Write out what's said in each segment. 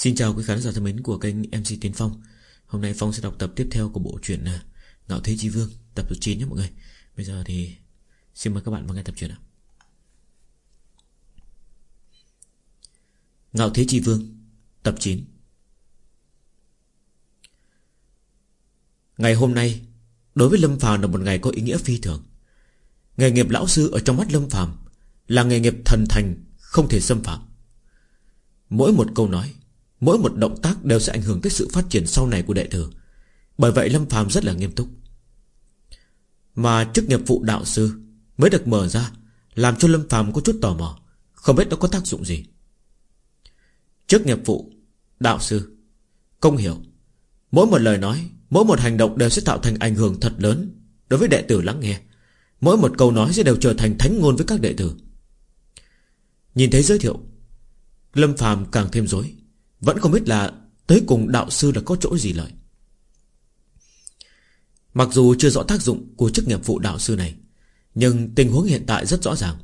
Xin chào quý khán giả thân mến của kênh MC Tiến Phong. Hôm nay Phong sẽ đọc tập tiếp theo của bộ truyện à, Ngạo Thế Chi Vương, Tập số 9 nhé mọi người. Bây giờ thì xin mời các bạn vào nghe tập truyện ạ Ngạo Thế Chi Vương, Tập 9 Ngày hôm nay, Đối với Lâm Phàm là một ngày có ý nghĩa phi thường. Nghề nghiệp lão sư ở trong mắt Lâm Phàm Là nghề nghiệp thần thành, Không thể xâm phạm. Mỗi một câu nói Mỗi một động tác đều sẽ ảnh hưởng tới sự phát triển sau này của đệ tử. Bởi vậy Lâm Phàm rất là nghiêm túc. Mà chức nghiệp vụ đạo sư Mới được mở ra, Làm cho Lâm Phàm có chút tò mò, Không biết nó có tác dụng gì. Chức nghiệp vụ Đạo sư, Công hiểu. Mỗi một lời nói, Mỗi một hành động đều sẽ tạo thành ảnh hưởng thật lớn Đối với đệ tử lắng nghe. Mỗi một câu nói sẽ đều trở thành thánh ngôn với các đệ tử. Nhìn thấy giới thiệu, Lâm Phàm càng thêm rối. Vẫn không biết là Tới cùng đạo sư là có chỗ gì lợi. Mặc dù chưa rõ tác dụng Của chức nghiệp vụ đạo sư này, Nhưng tình huống hiện tại rất rõ ràng.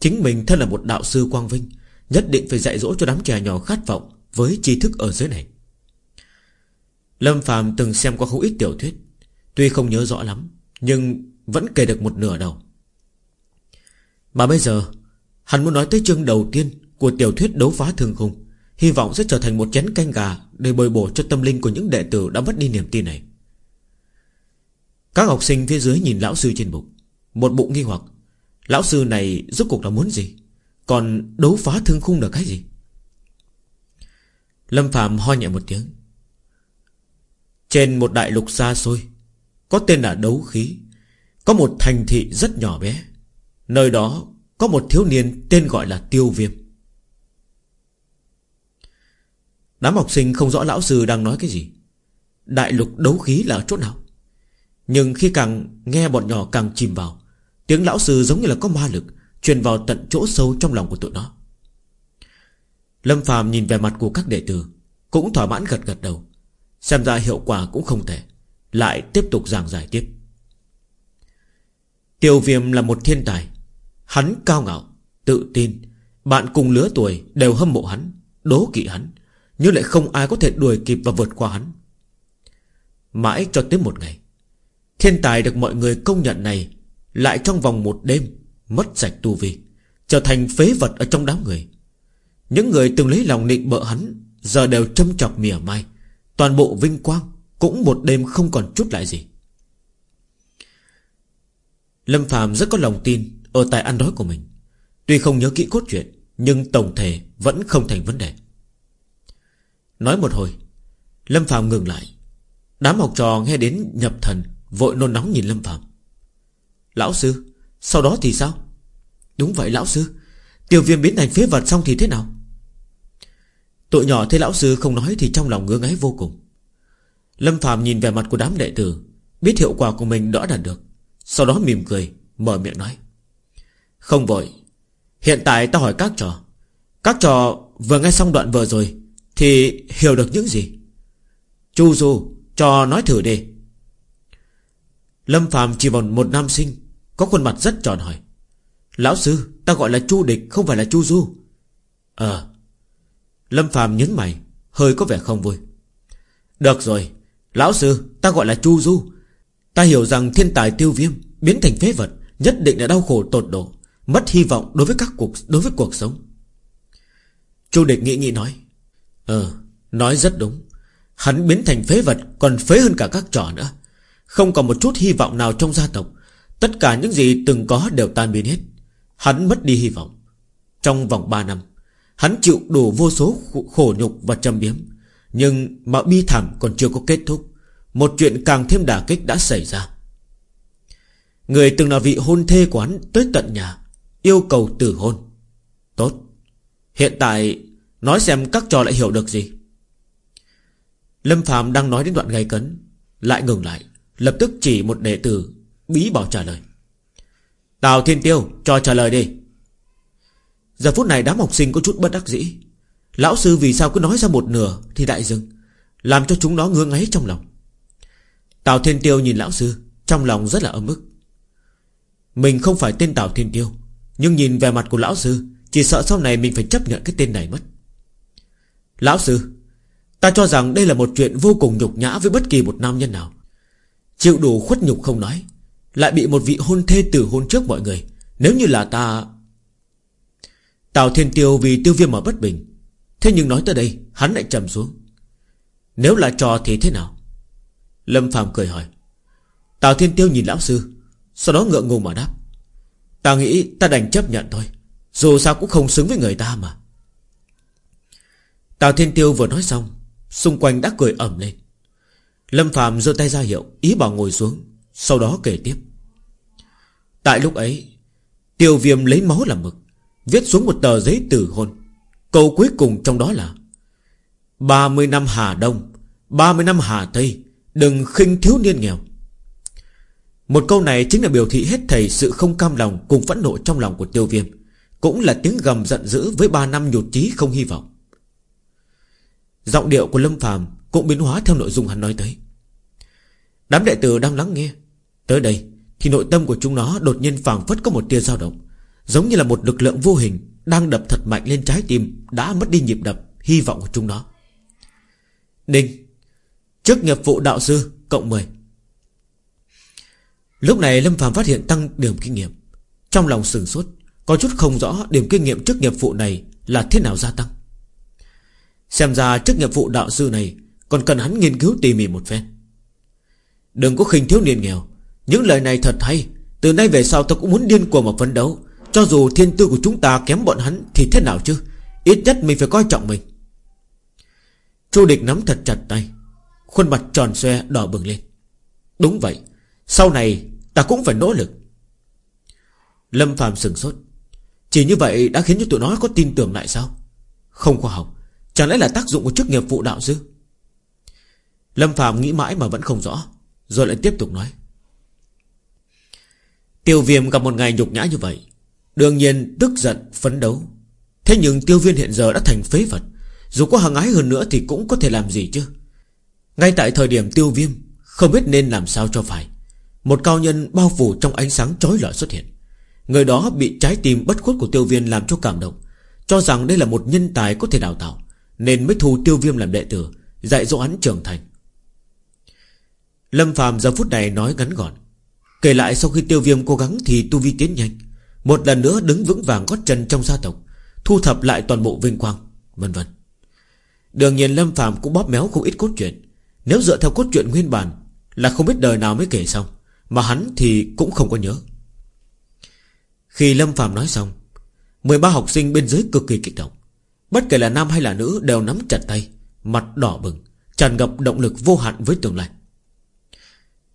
Chính mình thân là một đạo sư quang vinh, Nhất định phải dạy dỗ cho đám trẻ nhỏ khát vọng Với tri thức ở dưới này. Lâm Phàm từng xem qua không ít tiểu thuyết, Tuy không nhớ rõ lắm, Nhưng vẫn kể được một nửa đầu. Mà bây giờ, Hắn muốn nói tới chương đầu tiên Của tiểu thuyết đấu phá thường khung. Hy vọng sẽ trở thành một chén canh gà Để bồi bổ cho tâm linh của những đệ tử Đã mất đi niềm tin này. Các học sinh phía dưới nhìn lão sư trên bục, Một bụng nghi hoặc. Lão sư này rốt cuộc là muốn gì? Còn đấu phá thương khung là cái gì? Lâm Phạm ho nhẹ một tiếng. Trên một đại lục xa xôi, Có tên là đấu khí, Có một thành thị rất nhỏ bé. Nơi đó có một thiếu niên tên gọi là Tiêu Viêm. Đám học sinh không rõ lão sư đang nói cái gì. Đại lục đấu khí là ở chỗ nào? Nhưng khi càng nghe bọn nhỏ càng chìm vào, Tiếng lão sư giống như là có ma lực Truyền vào tận chỗ sâu trong lòng của tụi nó. Lâm phàm nhìn về mặt của các đệ tử, Cũng thỏa mãn gật gật đầu. Xem ra hiệu quả cũng không thể Lại tiếp tục giảng giải tiếp. Tiêu viêm là một thiên tài, Hắn cao ngạo, Tự tin, Bạn cùng lứa tuổi đều hâm mộ hắn, Đố kỵ hắn. Nhưng lại không ai có thể đuổi kịp và vượt qua hắn. Mãi cho tới một ngày, Thiên tài được mọi người công nhận này Lại trong vòng một đêm Mất sạch tu vi, Trở thành phế vật ở trong đám người. Những người từng lấy lòng nịnh bợ hắn Giờ đều châm chọc mỉa mai, Toàn bộ vinh quang Cũng một đêm không còn chút lại gì. Lâm Phạm rất có lòng tin Ở tài ăn đói của mình. Tuy không nhớ kỹ cốt truyện, Nhưng tổng thể vẫn không thành vấn đề. Nói một hồi, Lâm Phạm ngừng lại. Đám học trò nghe đến nhập thần, Vội nôn nóng nhìn Lâm Phạm. Lão sư, Sau đó thì sao? Đúng vậy lão sư Tiểu viêm biến thành phế vật xong thì thế nào? Tụi nhỏ thấy lão sư không nói Thì trong lòng ngứa ngáy vô cùng. Lâm Phạm nhìn về mặt của đám đệ tử, Biết hiệu quả của mình đã đạt được, Sau đó mỉm cười, Mở miệng nói. Không vội, Hiện tại ta hỏi các trò. Các trò vừa nghe xong đoạn vừa rồi thì hiểu được những gì? Chu Du, cho nói thử đi. Lâm Phạm chỉ vào một nam sinh, Có khuôn mặt rất tròn hỏi. Lão sư, ta gọi là Chu Địch, Không phải là Chu Du. Ờ. Lâm Phạm nhấn mày, Hơi có vẻ không vui. Được rồi, Lão sư, ta gọi là Chu Du. Ta hiểu rằng thiên tài tiêu viêm, Biến thành phế vật, Nhất định là đau khổ tột độ, Mất hy vọng đối với các cuộc, đối với cuộc sống. Chu địch nghĩ nghĩ nói Ờ Nói rất đúng. Hắn biến thành phế vật, Còn phế hơn cả các trò nữa. Không còn một chút hy vọng nào trong gia tộc. Tất cả những gì từng có đều tan biến hết. Hắn mất đi hy vọng. Trong vòng 3 năm, Hắn chịu đủ vô số khổ nhục và châm biếm. Nhưng mà bi thảm còn chưa có kết thúc. Một chuyện càng thêm đả kích đã xảy ra. Người từng là vị hôn thê của hắn Tới tận nhà, Yêu cầu tử hôn. Tốt. Hiện tại Nói xem các trò lại hiểu được gì. Lâm Phạm đang nói đến đoạn gây cấn, Lại ngừng lại, Lập tức chỉ một đệ tử, Bí bảo trả lời. Tào Thiên Tiêu, cho trả lời đi. Giờ phút này đám học sinh có chút bất đắc dĩ. Lão sư vì sao cứ nói ra một nửa Thì đại dừng, Làm cho chúng nó ngứa ngáy trong lòng. Tào Thiên Tiêu nhìn lão sư, Trong lòng rất là âm ức. Mình không phải tên Tào Thiên Tiêu, Nhưng nhìn về mặt của lão sư, Chỉ sợ sau này mình phải chấp nhận cái tên này mất. Lão sư, Ta cho rằng đây là một chuyện vô cùng nhục nhã Với bất kỳ một nam nhân nào. Chịu đủ khuất nhục không nói, Lại bị một vị hôn thê tử hôn trước mọi người. Nếu như là ta, Tào Thiên Tiêu vì tiêu viêm mà bất bình. Thế nhưng nói tới đây, Hắn lại trầm xuống. Nếu là trò thì thế nào? Lâm Phàm cười hỏi. Tào Thiên Tiêu nhìn lão sư, Sau đó ngượng ngùng mà đáp. Ta nghĩ ta đành chấp nhận thôi. Dù sao cũng không xứng với người ta mà. Tào Thiên Tiêu vừa nói xong, Xung quanh đã cười ẩm lên. Lâm Phạm giơ tay ra hiệu Ý bảo ngồi xuống, Sau đó kể tiếp. Tại lúc ấy, Tiêu viêm lấy máu làm mực, Viết xuống một tờ giấy tử hôn. Câu cuối cùng trong đó là 30 năm Hà Đông 30 năm Hà Tây, Đừng khinh thiếu niên nghèo. Một câu này chính là biểu thị hết thầy Sự không cam lòng cùng phẫn nộ trong lòng của tiêu viêm, Cũng là tiếng gầm giận dữ Với 3 năm nhụt chí không hy vọng. Giọng điệu của Lâm Phàm Cũng biến hóa theo nội dung hắn nói tới. Đám đệ tử đang lắng nghe. Tới đây, thì nội tâm của chúng nó Đột nhiên phảng phất có một tia dao động, Giống như là một lực lượng vô hình Đang đập thật mạnh lên trái tim Đã mất đi nhịp đập, Hy vọng của chúng nó. Đinh Trước nghiệp vụ đạo sư Cộng 10 Lúc này Lâm Phàm phát hiện tăng điểm kinh nghiệm. Trong lòng sửng sốt, Có chút không rõ điểm kinh nghiệm trước nghiệp vụ này Là thế nào gia tăng. Xem ra trước nghiệp vụ đạo sư này Còn cần hắn nghiên cứu tỉ mỉ một phen. Đừng có khinh thiếu niên nghèo. Những lời này thật hay. Từ nay về sau ta cũng muốn điên cuồng mà phấn đấu. Cho dù thiên tư của chúng ta kém bọn hắn Thì thế nào chứ? Ít nhất mình phải coi trọng mình. Chu địch nắm thật chặt tay. Khuôn mặt tròn xoe đỏ bừng lên. Đúng vậy. Sau này, ta cũng phải nỗ lực. Lâm phàm sừng sốt. Chỉ như vậy đã khiến cho tụi nó có tin tưởng lại sao? Không khoa học. Chẳng lẽ là tác dụng của chức nghiệp vụ đạo sư Lâm phàm nghĩ mãi mà vẫn không rõ, Rồi lại tiếp tục nói. Tiêu viêm gặp một ngày nhục nhã như vậy, Đương nhiên tức giận, phấn đấu. Thế nhưng tiêu viên hiện giờ đã thành phế vật, Dù có hàng ái hơn nữa thì cũng có thể làm gì chứ? Ngay tại thời điểm tiêu viêm, Không biết nên làm sao cho phải. Một cao nhân bao phủ trong ánh sáng chói lọi xuất hiện. Người đó bị trái tim bất khuất của tiêu viên làm cho cảm động, Cho rằng đây là một nhân tài có thể đào tạo. Nên mới thu tiêu viêm làm đệ tử, Dạy dỗ hắn trưởng thành. Lâm phàm giờ phút này nói ngắn gọn, Kể lại sau khi tiêu viêm cố gắng Thì tu vi tiến nhanh, Một lần nữa đứng vững vàng gót chân trong gia tộc, Thu thập lại toàn bộ vinh quang, Vân vân. Đương nhiên Lâm phàm cũng bóp méo không ít cốt truyện, Nếu dựa theo cốt truyện nguyên bản Là không biết đời nào mới kể xong, Mà hắn thì cũng không có nhớ. Khi Lâm phàm nói xong 13 học sinh bên dưới cực kỳ kích động Bất kể là nam hay là nữ Đều nắm chặt tay, Mặt đỏ bừng, Tràn ngập động lực vô hạn với tương lai.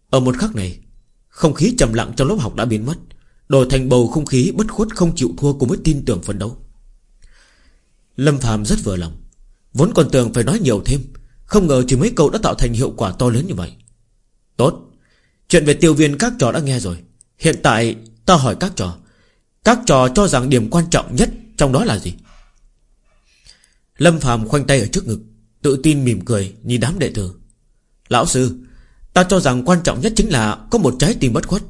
Ở một khắc này, Không khí trầm lặng trong lớp học đã biến mất, Đổi thành bầu không khí bất khuất không chịu thua Cùng với tin tưởng phấn đấu. Lâm phàm rất vừa lòng, Vốn còn tưởng phải nói nhiều thêm, Không ngờ chỉ mấy câu đã tạo thành hiệu quả to lớn như vậy. Tốt, Chuyện về tiêu viên các trò đã nghe rồi, Hiện tại ta hỏi các trò. Các trò cho rằng điểm quan trọng nhất Trong đó là gì? Lâm Phạm khoanh tay ở trước ngực, Tự tin mỉm cười nhìn đám đệ tử. Lão sư, Ta cho rằng quan trọng nhất chính là Có một trái tim bất khuất.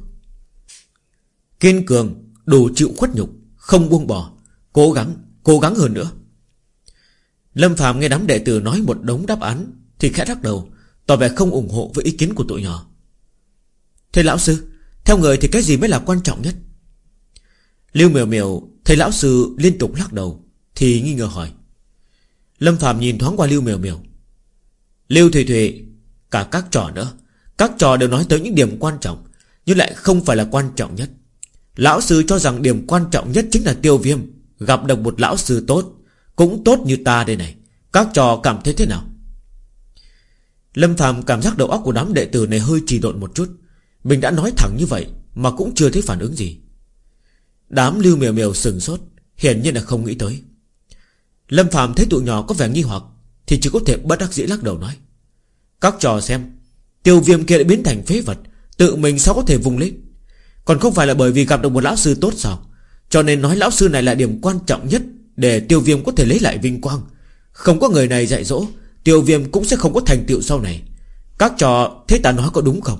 Kiên cường, Đủ chịu khuất nhục, Không buông bỏ, Cố gắng Cố gắng hơn nữa. Lâm Phạm nghe đám đệ tử nói một đống đáp án Thì khẽ lắc đầu, Tỏ vẻ không ủng hộ với ý kiến của tụi nhỏ. Thầy lão sư, Theo người thì cái gì mới là quan trọng nhất? Lưu miều miều Thầy lão sư liên tục lắc đầu Thì nghi ngờ hỏi. Lâm Phạm nhìn thoáng qua Lưu miều miều Lưu Thủy Thủy Cả các trò nữa, Các trò đều nói tới những điểm quan trọng, Nhưng lại không phải là quan trọng nhất. Lão sư cho rằng điểm quan trọng nhất chính là tiêu viêm, Gặp được một lão sư tốt, Cũng tốt như ta đây này. Các trò cảm thấy thế nào? Lâm Phạm cảm giác đầu óc của đám đệ tử này hơi trì độn một chút. Mình đã nói thẳng như vậy Mà cũng chưa thấy phản ứng gì. Đám lưu miều miều sừng sốt, Hiển nhiên là không nghĩ tới. Lâm Phạm thấy tụi nhỏ có vẻ nghi hoặc, Thì chỉ có thể bất đắc dĩ lắc đầu nói. Các trò xem, Tiêu viêm kia đã biến thành phế vật, Tự mình sao có thể vùng lên? Còn không phải là bởi vì gặp được một lão sư tốt sao? Cho nên nói lão sư này là điểm quan trọng nhất Để tiêu viêm có thể lấy lại vinh quang. Không có người này dạy dỗ, Tiêu viêm cũng sẽ không có thành tựu sau này. Các trò, thế ta nói có đúng không?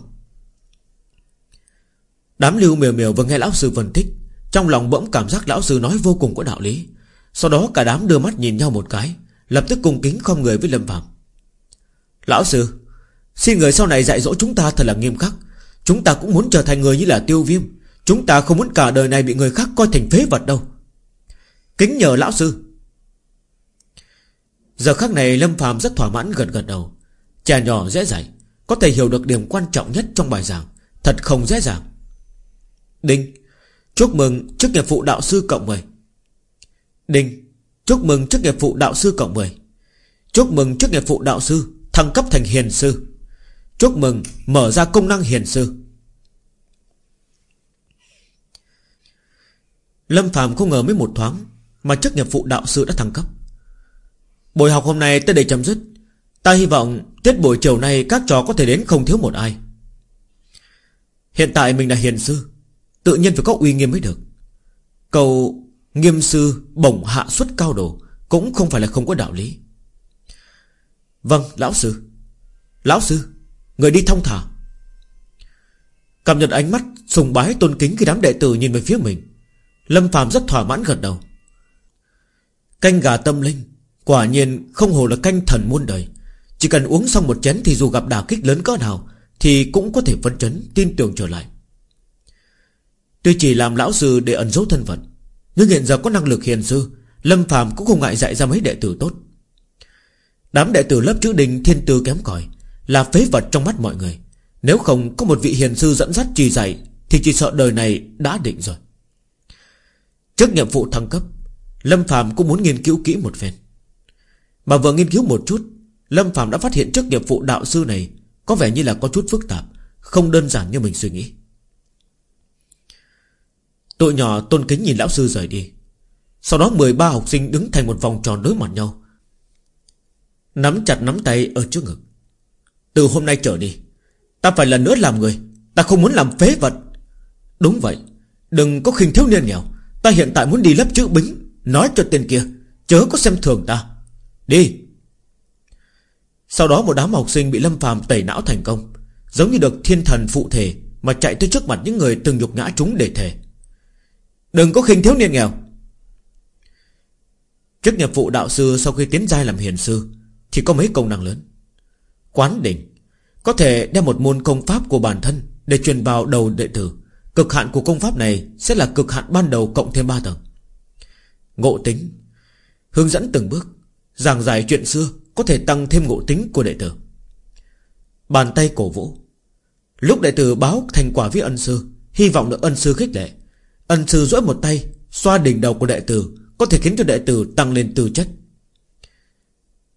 Đám lưu miều miều vừa nghe lão sư phân tích, Trong lòng bỗng cảm giác lão sư nói vô cùng có đạo lý. Sau đó cả đám đưa mắt nhìn nhau một cái, Lập tức cung kính không người với Lâm Phạm. Lão sư, Xin người sau này dạy dỗ chúng ta thật là nghiêm khắc. Chúng ta cũng muốn trở thành người như là tiêu viêm. Chúng ta không muốn cả đời này bị người khác coi thành phế vật đâu. Kính nhờ lão sư. Giờ khắc này Lâm phàm rất thỏa mãn gật gật đầu. Trẻ nhỏ dễ dạy, Có thể hiểu được điểm quan trọng nhất trong bài giảng, Thật không dễ dàng. Đinh, Chúc mừng chức nghiệp phụ đạo sư cộng 10 Đinh, Chúc mừng chức nghiệp phụ đạo sư cộng 10 Chúc mừng chức nghiệp phụ đạo sư, Thăng cấp thành hiền sư. Chúc mừng mở ra công năng hiền sư. Lâm Phạm không ngờ mới một thoáng Mà chức nghiệp phụ đạo sư đã thăng cấp. Buổi học hôm nay tới đây chấm dứt. Ta hy vọng tiết buổi chiều nay Các trò có thể đến không thiếu một ai. Hiện tại mình là hiền sư, Tự nhiên phải có uy nghiêm mới được. Cầu nghiêm sư bổng hạ xuất cao đồ Cũng không phải là không có đạo lý. Vâng lão sư. Lão sư, Người đi thông thả. Cảm nhận ánh mắt sùng bái tôn kính Khi đám đệ tử nhìn về phía mình, Lâm phàm rất thỏa mãn gật đầu. Canh gà tâm linh Quả nhiên không hồ là canh thần muôn đời. Chỉ cần uống xong một chén Thì dù gặp đả kích lớn cỡ nào Thì cũng có thể phấn chấn, tin tưởng trở lại. Tuy chỉ làm lão sư để ẩn giấu thân phận nhưng hiện giờ có năng lực hiền sư, Lâm phàm cũng không ngại dạy ra mấy đệ tử tốt. Đám đệ tử lớp chữ đình thiên tư kém cỏi, Là phế vật trong mắt mọi người. Nếu không có một vị hiền sư dẫn dắt trì dạy, Thì chỉ sợ đời này đã định rồi. Trước nhiệm vụ thăng cấp, Lâm Phạm cũng muốn nghiên cứu kỹ một phen. Mà vừa nghiên cứu một chút, Lâm Phạm đã phát hiện trước nghiệp vụ đạo sư này Có vẻ như là có chút phức tạp, Không đơn giản như mình suy nghĩ. Tụi nhỏ tôn kính nhìn lão sư rời đi. Sau đó 13 học sinh đứng thành một vòng tròn đối mặt nhau. Nắm chặt nắm tay ở trước ngực. Từ hôm nay trở đi, Ta phải lần nữa làm người. Ta không muốn làm phế vật. Đúng vậy, Đừng có khinh thiếu niên nghèo. Ta hiện tại muốn đi lấp chữ bính, Nói cho tên kia, Chớ có xem thường ta. Đi. Sau đó một đám học sinh bị Lâm phàm tẩy não thành công, Giống như được thiên thần phụ thể Mà chạy tới trước mặt những người từng nhục ngã chúng để thể Đừng có khinh thiếu niên nghèo. Trước nhập vụ đạo sư sau khi tiến giai làm hiền sư, Thì có mấy công năng lớn. Quán đỉnh, Có thể đem một môn công pháp của bản thân Để truyền vào đầu đệ tử. Cực hạn của công pháp này Sẽ là cực hạn ban đầu cộng thêm 3 tầng. Ngộ tính, Hướng dẫn từng bước, Giảng giải chuyện xưa Có thể tăng thêm ngộ tính của đệ tử. Bàn tay cổ vũ, Lúc đệ tử báo thành quả với ân sư, Hy vọng được ân sư khích lệ Ân sư duỗi một tay, Xoa đỉnh đầu của đệ tử, Có thể khiến cho đệ tử tăng lên tư chất.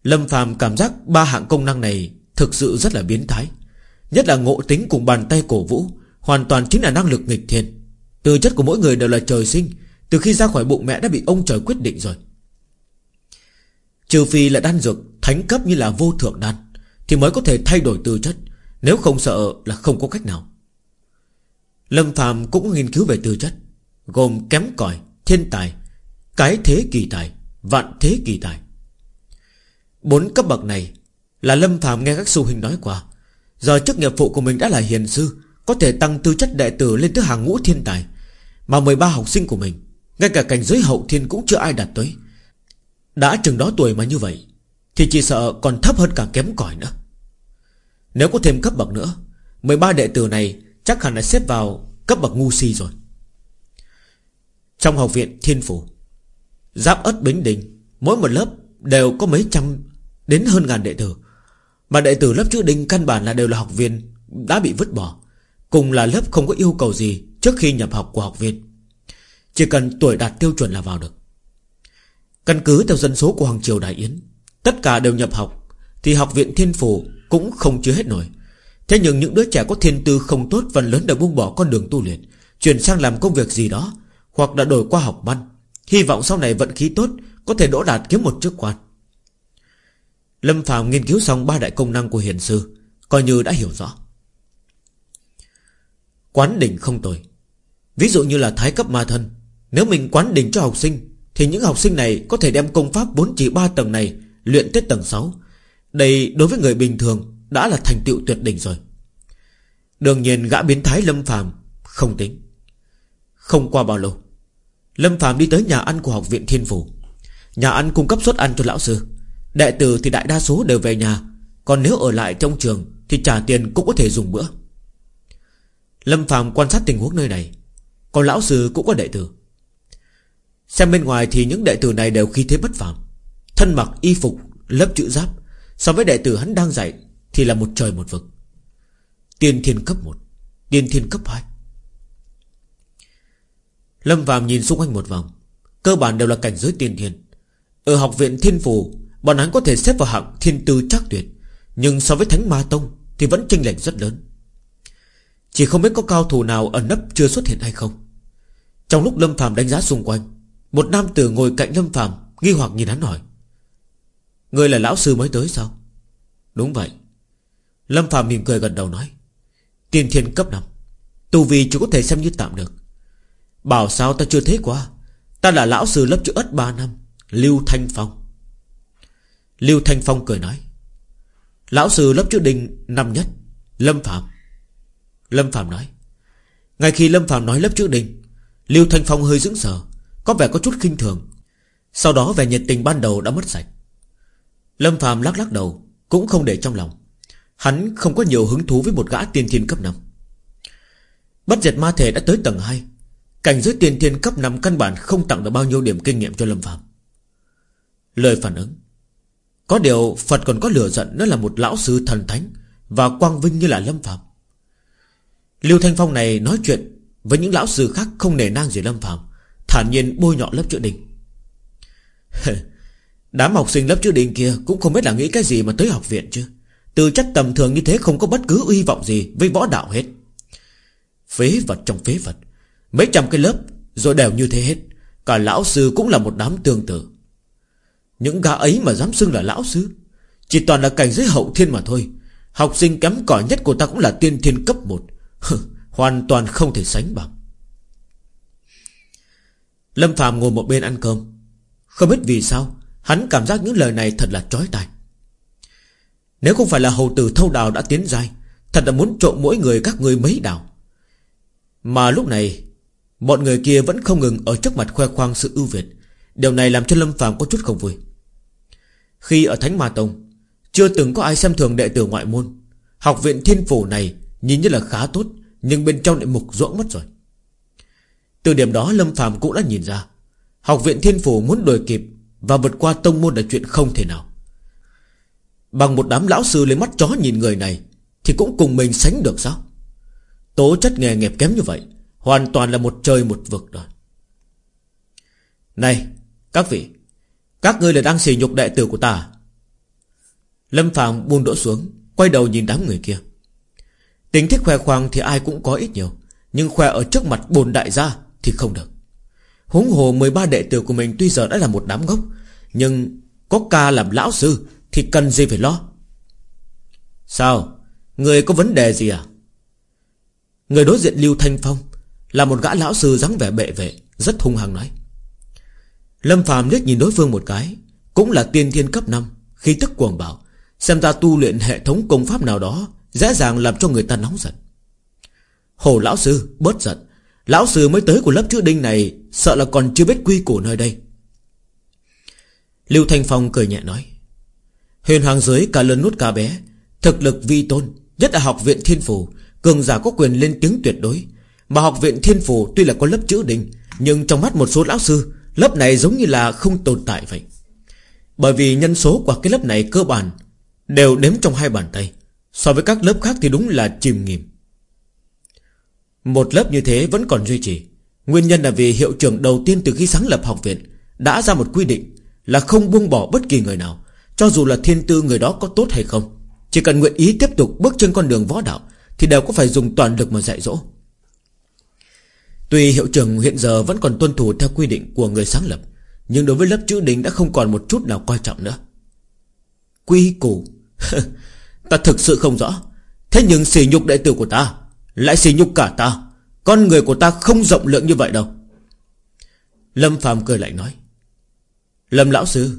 Lâm phàm cảm giác ba hạng công năng này Thực sự rất là biến thái. Nhất là ngộ tính cùng bàn tay cổ vũ, Hoàn toàn chính là năng lực nghịch thiên. Tư chất của mỗi người đều là trời sinh, Từ khi ra khỏi bụng mẹ đã bị ông trời quyết định rồi. Trừ phi là đan dược, Thánh cấp như là vô thượng đan, Thì mới có thể thay đổi tư chất, Nếu không sợ là không có cách nào. Lâm phàm cũng nghiên cứu về tư chất. Gồm kém cỏi, Thiên tài, Cái thế kỳ tài, Vạn thế kỳ tài. Bốn cấp bậc này Là Lâm phàm nghe các sư huynh nói qua. Giờ chức nghiệp phụ của mình đã là hiền sư, Có thể tăng tư chất đệ tử lên tới hàng ngũ thiên tài. Mà 13 học sinh của mình, Ngay cả cảnh giới hậu thiên cũng chưa ai đạt tới. Đã chừng đó tuổi mà như vậy, Thì chỉ sợ còn thấp hơn cả kém cỏi nữa. Nếu có thêm cấp bậc nữa 13 đệ tử này Chắc hẳn là xếp vào cấp bậc ngu si rồi trong học viện Thiên Phủ. Giáp ất Bính Đình, Mỗi một lớp đều có mấy trăm Đến hơn ngàn đệ tử. Mà đệ tử lớp chữ đình căn bản là đều là học viên Đã bị vứt bỏ, Cùng là lớp không có yêu cầu gì Trước khi nhập học của học viên. Chỉ cần tuổi đạt tiêu chuẩn là vào được. Căn cứ theo dân số của Hoàng Triều Đại Yến, Tất cả đều nhập học Thì học viện Thiên Phủ cũng không chứa hết nổi. Thế nhưng những đứa trẻ có thiên tư không tốt Phần lớn đều buông bỏ con đường tu luyện, Chuyển sang làm công việc gì đó hoặc đã đổi qua học văn. Hy vọng sau này vận khí tốt, Có thể đỗ đạt kiếm một chức quan. Lâm Phạm nghiên cứu xong ba đại công năng của hiền sư, Coi như đã hiểu rõ. Quán đỉnh không tồi. Ví dụ như là thái cấp ma thân, Nếu mình quán đỉnh cho học sinh, Thì những học sinh này có thể đem công pháp bốn chỉ ba tầng này Luyện tới tầng 6 Đây đối với người bình thường Đã là thành tựu tuyệt đỉnh rồi. Đương nhiên gã biến thái lâm phàm Không tính. Không qua bao lâu Lâm Phạm đi tới nhà ăn của học viện Thiên Phủ. Nhà ăn cung cấp suất ăn cho lão sư. Đệ tử thì đại đa số đều về nhà. Còn nếu ở lại trong trường Thì trả tiền cũng có thể dùng bữa. Lâm Phạm quan sát tình huống nơi này. Còn lão sư cũng có đệ tử. Xem bên ngoài thì những đệ tử này đều khí thế bất phàm. Thân mặc y phục, lớp chữ giáp. So với đệ tử hắn đang dạy Thì là một trời một vực. Tiên thiên cấp 1 Tiên thiên cấp 2 Lâm Phạm nhìn xung quanh một vòng. Cơ bản đều là cảnh giới tiên thiên. Ở học viện thiên phù, Bọn hắn có thể xếp vào hạng thiên tư chắc tuyệt, Nhưng so với thánh ma tông Thì vẫn chênh lệch rất lớn. Chỉ không biết có cao thủ nào ẩn nấp chưa xuất hiện hay không. Trong lúc Lâm Phạm đánh giá xung quanh, Một nam tử ngồi cạnh Lâm Phạm Nghi hoặc nhìn hắn hỏi Người là lão sư mới tới sao? Đúng vậy. Lâm Phạm mỉm cười gần đầu nói, Tiên thiên cấp 5 Tù vì chỉ có thể xem như tạm được. Bảo sao ta chưa thấy qua? Ta là lão sư lớp chữ ất 3 năm, Lưu Thanh Phong. Lưu Thanh Phong cười nói, Lão sư lớp chữ đình năm nhất, Lâm Phạm. Lâm Phạm nói, Ngay khi Lâm Phạm nói lớp chữ đình, Lưu Thanh Phong hơi dững sờ, Có vẻ có chút khinh thường. Sau đó vẻ nhiệt tình ban đầu đã mất sạch. Lâm Phạm lắc lắc đầu, Cũng không để trong lòng. Hắn không có nhiều hứng thú với một gã tiên thiên cấp 5 Bất diệt ma thể đã tới tầng 2 Cảnh giới tiên thiên cấp 5 căn bản không tặng được bao nhiêu điểm kinh nghiệm cho Lâm Phạm Lời phản ứng. Có điều Phật còn có lửa giận Nó là một lão sư thần thánh Và quang vinh như là Lâm Phạm Lưu Thanh Phong này nói chuyện Với những lão sư khác không nề nang gì Lâm Phạm Thản nhiên bôi nhọ lớp chữ đình. Đám học sinh lớp chữ đình kia Cũng không biết là nghĩ cái gì mà tới học viện chứ. Từ chất tầm thường như thế không có bất cứ uy vọng gì Với võ đạo hết. Phế vật trong phế vật. Mấy trăm cái lớp, Rồi đều như thế hết. Cả lão sư cũng là một đám tương tự. Những gã ấy mà dám xưng là lão sư, Chỉ toàn là cảnh giới hậu thiên mà thôi. Học sinh kém cỏi nhất của ta cũng là tiên thiên cấp 1 Hoàn toàn không thể sánh bằng. Lâm Phạm ngồi một bên ăn cơm. Không biết vì sao, Hắn cảm giác những lời này thật là trói tai. Nếu không phải là hầu tử thâu đào đã tiến dai Thật là muốn trộm mỗi người các người mấy đào. Mà lúc này Bọn người kia vẫn không ngừng ở trước mặt khoe khoang sự ưu việt. Điều này làm cho Lâm Phàm có chút không vui. Khi ở Thánh Ma Tông, Chưa từng có ai xem thường đệ tử ngoại môn. Học viện thiên phủ này Nhìn như là khá tốt, Nhưng bên trong lại mục rỗng mất rồi. Từ điểm đó Lâm Phàm cũng đã nhìn ra, Học viện thiên phủ muốn đuổi kịp Và vượt qua tông môn là chuyện không thể nào. Bằng một đám lão sư lấy mắt chó nhìn người này Thì cũng cùng mình sánh được sao? Tố chất nghề nghiệp kém như vậy Hoàn toàn là một trời một vực rồi. Này, Các vị, Các ngươi là đang xỉ nhục đệ tử của ta. Lâm Phạm buông đỗ xuống, Quay đầu nhìn đám người kia. Tính thích khoe khoang thì ai cũng có ít nhiều, Nhưng khoe ở trước mặt bồn đại gia Thì không được. Húng hồ 13 đệ tử của mình tuy giờ đã là một đám ngốc, Nhưng có ca làm lão sư Thì cần gì phải lo? Sao? Người có vấn đề gì à? Người đối diện Lưu Thanh Phong là một gã lão sư dáng vẻ bệ vệ, Rất hung hăng nói. Lâm Phạm liếc nhìn đối phương một cái, Cũng là tiên thiên cấp 5 Khi tức cuồng bảo Xem ra tu luyện hệ thống công pháp nào đó Dễ dàng làm cho người ta nóng giận. Hồ lão sư, bớt giận. Lão sư mới tới của lớp chữ đinh này, Sợ là còn chưa biết quy củ nơi đây. Lưu Thanh Phong cười nhẹ nói. Huyền hoàng giới cả lớn nút cả bé, Thực lực vi tôn, Nhất là học viện thiên phủ Cường giả có quyền lên tiếng tuyệt đối mà học viện thiên phù tuy là có lớp chữ đình, Nhưng trong mắt một số lão sư, Lớp này giống như là không tồn tại vậy. Bởi vì nhân số của cái lớp này cơ bản Đều đếm trong hai bàn tay, So với các lớp khác thì đúng là chìm nghỉm Một lớp như thế vẫn còn duy trì, Nguyên nhân là vì hiệu trưởng đầu tiên từ khi sáng lập học viện Đã ra một quy định Là không buông bỏ bất kỳ người nào, Cho dù là thiên tư người đó có tốt hay không. Chỉ cần nguyện ý tiếp tục bước trên con đường võ đạo Thì đều có phải dùng toàn lực mà dạy dỗ. Tuy hiệu trưởng hiện giờ vẫn còn tuân thủ theo quy định của người sáng lập, Nhưng đối với lớp chữ đình đã không còn một chút nào quan trọng nữa. Quy củ. Ta thực sự không rõ. Thế nhưng sỉ nhục đệ tử của ta Lại sỉ nhục cả ta. Con người của ta không rộng lượng như vậy đâu. Lâm Phàm cười lại nói. Lâm Lão Sư,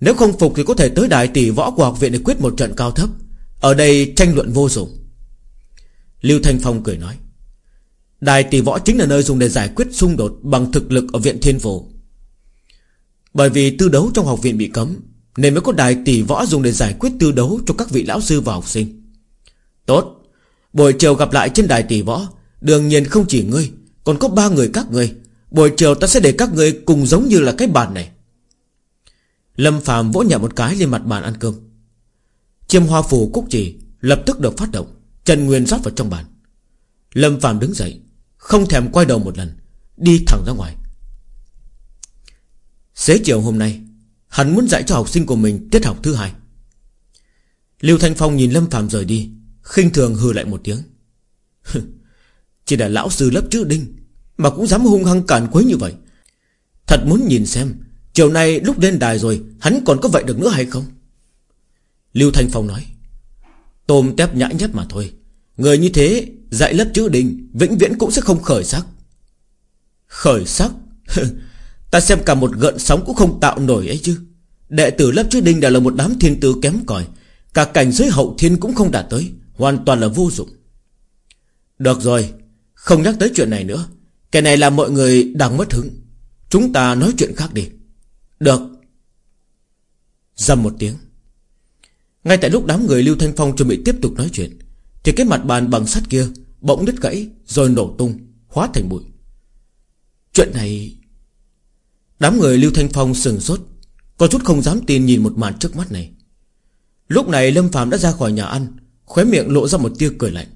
Nếu không phục thì có thể tới đại tỷ võ của học viện Để quyết một trận cao thấp. Ở đây tranh luận vô dụng. Lưu Thanh Phong cười nói. Đài tỷ võ chính là nơi dùng để giải quyết xung đột Bằng thực lực ở viện thiên phổ. Bởi vì tư đấu trong học viện bị cấm, Nên mới có đài tỷ võ dùng để giải quyết tư đấu Cho các vị lão sư và học sinh. Tốt, Buổi chiều gặp lại trên đài tỷ võ. Đương nhiên không chỉ ngươi, Còn có ba người các ngươi. Buổi chiều ta sẽ để các ngươi cùng giống như là cái bàn này. Lâm Phạm vỗ nhẹ một cái lên mặt bàn ăn cơm. Chiêm hoa phù cúc chỉ Lập tức được phát động Trần Nguyên rót vào trong bàn. Lâm Phạm đứng dậy không thèm quay đầu một lần, Đi thẳng ra ngoài. Xế chiều hôm nay, Hắn muốn dạy cho học sinh của mình tiết học thứ hai. Lưu Thanh Phong nhìn Lâm Phạm rời đi, khinh thường hừ lại một tiếng. Chỉ là lão sư lớp chữ đinh, Mà cũng dám hung hăng cản quấy như vậy. Thật muốn nhìn xem, Chiều nay lúc lên đài rồi, Hắn còn có vậy được nữa hay không? Lưu Thanh Phong nói, Tôm tép nhã nhất mà thôi, Người như thế dạy lớp chữ đình Vĩnh viễn cũng sẽ không khởi sắc. Khởi sắc? Ta xem cả một gợn sóng cũng không tạo nổi ấy chứ. Đệ tử lớp chữ đình đều là một đám thiên tư kém cỏi. Cả cảnh giới hậu thiên cũng không đạt tới, Hoàn toàn là vô dụng. Được rồi, Không nhắc tới chuyện này nữa. Cái này là mọi người đang mất hứng. Chúng ta nói chuyện khác đi. Được. Dầm một tiếng. Ngay tại lúc đám người Lưu Thanh Phong chuẩn bị tiếp tục nói chuyện thì cái mặt bàn bằng sắt kia Bỗng đứt gãy Rồi nổ tung, Hóa thành bụi. Chuyện này, Đám người Lưu Thanh Phong sừng sốt, Có chút không dám tin nhìn một màn trước mắt này. Lúc này Lâm Phạm đã ra khỏi nhà ăn, Khóe miệng lộ ra một tia cười lạnh.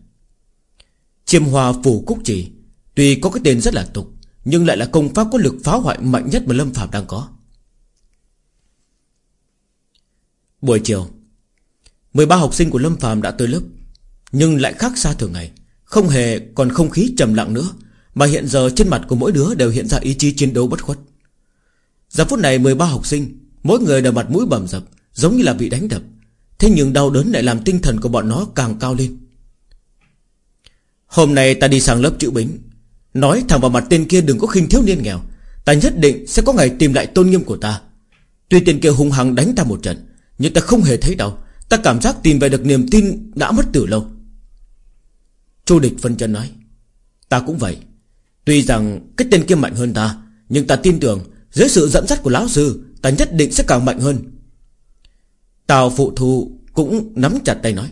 Chiêm hòa phủ cúc chỉ, Tuy có cái tên rất là tục, Nhưng lại là công pháp có lực phá hoại mạnh nhất mà Lâm Phạm đang có. Buổi chiều 13 học sinh của Lâm Phạm đã tới lớp. Nhưng lại khác xa thường ngày. Không hề còn không khí trầm lặng nữa, Mà hiện giờ trên mặt của mỗi đứa đều hiện ra ý chí chiến đấu bất khuất. Giờ phút này 13 học sinh, Mỗi người đều mặt mũi bầm dập, Giống như là bị đánh đập. Thế nhưng đau đớn lại làm tinh thần của bọn nó càng cao lên. Hôm nay ta đi sang lớp chữ bính. Nói thẳng vào mặt tên kia đừng có khinh thiếu niên nghèo. Ta nhất định sẽ có ngày tìm lại tôn nghiêm của ta. Tuy tên kia hung hăng đánh ta một trận, Nhưng ta không hề thấy đau. Ta cảm giác tìm về được niềm tin đã mất từ lâu. Chu địch phân chân nói, Ta cũng vậy. Tuy rằng cái tên kia mạnh hơn ta, Nhưng ta tin tưởng Dưới sự dẫn dắt của lão sư, Ta nhất định sẽ càng mạnh hơn. Tào phụ thu cũng nắm chặt tay nói,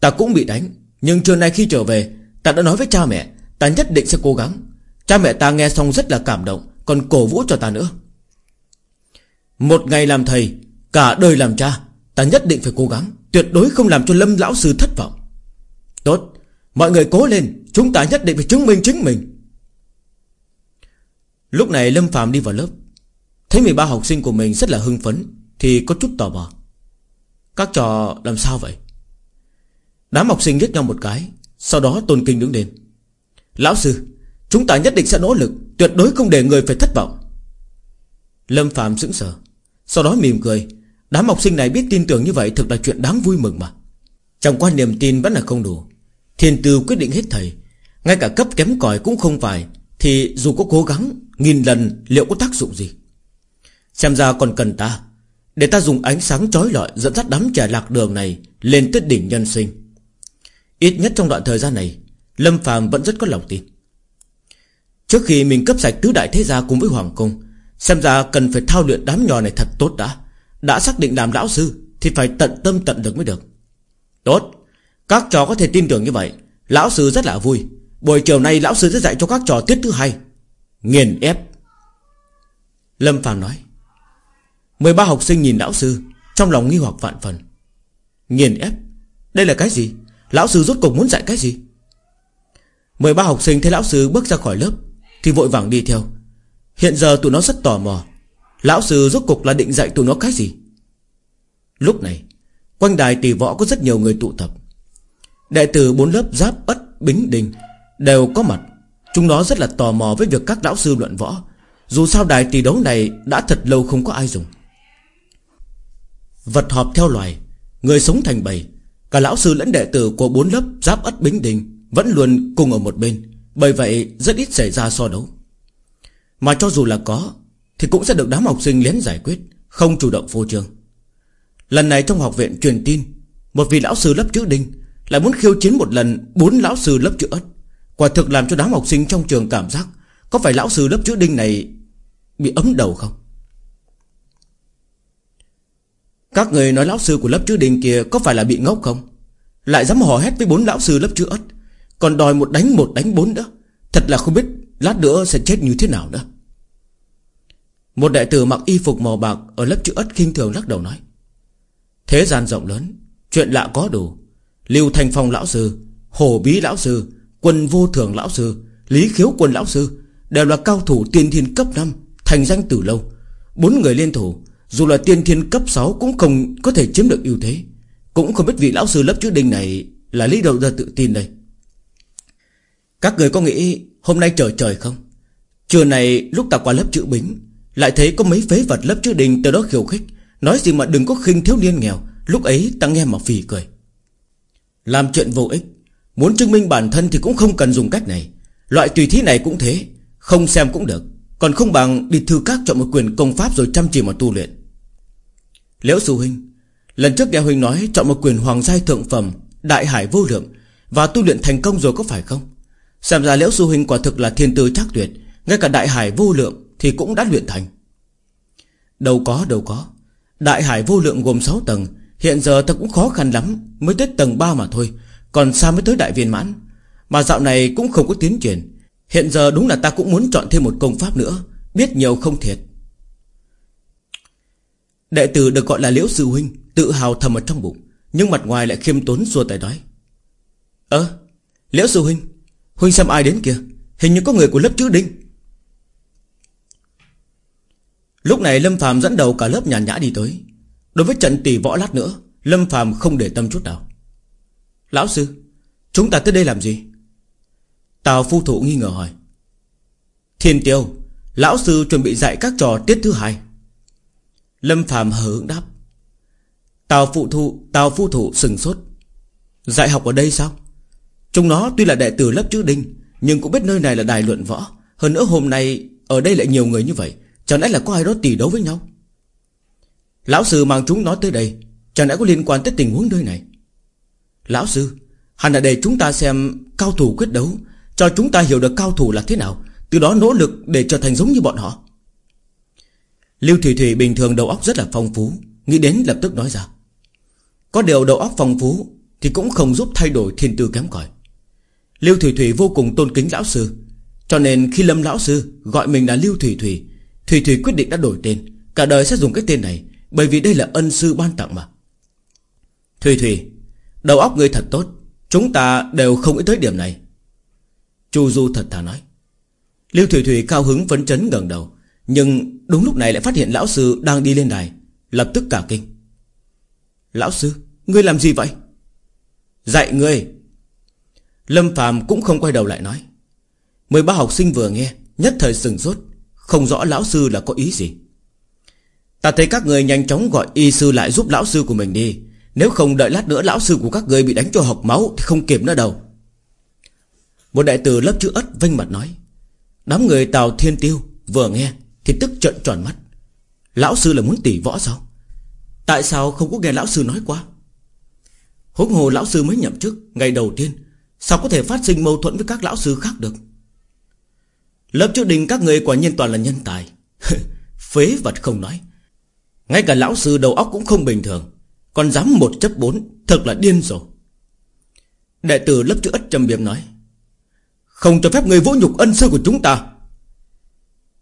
Ta cũng bị đánh, Nhưng trưa nay khi trở về, Ta đã nói với cha mẹ, Ta nhất định sẽ cố gắng. Cha mẹ ta nghe xong rất là cảm động, Còn cổ vũ cho ta nữa. Một ngày làm thầy, Cả đời làm cha, Ta nhất định phải cố gắng, Tuyệt đối không làm cho Lâm Lão Sư thất vọng. Tốt Mọi người cố lên, Chúng ta nhất định phải chứng minh chính mình. Lúc này Lâm Phạm đi vào lớp. Thấy 13 học sinh của mình rất là hưng phấn, Thì có chút tò mò. Các trò làm sao vậy? Đám học sinh liếc nhau một cái, Sau đó tôn kinh đứng lên. Lão sư, Chúng ta nhất định sẽ nỗ lực, Tuyệt đối không để người phải thất vọng. Lâm Phạm sững sờ, Sau đó mỉm cười. Đám học sinh này biết tin tưởng như vậy Thực là chuyện đáng vui mừng mà. Trong quan niềm tin vẫn là không đủ. Thiên tư quyết định hết thầy. Ngay cả cấp kém cỏi cũng không phải, Thì dù có cố gắng, Nghìn lần liệu có tác dụng gì? Xem ra còn cần ta. Để ta dùng ánh sáng chói lọi Dẫn dắt đám trẻ lạc đường này Lên tới đỉnh nhân sinh. Ít nhất trong đoạn thời gian này, Lâm phàm vẫn rất có lòng tin. Trước khi mình cấp sạch tứ đại thế gia cùng với Hoàng Cung, Xem ra cần phải thao luyện đám nhỏ này thật tốt đã. Đã xác định làm lão sư Thì phải tận tâm tận lực mới được. Tốt. Các trò có thể tin tưởng như vậy. Lão sư rất là vui. Buổi chiều nay lão sư sẽ dạy cho các trò tiết thứ hai. Nghiền ép. Lâm Phàm nói 13 học sinh nhìn lão sư, Trong lòng nghi hoặc vạn phần. Nghiền ép? Đây là cái gì? Lão sư rốt cục muốn dạy cái gì? 13 học sinh thấy lão sư bước ra khỏi lớp, Thì vội vàng đi theo. Hiện giờ tụi nó rất tò mò. Lão sư rốt cục là định dạy tụi nó cái gì? Lúc này, Quanh đài tỷ võ có rất nhiều người tụ tập. Đệ tử bốn lớp giáp ất bính đình Đều có mặt. Chúng nó rất là tò mò với việc các lão sư luận võ. Dù sao đài tỷ đấu này Đã thật lâu không có ai dùng. Vật họp theo loài, Người sống thành bầy. Cả lão sư lẫn đệ tử của bốn lớp giáp ất bính đình Vẫn luôn cùng ở một bên. Bởi vậy, rất ít xảy ra so đấu. Mà cho dù là có, Thì cũng sẽ được đám học sinh lén giải quyết, Không chủ động vô trường Lần này trong học viện truyền tin, Một vị lão sư lớp chữ đinh lại muốn khiêu chiến một lần, bốn lão sư lớp chữ ất. Quả thực làm cho đám học sinh trong trường cảm giác, Có phải lão sư lớp chữ đinh này Bị ấm đầu không? Các người nói lão sư của lớp chữ đinh kia Có phải là bị ngốc không? Lại dám hò hét với bốn lão sư lớp chữ ất. Còn đòi một đánh một, đánh bốn nữa. Thật là không biết lát nữa sẽ chết như thế nào nữa. Một đại tử mặc y phục màu bạc Ở lớp chữ ất khinh thường lắc đầu nói, Thế gian rộng lớn, Chuyện lạ có đủ. Lưu Thành Phong lão sư, Hồ Bí lão sư, Quân Vô Thường lão sư, Lý Khiếu Quân lão sư Đều là cao thủ tiên thiên cấp 5 Thành danh từ lâu. Bốn người liên thủ, Dù là tiên thiên cấp 6 cũng không có thể chiếm được ưu thế. Cũng không biết vị lão sư lớp chữ đinh này Là lý đầu ra tự tin đây. Các người có nghĩ Hôm nay trời trời không? Trưa này lúc ta qua lớp chữ bính, Lại thấy có mấy phế vật lớp chữ đình từ đó khiêu khích, Nói gì mà đừng có khinh thiếu niên nghèo, Lúc ấy ta nghe mà phì cười. Làm chuyện vô ích. Muốn chứng minh bản thân thì cũng không cần dùng cách này. Loại tùy thí này cũng thế. Không xem cũng được. Còn không bằng đi thư các chọn một quyền công pháp Rồi chăm chỉ mà tu luyện. Liễu Sư Huynh, Lần trước nghe Huynh nói chọn một quyền hoàng giai thượng phẩm, Đại hải vô lượng Và tu luyện thành công rồi có phải không? Xem ra Liễu Sư Huynh quả thực là thiên tư chắc tuyệt. Ngay cả đại hải vô lượng Thì cũng đã luyện thành. Đâu có đâu có. Đại hải vô lượng gồm 6 tầng. Hiện giờ ta cũng khó khăn lắm, Mới tới tầng 3 mà thôi. Còn xa mới tới đại viên mãn. Mà dạo này cũng không có tiến triển. Hiện giờ đúng là ta cũng muốn chọn thêm một công pháp nữa. Biết nhiều không thiệt. Đệ tử được gọi là Liễu Sư Huynh, Tự hào thầm ở trong bụng, Nhưng mặt ngoài lại khiêm tốn xua tay nói. Ơ, Liễu Sư Huynh Huynh xem ai đến kìa. Hình như có người của lớp chữ đinh. Lúc này Lâm Phạm dẫn đầu cả lớp nhàn nhã đi tới. Đối với trận tỷ võ lát nữa, Lâm Phạm không để tâm chút nào. Lão sư, Chúng ta tới đây làm gì? Tào phu thụ nghi ngờ hỏi. Thiên tiêu, Lão sư chuẩn bị dạy các trò tiết thứ hai. Lâm Phạm hờ hững đáp. Tào phụ thụ Tào phu thụ sừng sốt. Dạy học ở đây sao? Chúng nó tuy là đệ tử lớp chữ đinh, Nhưng cũng biết nơi này là đài luận võ. Hơn nữa hôm nay, ở đây lại nhiều người như vậy. Chẳng lẽ là có ai đó tỷ đấu với nhau? Lão sư mang chúng nó tới đây. Chẳng lẽ có liên quan tới tình huống nơi này? Lão sư, Hẳn là để chúng ta xem cao thủ quyết đấu, Cho chúng ta hiểu được cao thủ là thế nào, Từ đó nỗ lực để trở thành giống như bọn họ. Lưu Thủy Thủy bình thường đầu óc rất là phong phú, Nghĩ đến lập tức nói ra. Có điều đầu óc phong phú Thì cũng không giúp thay đổi thiên tư kém cỏi. Lưu Thủy Thủy vô cùng tôn kính lão sư, Cho nên khi Lâm lão sư Gọi mình là Lưu Thủy Thủy Thủy Thủy quyết định đã đổi tên. Cả đời sẽ dùng cái tên này bởi vì đây là ân sư ban tặng mà. Thùy thùy, Đầu óc ngươi thật tốt. Chúng ta đều không nghĩ tới điểm này. Chu Du thật thà nói. Lưu thùy thùy cao hứng phấn chấn gần đầu. Nhưng đúng lúc này lại phát hiện lão sư đang đi lên đài. Lập tức cả kinh. Lão sư, Ngươi làm gì vậy? Dạy ngươi. Lâm Phạm cũng không quay đầu lại nói. Mười ba học sinh vừa nghe, Nhất thời sừng sốt. Không rõ lão sư là có ý gì. Ta thấy các người nhanh chóng gọi y sư lại giúp lão sư của mình đi. Nếu không đợi lát nữa lão sư của các người bị đánh cho học máu Thì không kịp nữa đâu. Một đại tử lớp chữ ất vinh mặt nói, Đám người Tào Thiên Tiêu Vừa nghe thì tức trợn tròn mắt. Lão sư là muốn tỉ võ sao? Tại sao không có nghe lão sư nói qua? Hốt hồ lão sư mới nhậm chức Ngày đầu tiên, Sao có thể phát sinh mâu thuẫn với các lão sư khác được? Lớp chữ đình các người quả nhiên toàn là nhân tài. Phế vật không nói. Ngay cả lão sư đầu óc cũng không bình thường. Còn dám một chấp bốn, Thật là điên rồi. Đệ tử lớp chữ ất trầm biếm nói, Không cho phép người vỗ nhục ân sư của chúng ta.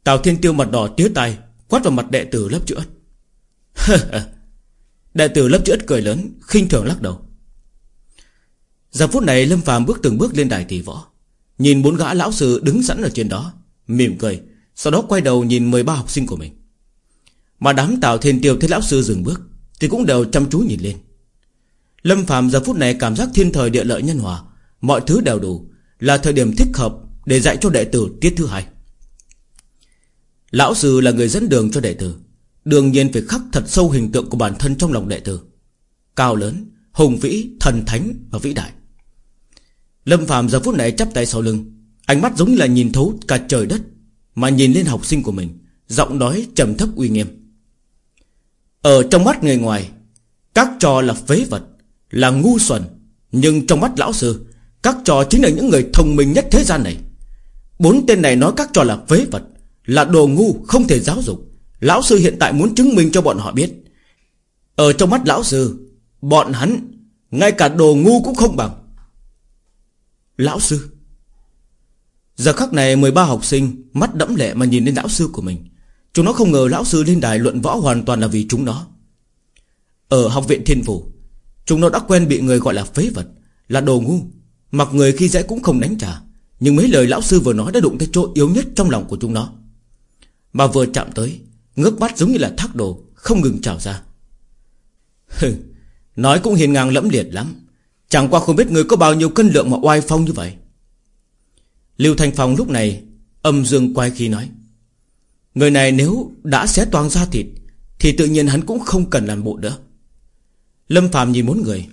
Tào Thiên Tiêu mặt đỏ tía tay Quát vào mặt đệ tử lớp chữ ất Đệ tử lớp chữ ất cười lớn, khinh thường lắc đầu. Giờ phút này Lâm Phàm bước từng bước lên đài tỷ võ, Nhìn bốn gã lão sư đứng sẵn ở trên đó, Mỉm cười, Sau đó quay đầu nhìn 13 học sinh của mình. Mà đám tạo Thiên Tiêu thấy lão sư dừng bước Thì cũng đều chăm chú nhìn lên. Lâm Phạm giờ phút này cảm giác thiên thời địa lợi nhân hòa Mọi thứ đều đủ Là thời điểm thích hợp Để dạy cho đệ tử tiết thứ hai. Lão sư là người dẫn đường cho đệ tử Đương nhiên phải khắc thật sâu hình tượng của bản thân trong lòng đệ tử. Cao lớn, hùng vĩ, thần thánh và vĩ đại. Lâm Phạm giờ phút này chắp tay sau lưng Ánh mắt giống như là nhìn thấu cả trời đất Mà nhìn lên học sinh của mình Giọng nói trầm thấp uy nghiêm. Ở trong mắt người ngoài, Các trò là phế vật, Là ngu xuẩn. Nhưng trong mắt lão sư, Các trò chính là những người thông minh nhất thế gian này. Bốn tên này nói các trò là phế vật, Là đồ ngu không thể giáo dục. Lão sư hiện tại muốn chứng minh cho bọn họ biết. Ở trong mắt lão sư, Bọn hắn, Ngay cả đồ ngu cũng không bằng. Lão sư. Giờ khắc này 13 học sinh Mắt đẫm lệ mà nhìn lên lão sư của mình. Chúng nó không ngờ lão sư lên đài luận võ hoàn toàn là vì chúng nó. Ở học viện thiên phủ, Chúng nó đã quen bị người gọi là phế vật, Là đồ ngu. Mặc người khi dễ cũng không đánh trả, Nhưng mấy lời lão sư vừa nói đã đụng tới chỗ yếu nhất trong lòng của chúng nó. Mà vừa chạm tới, Ngước mắt giống như là thác đồ, Không ngừng trào ra. Hừ, Nói cũng hiền ngang lẫm liệt lắm. Chẳng qua không biết người có bao nhiêu cân lượng mà oai phong như vậy. Lưu Thanh Phong lúc này Âm dương quay khi nói. Người này nếu đã xé toang ra thịt, Thì tự nhiên hắn cũng không cần làm bộ nữa. Lâm Phạm nhìn bốn người,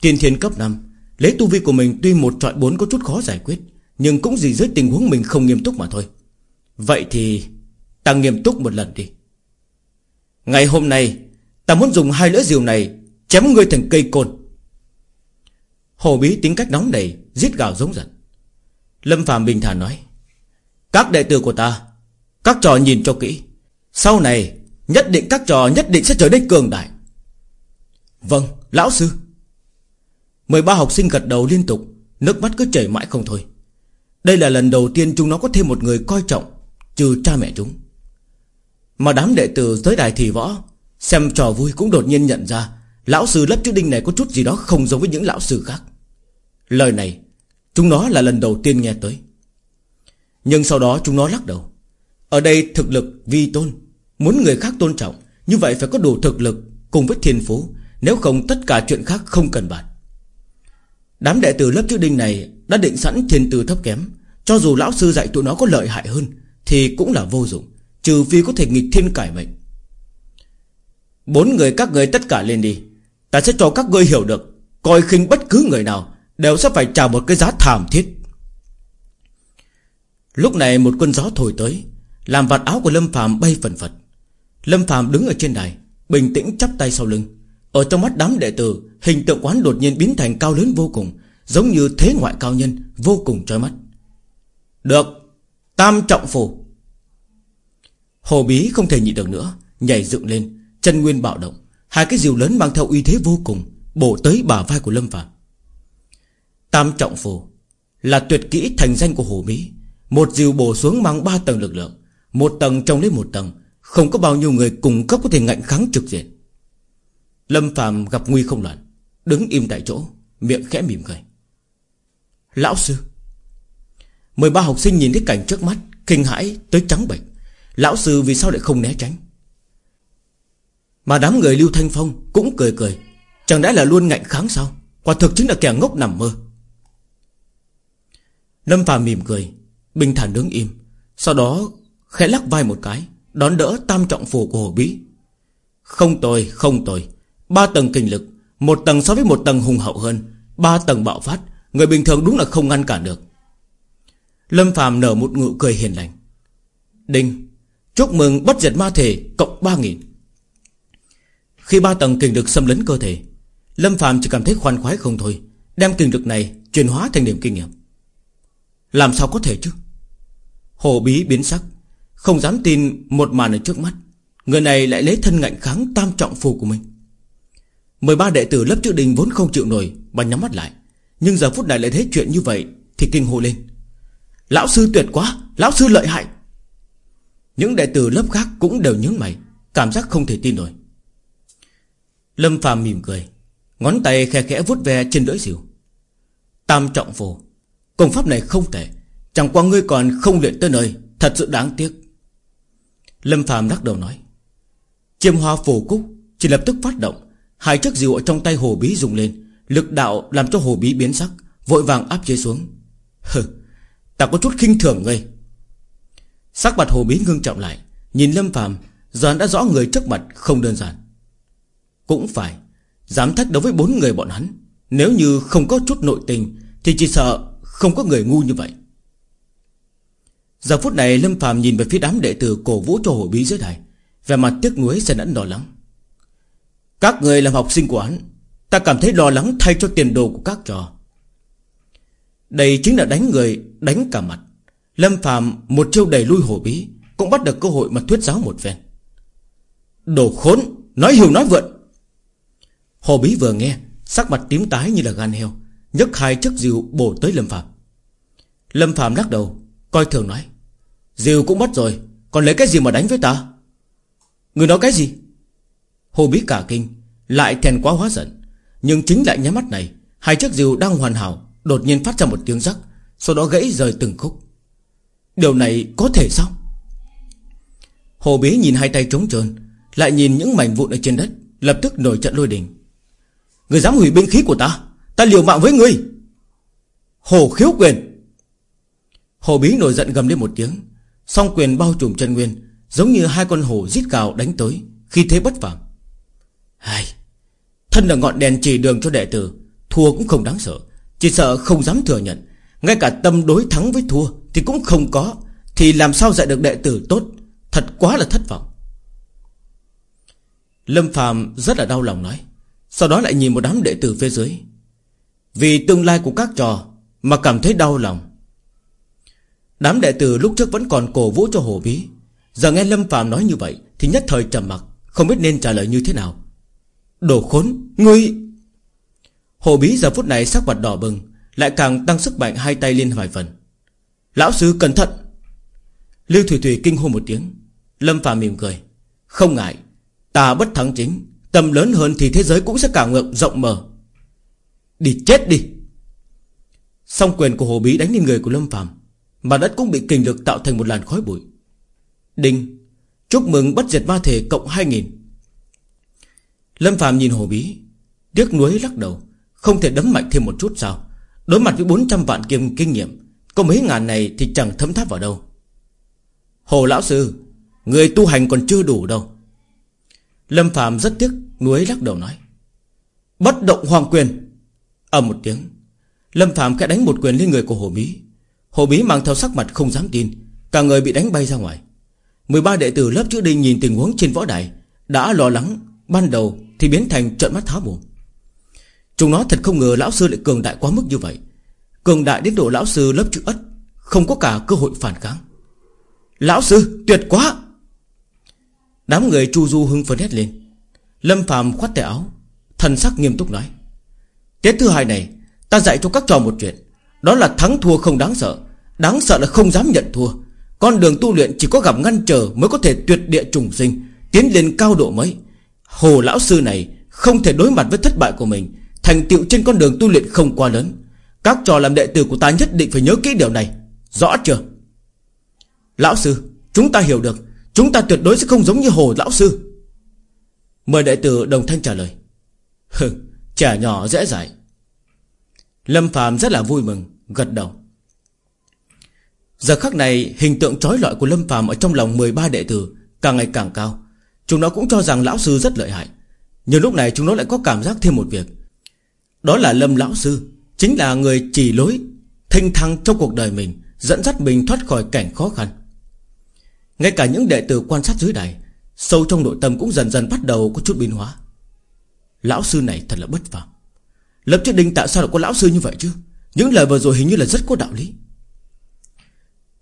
Tiên thiên cấp 5 Lấy tu vi của mình tuy một trọi bốn có chút khó giải quyết, Nhưng cũng gì dưới tình huống mình không nghiêm túc mà thôi. Vậy thì Ta nghiêm túc một lần đi. Ngày hôm nay, Ta muốn dùng hai lưỡi diều này Chém ngươi thành cây côn. Hồ Bí tính cách nóng nảy Giết gào giống giận. Lâm Phạm bình thản nói, Các đệ tử của ta các trò nhìn cho kỹ. Sau này, nhất định các trò nhất định sẽ trở nên cường đại. Vâng lão sư. 13 học sinh gật đầu liên tục, Nước mắt cứ chảy mãi không thôi. Đây là lần đầu tiên chúng nó có thêm một người coi trọng, Trừ cha mẹ chúng. Mà đám đệ tử tới đài thì võ, Xem trò vui cũng đột nhiên nhận ra Lão sư lớp chữ đinh này có chút gì đó không giống với những lão sư khác. Lời này, Chúng nó là lần đầu tiên nghe tới. Nhưng sau đó chúng nó lắc đầu. Ở đây thực lực vi tôn. Muốn người khác tôn trọng, Như vậy phải có đủ thực lực cùng với thiên phú. Nếu không, tất cả chuyện khác không cần bàn. Đám đệ tử lớp chữ đinh này Đã định sẵn thiên tư thấp kém. Cho dù lão sư dạy tụi nó có lợi hại hơn, Thì cũng là vô dụng, Trừ phi có thể nghịch thiên cải mệnh. Bốn người các người tất cả lên đi. Ta sẽ cho các ngươi hiểu được, Coi khinh bất cứ người nào Đều sẽ phải trả một cái giá thảm thiết. Lúc này một cơn gió thổi tới làm vạt áo của Lâm Phạm bay phần phật. Lâm Phạm đứng ở trên đài, Bình tĩnh chắp tay sau lưng. Ở trong mắt đám đệ tử, Hình tượng quán đột nhiên biến thành cao lớn vô cùng, Giống như thế ngoại cao nhân, Vô cùng trói mắt. Được, Tam trọng phủ Hồ Bí không thể nhịn được nữa, Nhảy dựng lên, Chân nguyên bạo động. Hai cái diều lớn mang theo uy thế vô cùng, Bổ tới bả vai của Lâm Phạm Tam trọng phù Là tuyệt kỹ thành danh của Hồ Bí. Một diều bổ xuống mang ba tầng lực lượng. Một tầng trong lấy một tầng, Không có bao nhiêu người cùng cấp có thể ngạnh kháng trực diện. Lâm Phạm gặp nguy không loạn, Đứng im tại chỗ, Miệng khẽ mỉm cười. Lão sư 13 học sinh nhìn thấy cảnh trước mắt, Kinh hãi tới trắng bệnh Lão sư vì sao lại không né tránh? Mà đám người Lưu Thanh Phong Cũng cười cười, Chẳng lẽ là luôn ngạnh kháng sao? Quả thực chính là kẻ ngốc nằm mơ. Lâm Phạm mỉm cười, Bình thản đứng im, Sau đó khẽ lắc vai một cái, Đón đỡ tam trọng phù của Hồ Bí. Không tồi không tồi. Ba tầng kinh lực, Một tầng so với một tầng hùng hậu hơn. Ba tầng bạo phát, Người bình thường đúng là không ngăn cản được. Lâm phàm nở một nụ cười hiền lành. Đinh, Chúc mừng bất diệt ma thể cộng 3.000 Khi ba tầng kinh lực xâm lấn cơ thể, Lâm phàm chỉ cảm thấy khoan khoái không thôi, Đem kinh lực này chuyển hóa thành điểm kinh nghiệm. Làm sao có thể chứ? Hồ bí biến sắc. Không dám tin một màn ở trước mắt. Người này lại lấy thân ngạnh kháng tam trọng phù của mình. 13 đệ tử lớp chữ đình vốn không chịu nổi Và nhắm mắt lại. Nhưng giờ phút này lại thấy chuyện như vậy Thì kinh hô lên. Lão sư tuyệt quá, Lão sư lợi hại. Những đệ tử lớp khác cũng đều nhướng mày, Cảm giác không thể tin nổi. Lâm phàm mỉm cười, Ngón tay khe khẽ vuốt ve trên lưỡi diều Tam trọng phù, Công pháp này không thể Chẳng qua ngươi còn không luyện tới nơi, Thật sự đáng tiếc. Lâm Phạm lắc đầu nói, Chiêm hoa phổ cúc Chỉ lập tức phát động, Hai chiếc diệu ở trong tay hồ bí dùng lên, Lực đạo làm cho hồ bí biến sắc, Vội vàng áp chế xuống. Hừ, Ta có chút khinh thường ngươi. Sắc mặt hồ bí ngưng trọng lại, Nhìn Lâm Phạm Giờ đã rõ người trước mặt không đơn giản. Cũng phải, Dám thách đối với bốn người bọn hắn, Nếu như không có chút nội tình Thì chỉ sợ không có người ngu như vậy. Giờ phút này Lâm Phạm nhìn về phía đám đệ tử cổ vũ cho hồ bí dưới đài Về mặt tiếc nuối sẽ ẩn lo lắng. Các người làm học sinh của hắn, Ta cảm thấy lo lắng thay cho tiền đồ của các trò. Đây chính là đánh người, Đánh cả mặt. Lâm Phạm một chiêu đầy lui hồ bí, Cũng bắt được cơ hội mà thuyết giáo một phen. Đồ khốn, Nói hiểu nói vượn. Hồ Bí vừa nghe, Sắc mặt tím tái như là gan heo, nhấc hai chiếc rìu bổ tới Lâm Phạm Lâm Phạm lắc đầu, Coi thường nói. Diều cũng mất rồi, Còn lấy cái gì mà đánh với ta? Người nói cái gì? Hồ Bí cả kinh, Lại thèn quá hóa giận. Nhưng chính lại nháy mắt này, Hai chiếc diều đang hoàn hảo, Đột nhiên phát ra một tiếng rắc, Sau đó gãy rời từng khúc. Điều này có thể sao? Hồ Bí nhìn hai tay trống trơn, Lại nhìn những mảnh vụn ở trên đất, Lập tức nổi trận lôi đình. Người dám hủy binh khí của ta Ta liều mạng với ngươi. Hồ khiếu quyền. Hồ Bí nổi giận gầm lên một tiếng Song quyền bao trùm chân nguyên, Giống như hai con hổ giết cào đánh tới, Khi thế bất phàm. Hai Thân là ngọn đèn chỉ đường cho đệ tử, Thua cũng không đáng sợ, Chỉ sợ không dám thừa nhận. Ngay cả tâm đối thắng với thua Thì cũng không có, Thì làm sao dạy được đệ tử tốt? Thật quá là thất vọng. Lâm Phạm rất là đau lòng nói, Sau đó lại nhìn một đám đệ tử phía dưới. Vì tương lai của các trò Mà cảm thấy đau lòng Đám đệ tử lúc trước vẫn còn cổ vũ cho Hồ Bí Giờ nghe Lâm Phạm nói như vậy Thì nhất thời trầm mặc, Không biết nên trả lời như thế nào. Đồ khốn, Ngươi! Hồ Bí giờ phút này sắc mặt đỏ bừng, Lại càng tăng sức mạnh hai tay lên vài phần. Lão sư cẩn thận! Lưu Thủy Thủy kinh hô một tiếng. Lâm Phạm mỉm cười. Không ngại, Ta bất thắng chính. Tầm lớn hơn thì thế giới cũng sẽ càng ngược, rộng mở. Đi chết đi! Song quyền của Hồ Bí đánh lên người của Lâm Phạm mà đất cũng bị kình lực tạo thành một làn khói bụi. Đinh, Chúc mừng bất diệt ma thể cộng 2.000 Lâm Phạm nhìn Hồ Bí, Tiếc nuối lắc đầu, Không thể đấm mạnh thêm một chút sao? Đối mặt với 400 vạn kim kinh nghiệm, Có mấy ngàn này thì chẳng thấm tháp vào đâu. Hồ Lão Sư, Người tu hành còn chưa đủ đâu. Lâm Phạm rất tiếc, nuối lắc đầu nói. Bất động hoàng quyền. Ầm một tiếng, Lâm Phạm khẽ đánh một quyền lên người của Hồ Bí. Hồ Bí mang theo sắc mặt không dám tin, Cả người bị đánh bay ra ngoài. 13 đệ tử lớp chữ đinh nhìn tình huống trên võ đài, Đã lo lắng, Ban đầu thì biến thành trận mắt tháo mồm. Chúng nó thật không ngờ lão sư lại cường đại quá mức như vậy. Cường đại đến độ lão sư lớp chữ ất, Không có cả cơ hội phản kháng. Lão sư, tuyệt quá! Đám người chu du hưng phấn hét lên. Lâm phàm khoát tay áo, Thần sắc nghiêm túc nói, Tiết thứ hai này, Ta dạy cho các trò một chuyện. Đó là thắng thua không đáng sợ. Đáng sợ là không dám nhận thua. Con đường tu luyện chỉ có gặp ngăn trở Mới có thể tuyệt địa trùng sinh, Tiến lên cao độ mới. Hồ lão sư này không thể đối mặt với thất bại của mình. Thành tựu trên con đường tu luyện không quá lớn. Các trò làm đệ tử của ta nhất định phải nhớ kỹ điều này. Rõ chưa? Lão sư, Chúng ta hiểu được. Chúng ta tuyệt đối sẽ không giống như hồ lão sư. Mời đệ tử đồng thanh trả lời. Hừ, Trẻ nhỏ dễ dãi. Lâm Phạm rất là vui mừng. Gật đầu. Giờ khắc này, hình tượng trói lọi của Lâm phàm Ở trong lòng 13 đệ tử Càng ngày càng cao. Chúng nó cũng cho rằng lão sư rất lợi hại. Nhưng lúc này chúng nó lại có cảm giác thêm một việc. Đó là Lâm lão sư Chính là người chỉ lối Thanh thăng trong cuộc đời mình, Dẫn dắt mình thoát khỏi cảnh khó khăn. Ngay cả những đệ tử quan sát dưới đài, Sâu trong nội tâm cũng dần dần bắt đầu có chút biến hóa. Lão sư này thật là bất phàm. Lập trước đinh tại sao lại có lão sư như vậy chứ? Những lời vừa rồi hình như là rất có đạo lý.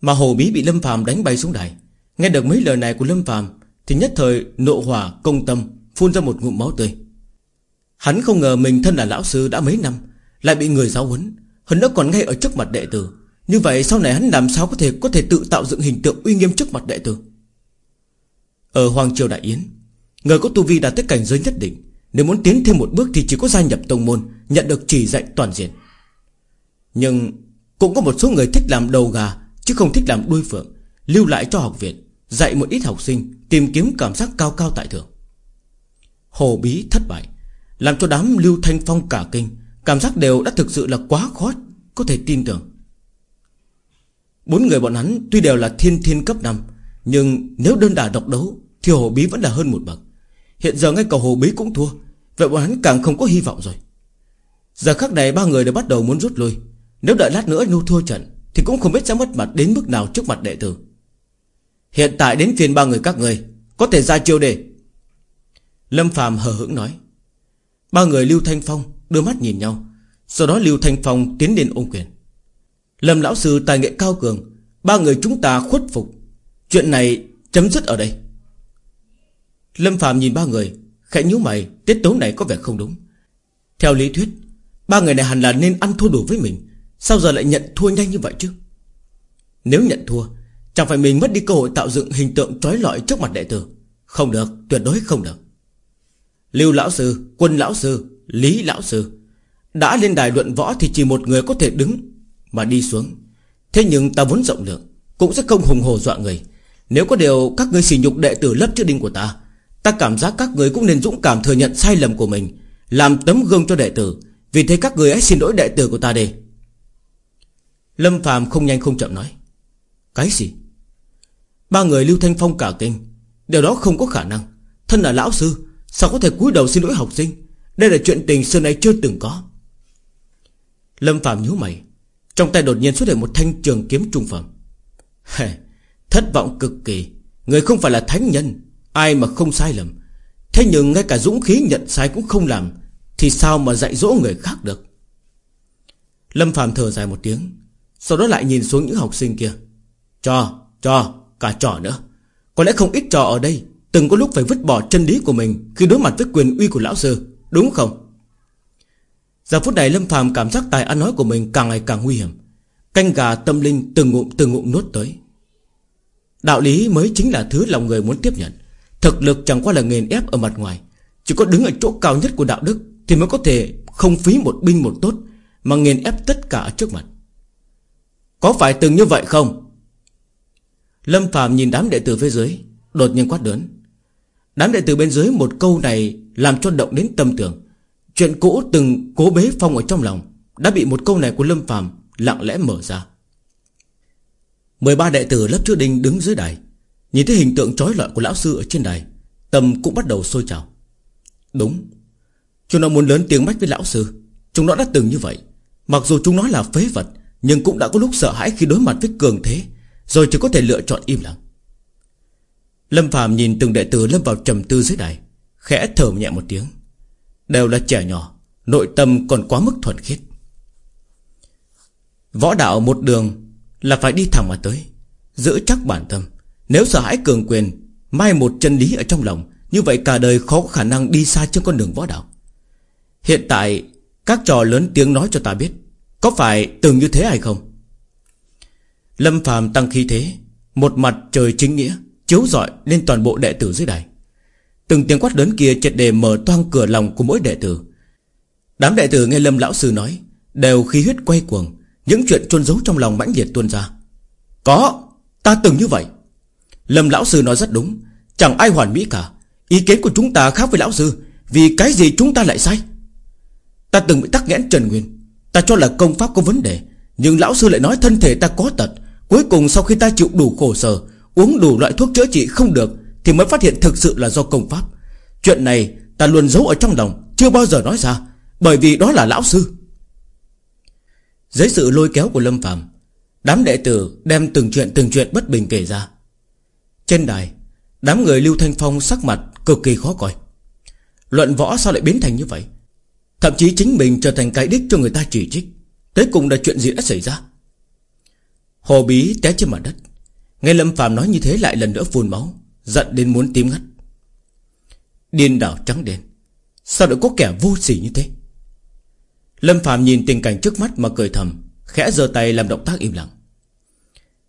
Mà hồ bí bị Lâm phàm đánh bay xuống đài. Nghe được mấy lời này của Lâm phàm Thì nhất thời nộ hỏa công tâm, Phun ra một ngụm máu tươi. Hắn không ngờ mình thân là lão sư đã mấy năm, Lại bị người giáo huấn, Hơn nữa còn ngay ở trước mặt đệ tử. Như vậy sau này hắn làm sao có thể có thể tự tạo dựng hình tượng uy nghiêm trước mặt đệ tử? Ở Hoàng Triều Đại Yến, Người có tu vi đạt tới cảnh giới nhất định, Nếu muốn tiến thêm một bước thì chỉ có gia nhập tông môn, Nhận được chỉ dạy toàn diện. Nhưng cũng có một số người thích làm đầu gà, Chứ không thích làm đuôi phượng, Lưu lại cho học viện, Dạy một ít học sinh, Tìm kiếm cảm giác cao cao tại thượng. Hồ bí thất bại, Làm cho đám lưu thanh phong cả kinh, Cảm giác đều đã thực sự là quá khó Có thể tin tưởng. Bốn người bọn hắn tuy đều là thiên thiên cấp 5 Nhưng nếu đơn đả độc đấu Thì hồ bí vẫn là hơn một bậc. Hiện giờ ngay cả hồ bí cũng thua, Vậy bọn hắn càng không có hy vọng rồi. Giờ khắc này ba người đã bắt đầu muốn rút lui. Nếu đợi lát nữa nô thua trận, Thì cũng không biết sẽ mất mặt đến mức nào trước mặt đệ tử. Hiện tại đến phiên ba người các người Có thể ra chiêu đề. Lâm phàm hờ hững nói. Ba người Lưu Thanh Phong đưa mắt nhìn nhau, Sau đó Lưu Thanh Phong tiến đến ôm quyền. Lâm lão sư tài nghệ cao cường, Ba người chúng ta khuất phục. Chuyện này chấm dứt ở đây. Lâm Phạm nhìn ba người, Khẽ nhíu mày, Tiết tấu này có vẻ không đúng. Theo lý thuyết, Ba người này hẳn là nên ăn thua đủ với mình. Sao giờ lại nhận thua nhanh như vậy chứ? Nếu nhận thua Chẳng phải mình mất đi cơ hội tạo dựng hình tượng trói lọi trước mặt đệ tử. Không được, tuyệt đối không được. Lưu Lão Sư, Quân Lão Sư, Lý Lão Sư Đã lên đài luận võ thì chỉ một người có thể đứng Mà đi xuống. Thế nhưng ta vốn rộng lượng Cũng sẽ không hùng hồ dọa người. Nếu có điều các ngươi xỉ nhục đệ tử lớp trước đinh của ta Ta cảm giác các người cũng nên dũng cảm thừa nhận sai lầm của mình Làm tấm gương cho đệ tử. Vì thế các người hãy xin lỗi đệ tử của ta đi. Lâm Phạm không nhanh không chậm nói. Cái gì? Ba người Lưu Thanh Phong cả kinh. Điều đó không có khả năng. Thân là lão sư, Sao có thể cúi đầu xin lỗi học sinh? Đây là chuyện tình xưa nay chưa từng có. Lâm Phạm nhíu mày. Trong tay đột nhiên xuất hiện một thanh trường kiếm trung phẩm. Thất vọng cực kỳ. Người không phải là thánh nhân. Ai mà không sai lầm. Thế nhưng ngay cả dũng khí nhận sai cũng không làm. Thì sao mà dạy dỗ người khác được? Lâm Phạm thở dài một tiếng. Sau đó lại nhìn xuống những học sinh kia. Trò, trò, cả trò nữa. Có lẽ không ít trò ở đây Từng có lúc phải vứt bỏ chân lý của mình Khi đối mặt với quyền uy của lão sư Đúng không? Giờ phút này Lâm phàm cảm giác tài ăn nói của mình càng ngày càng nguy hiểm. Canh gà tâm linh từng ngụm từng ngụm nuốt tới. Đạo lý mới chính là thứ lòng người muốn tiếp nhận. Thực lực chẳng qua là nghiền ép ở mặt ngoài. Chỉ có đứng ở chỗ cao nhất của đạo đức Thì mới có thể không phí một binh một tốt Mà nghiền ép tất cả trước mặt. Có phải từng như vậy không? Lâm Phạm nhìn đám đệ tử phía dưới, Đột nhiên quát lớn. Đám đệ tử bên dưới một câu này Làm cho động đến tâm tưởng. Chuyện cũ từng cố bế phong ở trong lòng, Đã bị một câu này của Lâm Phạm Lặng lẽ mở ra. 13 đệ tử lớp chứa đinh đứng dưới đài, Nhìn thấy hình tượng trói lọi của lão sư ở trên đài, Tâm cũng bắt đầu sôi trào. Đúng, Chúng nó muốn lớn tiếng mách với lão sư, Chúng nó đã từng như vậy, Mặc dù chúng nó là phế vật nhưng cũng đã có lúc sợ hãi khi đối mặt với cường thế, Rồi chỉ có thể lựa chọn im lặng. Lâm Phạm nhìn từng đệ tử lâm vào trầm tư dưới đài, Khẽ thở nhẹ một tiếng. Đều là trẻ nhỏ, Nội tâm còn quá mức thuần khiết. Võ đạo một đường Là phải đi thẳng mà tới, Giữ chắc bản tâm nếu sợ hãi cường quyền, Mai một chân lý ở trong lòng, Như vậy cả đời khó có khả năng đi xa trên con đường võ đạo. Hiện tại, Các trò lớn tiếng nói cho ta biết có phải từng như thế hay không? Lâm phàm tăng khí thế, Một mặt trời chính nghĩa, Chiếu rọi lên toàn bộ đệ tử dưới đài. Từng tiếng quát lớn kia triệt đề mở toang cửa lòng của mỗi đệ tử. Đám đệ tử nghe Lâm Lão Sư nói, Đều khí huyết quay cuồng, Những chuyện chôn giấu trong lòng mãnh liệt tuôn ra. Có, Ta từng như vậy. Lâm lão sư nói rất đúng, Chẳng ai hoàn mỹ cả, Ý kiến của chúng ta khác với lão sư, Vì cái gì chúng ta lại sai? Ta từng bị tắc nghẽn trần nguyên Ta cho là công pháp có vấn đề, Nhưng lão sư lại nói thân thể ta có tật. Cuối cùng sau khi ta chịu đủ khổ sở, Uống đủ loại thuốc chữa trị không được, Thì mới phát hiện thực sự là do công pháp. Chuyện này ta luôn giấu ở trong lòng, Chưa bao giờ nói ra, Bởi vì đó là lão sư. Dưới sự lôi kéo của Lâm Phạm Đám đệ tử đem từng chuyện từng chuyện bất bình kể ra. Trên đài, Đám người Lưu Thanh Phong sắc mặt cực kỳ khó coi. Luận võ sao lại biến thành như vậy? Thậm chí chính mình trở thành cái đích cho người ta chỉ trích. Tới cùng là chuyện gì đã xảy ra? Hồ Bí té trên mặt đất. Nghe Lâm Phạm nói như thế lại lần nữa phun máu, Giận đến muốn tím ngắt. Điên đảo trắng đen. Sao lại có kẻ vô sỉ như thế? Lâm Phạm nhìn tình cảnh trước mắt mà cười thầm, Khẽ giơ tay làm động tác im lặng.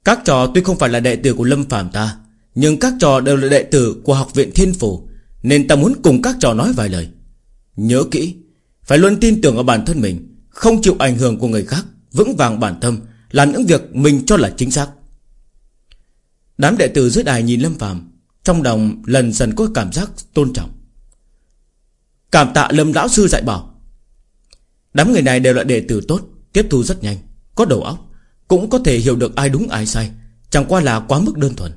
Các trò tuy không phải là đệ tử của Lâm Phạm ta, nhưng các trò đều là đệ tử của học viện Thiên Phủ Nên ta muốn cùng các trò nói vài lời. Nhớ kỹ phải luôn tin tưởng ở bản thân mình, Không chịu ảnh hưởng của người khác, Vững vàng bản tâm Làm những việc mình cho là chính xác. Đám đệ tử dưới đài nhìn Lâm Phàm, Trong đồng lần dần có cảm giác tôn trọng. Cảm tạ Lâm Lão Sư dạy bảo. Đám người này đều là đệ tử tốt, Tiếp thu rất nhanh, Có đầu óc, Cũng có thể hiểu được ai đúng ai sai, Chẳng qua là quá mức đơn thuần.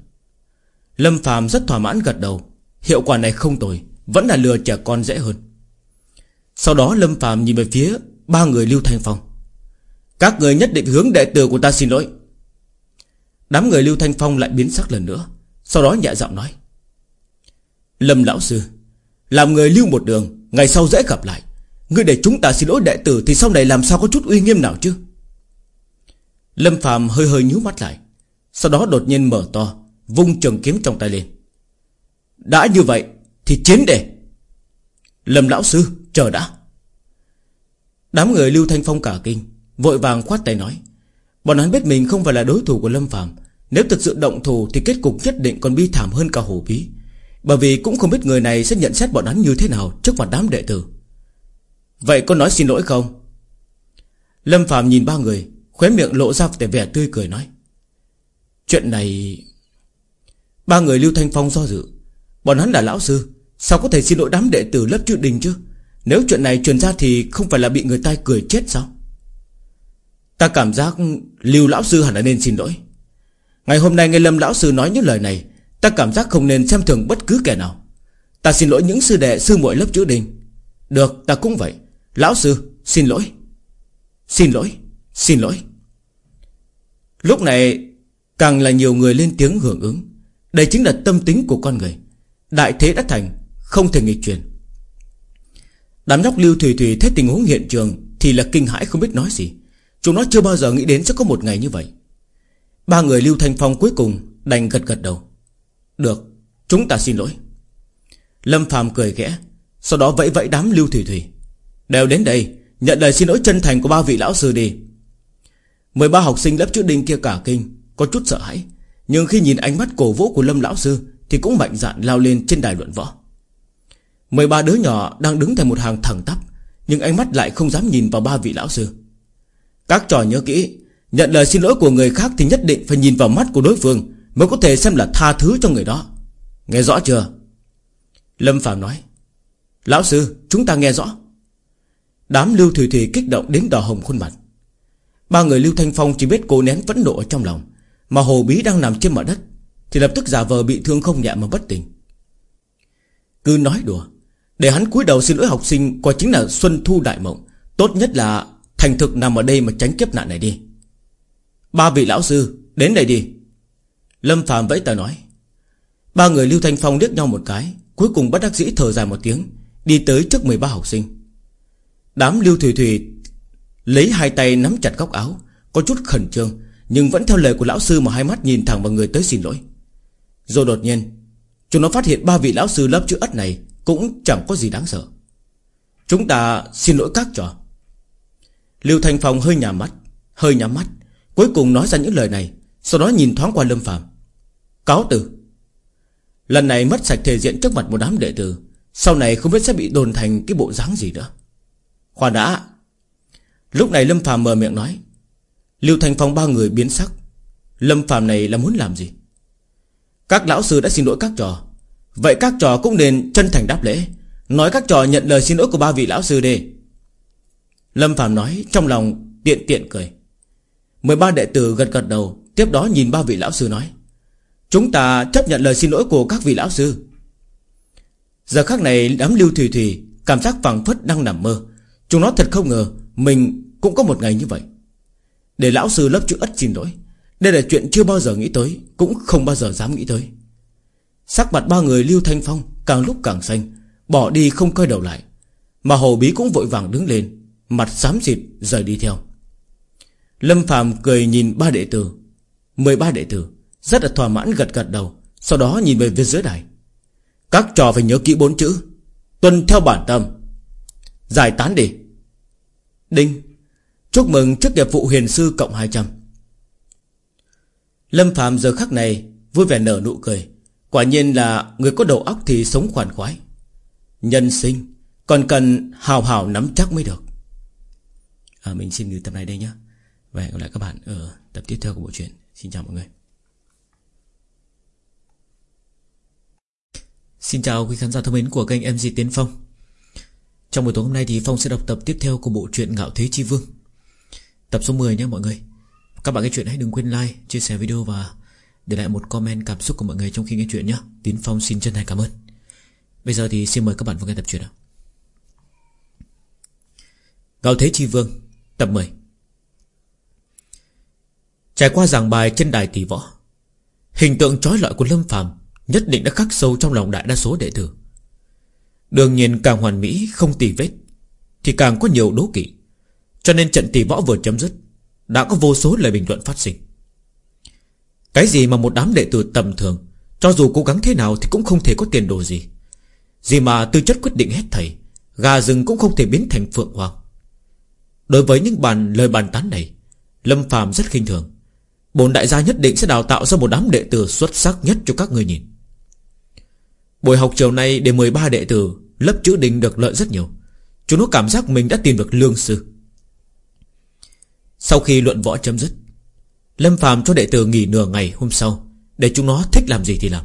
Lâm phàm rất thỏa mãn gật đầu, Hiệu quả này không tồi, Vẫn là lừa trẻ con dễ hơn. Sau đó Lâm Phạm nhìn về phía Ba người Lưu Thanh Phong. Các người nhất định hướng đệ tử của ta xin lỗi. Đám người Lưu Thanh Phong lại biến sắc lần nữa, Sau đó nhẹ giọng nói. Lâm Lão Sư, Làm người lưu một đường, Ngày sau dễ gặp lại. Ngươi để chúng ta xin lỗi đệ tử Thì sau này làm sao có chút uy nghiêm nào chứ? Lâm Phạm hơi hơi nhíu mắt lại, Sau đó đột nhiên mở to, Vung trường kiếm trong tay lên. Đã như vậy Thì chiến đề Lâm lão sư chờ đã. Đám người Lưu Thanh Phong cả kinh, Vội vàng khoát tay nói, Bọn hắn biết mình không phải là đối thủ của Lâm Phạm Nếu thực sự động thủ thì kết cục nhất định còn bi thảm hơn cả hổ bí, Bởi vì cũng không biết người này sẽ nhận xét bọn hắn như thế nào Trước mặt đám đệ tử. Vậy có nói xin lỗi không? Lâm Phạm nhìn ba người, Khóe miệng lộ ra vẻ tươi cười nói, Chuyện này Ba người Lưu Thanh Phong do dự, Bọn hắn là lão sư, Sao có thể xin lỗi đám đệ tử lớp chữ đình chứ? Nếu chuyện này truyền ra thì không phải là bị người ta cười chết sao? Ta cảm giác Lưu lão sư hẳn là nên xin lỗi. Ngày hôm nay nghe Lâm lão sư nói những lời này, Ta cảm giác không nên xem thường bất cứ kẻ nào. Ta xin lỗi những sư đệ, sư muội lớp chữ đình. Được, ta cũng vậy. Lão sư, xin lỗi. Xin lỗi Xin lỗi. Lúc này, càng là nhiều người lên tiếng hưởng ứng. Đây chính là tâm tính của con người. Đại thế đã thành, Không thể nghịch truyền Đám nhóc lưu thủy thủy thấy tình huống hiện trường Thì là kinh hãi không biết nói gì. Chúng nó chưa bao giờ nghĩ đến sẽ có một ngày như vậy. Ba người lưu thanh phong cuối cùng Đành gật gật đầu. Được, chúng ta xin lỗi. Lâm phàm cười khẽ, Sau đó vẫy vẫy đám lưu thủy thủy. Đều đến đây, Nhận lời xin lỗi chân thành của ba vị lão sư đi. 13 học sinh lớp chữ đinh kia cả kinh, Có chút sợ hãi. Nhưng khi nhìn ánh mắt cổ vũ của Lâm lão sư Thì cũng mạnh dạn lao lên trên đài luận võ. 13 đứa nhỏ đang đứng thành một hàng thẳng tắp, Nhưng ánh mắt lại không dám nhìn vào ba vị lão sư. Các trò nhớ kỹ, Nhận lời xin lỗi của người khác thì nhất định phải nhìn vào mắt của đối phương Mới có thể xem là tha thứ cho người đó. Nghe rõ chưa? Lâm Phạm nói. Lão sư, chúng ta nghe rõ. Đám Lưu Thủy Thủy kích động đến đỏ hồng khuôn mặt. Ba người Lưu Thanh Phong chỉ biết cố nén phẫn nộ ở trong lòng, Mà Hồ Bí đang nằm trên mặt đất Thì lập tức giả vờ bị thương không nhẹ mà bất tỉnh. Cứ nói đùa để hắn cúi đầu xin lỗi học sinh, Quả chính là Xuân Thu Đại Mộng. Tốt nhất là thành thực nằm ở đây mà tránh kiếp nạn này đi. Ba vị lão sư, Đến đây đi. Lâm Phạm vẫy tay nói. Ba người Lưu Thanh Phong liếc nhau một cái, Cuối cùng bất đắc dĩ thở dài một tiếng, Đi tới trước 13 học sinh. Đám Lưu Thủy Thủy Lấy hai tay nắm chặt góc áo, Có chút khẩn trương, Nhưng vẫn theo lời của lão sư mà hai mắt nhìn thẳng vào người tới xin lỗi. Rồi đột nhiên, Chúng nó phát hiện ba vị lão sư lớp chữ ất này cũng chẳng có gì đáng sợ. Chúng ta xin lỗi các trò. Lưu Thanh Phong hơi nhắm mắt, Hơi nhắm mắt, Cuối cùng nói ra những lời này, Sau đó nhìn thoáng qua Lâm Phạm Cáo từ. Lần này mất sạch thể diện trước mặt một đám đệ tử, Sau này không biết sẽ bị đồn thành cái bộ dáng gì nữa. Khoan đã. Lúc này Lâm Phạm mở miệng nói. Lưu Thành Phong ba người biến sắc. Lâm Phạm này là muốn làm gì? Các lão sư đã xin lỗi các trò. Vậy các trò cũng nên chân thành đáp lễ. Nói các trò nhận lời xin lỗi của ba vị lão sư đi. Lâm Phạm nói, trong lòng tiện tiện cười. 13 đệ tử gật gật đầu, Tiếp đó nhìn ba vị lão sư nói, Chúng ta chấp nhận lời xin lỗi của các vị lão sư. Giờ khắc này, đám lưu thủy thủy, Cảm giác phẳng phất đang nằm mơ. Chúng nó thật không ngờ, Mình cũng có một ngày như vậy. Để lão sư lớp chữ ất xin lỗi, Đây là chuyện chưa bao giờ nghĩ tới, Cũng không bao giờ dám nghĩ tới. Sắc mặt ba người Lưu Thanh Phong Càng lúc càng xanh, Bỏ đi không quay đầu lại. Mà Hồ Bí cũng vội vàng đứng lên, Mặt xám xịt rời đi theo. Lâm Phạm cười nhìn ba đệ tử. 13 đệ tử, Rất là thỏa mãn gật gật đầu, Sau đó nhìn về phía dưới đài. Các trò phải nhớ kỹ bốn chữ, Tuân theo bản tâm. Giải tán đi. Đinh, Chúc mừng chức nghiệp vụ hiền sư cộng 200 Lâm Phạm giờ khắc này Vui vẻ nở nụ cười. Quả nhiên là người có đầu óc thì sống khoản khoái. Nhân sinh Còn cần hào hào nắm chắc mới được. À, Mình xin gửi tập này đây nhé Và hẹn gặp lại các bạn ở tập tiếp theo của bộ truyện. Xin chào mọi người. Xin chào quý khán giả thân mến của kênh MC Tiến Phong. Trong buổi tối hôm nay thì Phong sẽ đọc tập tiếp theo của bộ truyện Ngạo Thế Chi Vương. Tập số 10 nhé mọi người. Các bạn nghe chuyện hãy đừng quên like, chia sẻ video và để lại một comment cảm xúc của mọi người trong khi nghe chuyện nhé. Tín Phong xin chân thành cảm ơn. Bây giờ thì xin mời các bạn vào nghe tập truyện nào. Ngạo Thế Chi Vương, Tập 10 Trải qua giảng bài trên đài tỷ võ, Hình tượng trói lọi của Lâm Phàm Nhất định đã khắc sâu trong lòng đại đa số đệ tử. Đương nhiên càng hoàn mỹ, không tì vết, Thì càng có nhiều đố kỵ. Cho nên trận tỷ võ vừa chấm dứt, Đã có vô số lời bình luận phát sinh. Cái gì mà một đám đệ tử tầm thường, Cho dù cố gắng thế nào Thì cũng không thể có tiền đồ gì. Gì mà tư chất quyết định hết thầy, Gà rừng cũng không thể biến thành phượng hoàng. Đối với những bàn, lời bàn tán này, Lâm phàm rất khinh thường. Bồn đại gia nhất định sẽ đào tạo ra một đám đệ tử xuất sắc nhất cho các người nhìn. Buổi học chiều nay để 13 đệ tử, Lớp chữ đình được lợi rất nhiều. Chúng nó cảm giác mình đã tìm được lương sư. Sau khi luận võ chấm dứt Lâm Phạm cho đệ tử nghỉ nửa ngày hôm sau, Để chúng nó thích làm gì thì làm.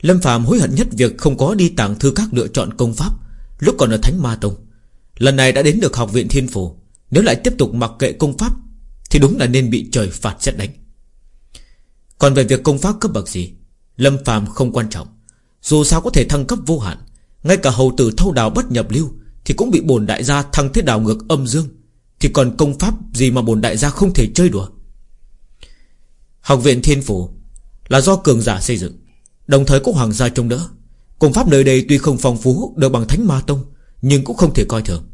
Lâm Phạm hối hận nhất việc không có đi tàng thư các lựa chọn công pháp, Lúc còn ở Thánh Ma Tông. Lần này đã đến được học viện Thiên Phủ Nếu lại tiếp tục mặc kệ công pháp, Thì đúng là nên bị trời phạt xét đánh. Còn về việc công pháp cấp bậc gì, Lâm Phạm không quan trọng. Dù sao có thể thăng cấp vô hạn, Ngay cả hầu tử thâu đào bất nhập lưu Thì cũng bị bồn đại gia thăng thế đào ngược âm dương. Thì còn công pháp gì mà bồn đại gia không thể chơi đùa? Học viện Thiên Phủ Là do cường giả xây dựng. Đồng thời có hoàng gia trông đỡ. Công pháp nơi đây tuy không phong phú, Được bằng thánh ma tông, Nhưng cũng không thể coi thường.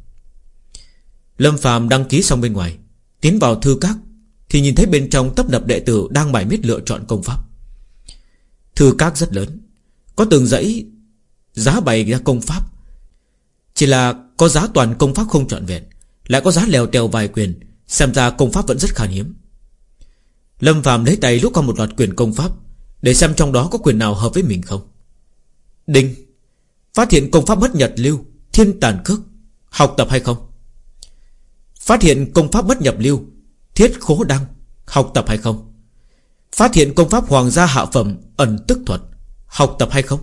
Lâm phàm đăng ký xong bên ngoài, Tiến vào thư các, Thì nhìn thấy bên trong tấp nập đệ tử Đang bài miết lựa chọn công pháp. Thư các rất lớn, Có từng dãy, Giá bày ra công pháp. Chỉ là có giá toàn công pháp không trọn vẹn, Lại có giá lèo tèo vài quyền, Xem ra công pháp vẫn rất khan hiếm. Lâm Phạm lấy tay lúc qua một loạt quyền công pháp, Để xem trong đó có quyền nào hợp với mình không. Đinh, Phát hiện công pháp bất nhật lưu, Thiên tàn cước Học tập hay không? Phát hiện công pháp bất nhập lưu, Thiết khố đăng, Học tập hay không? Phát hiện công pháp hoàng gia hạ phẩm, Ẩn tức thuật, Học tập hay không?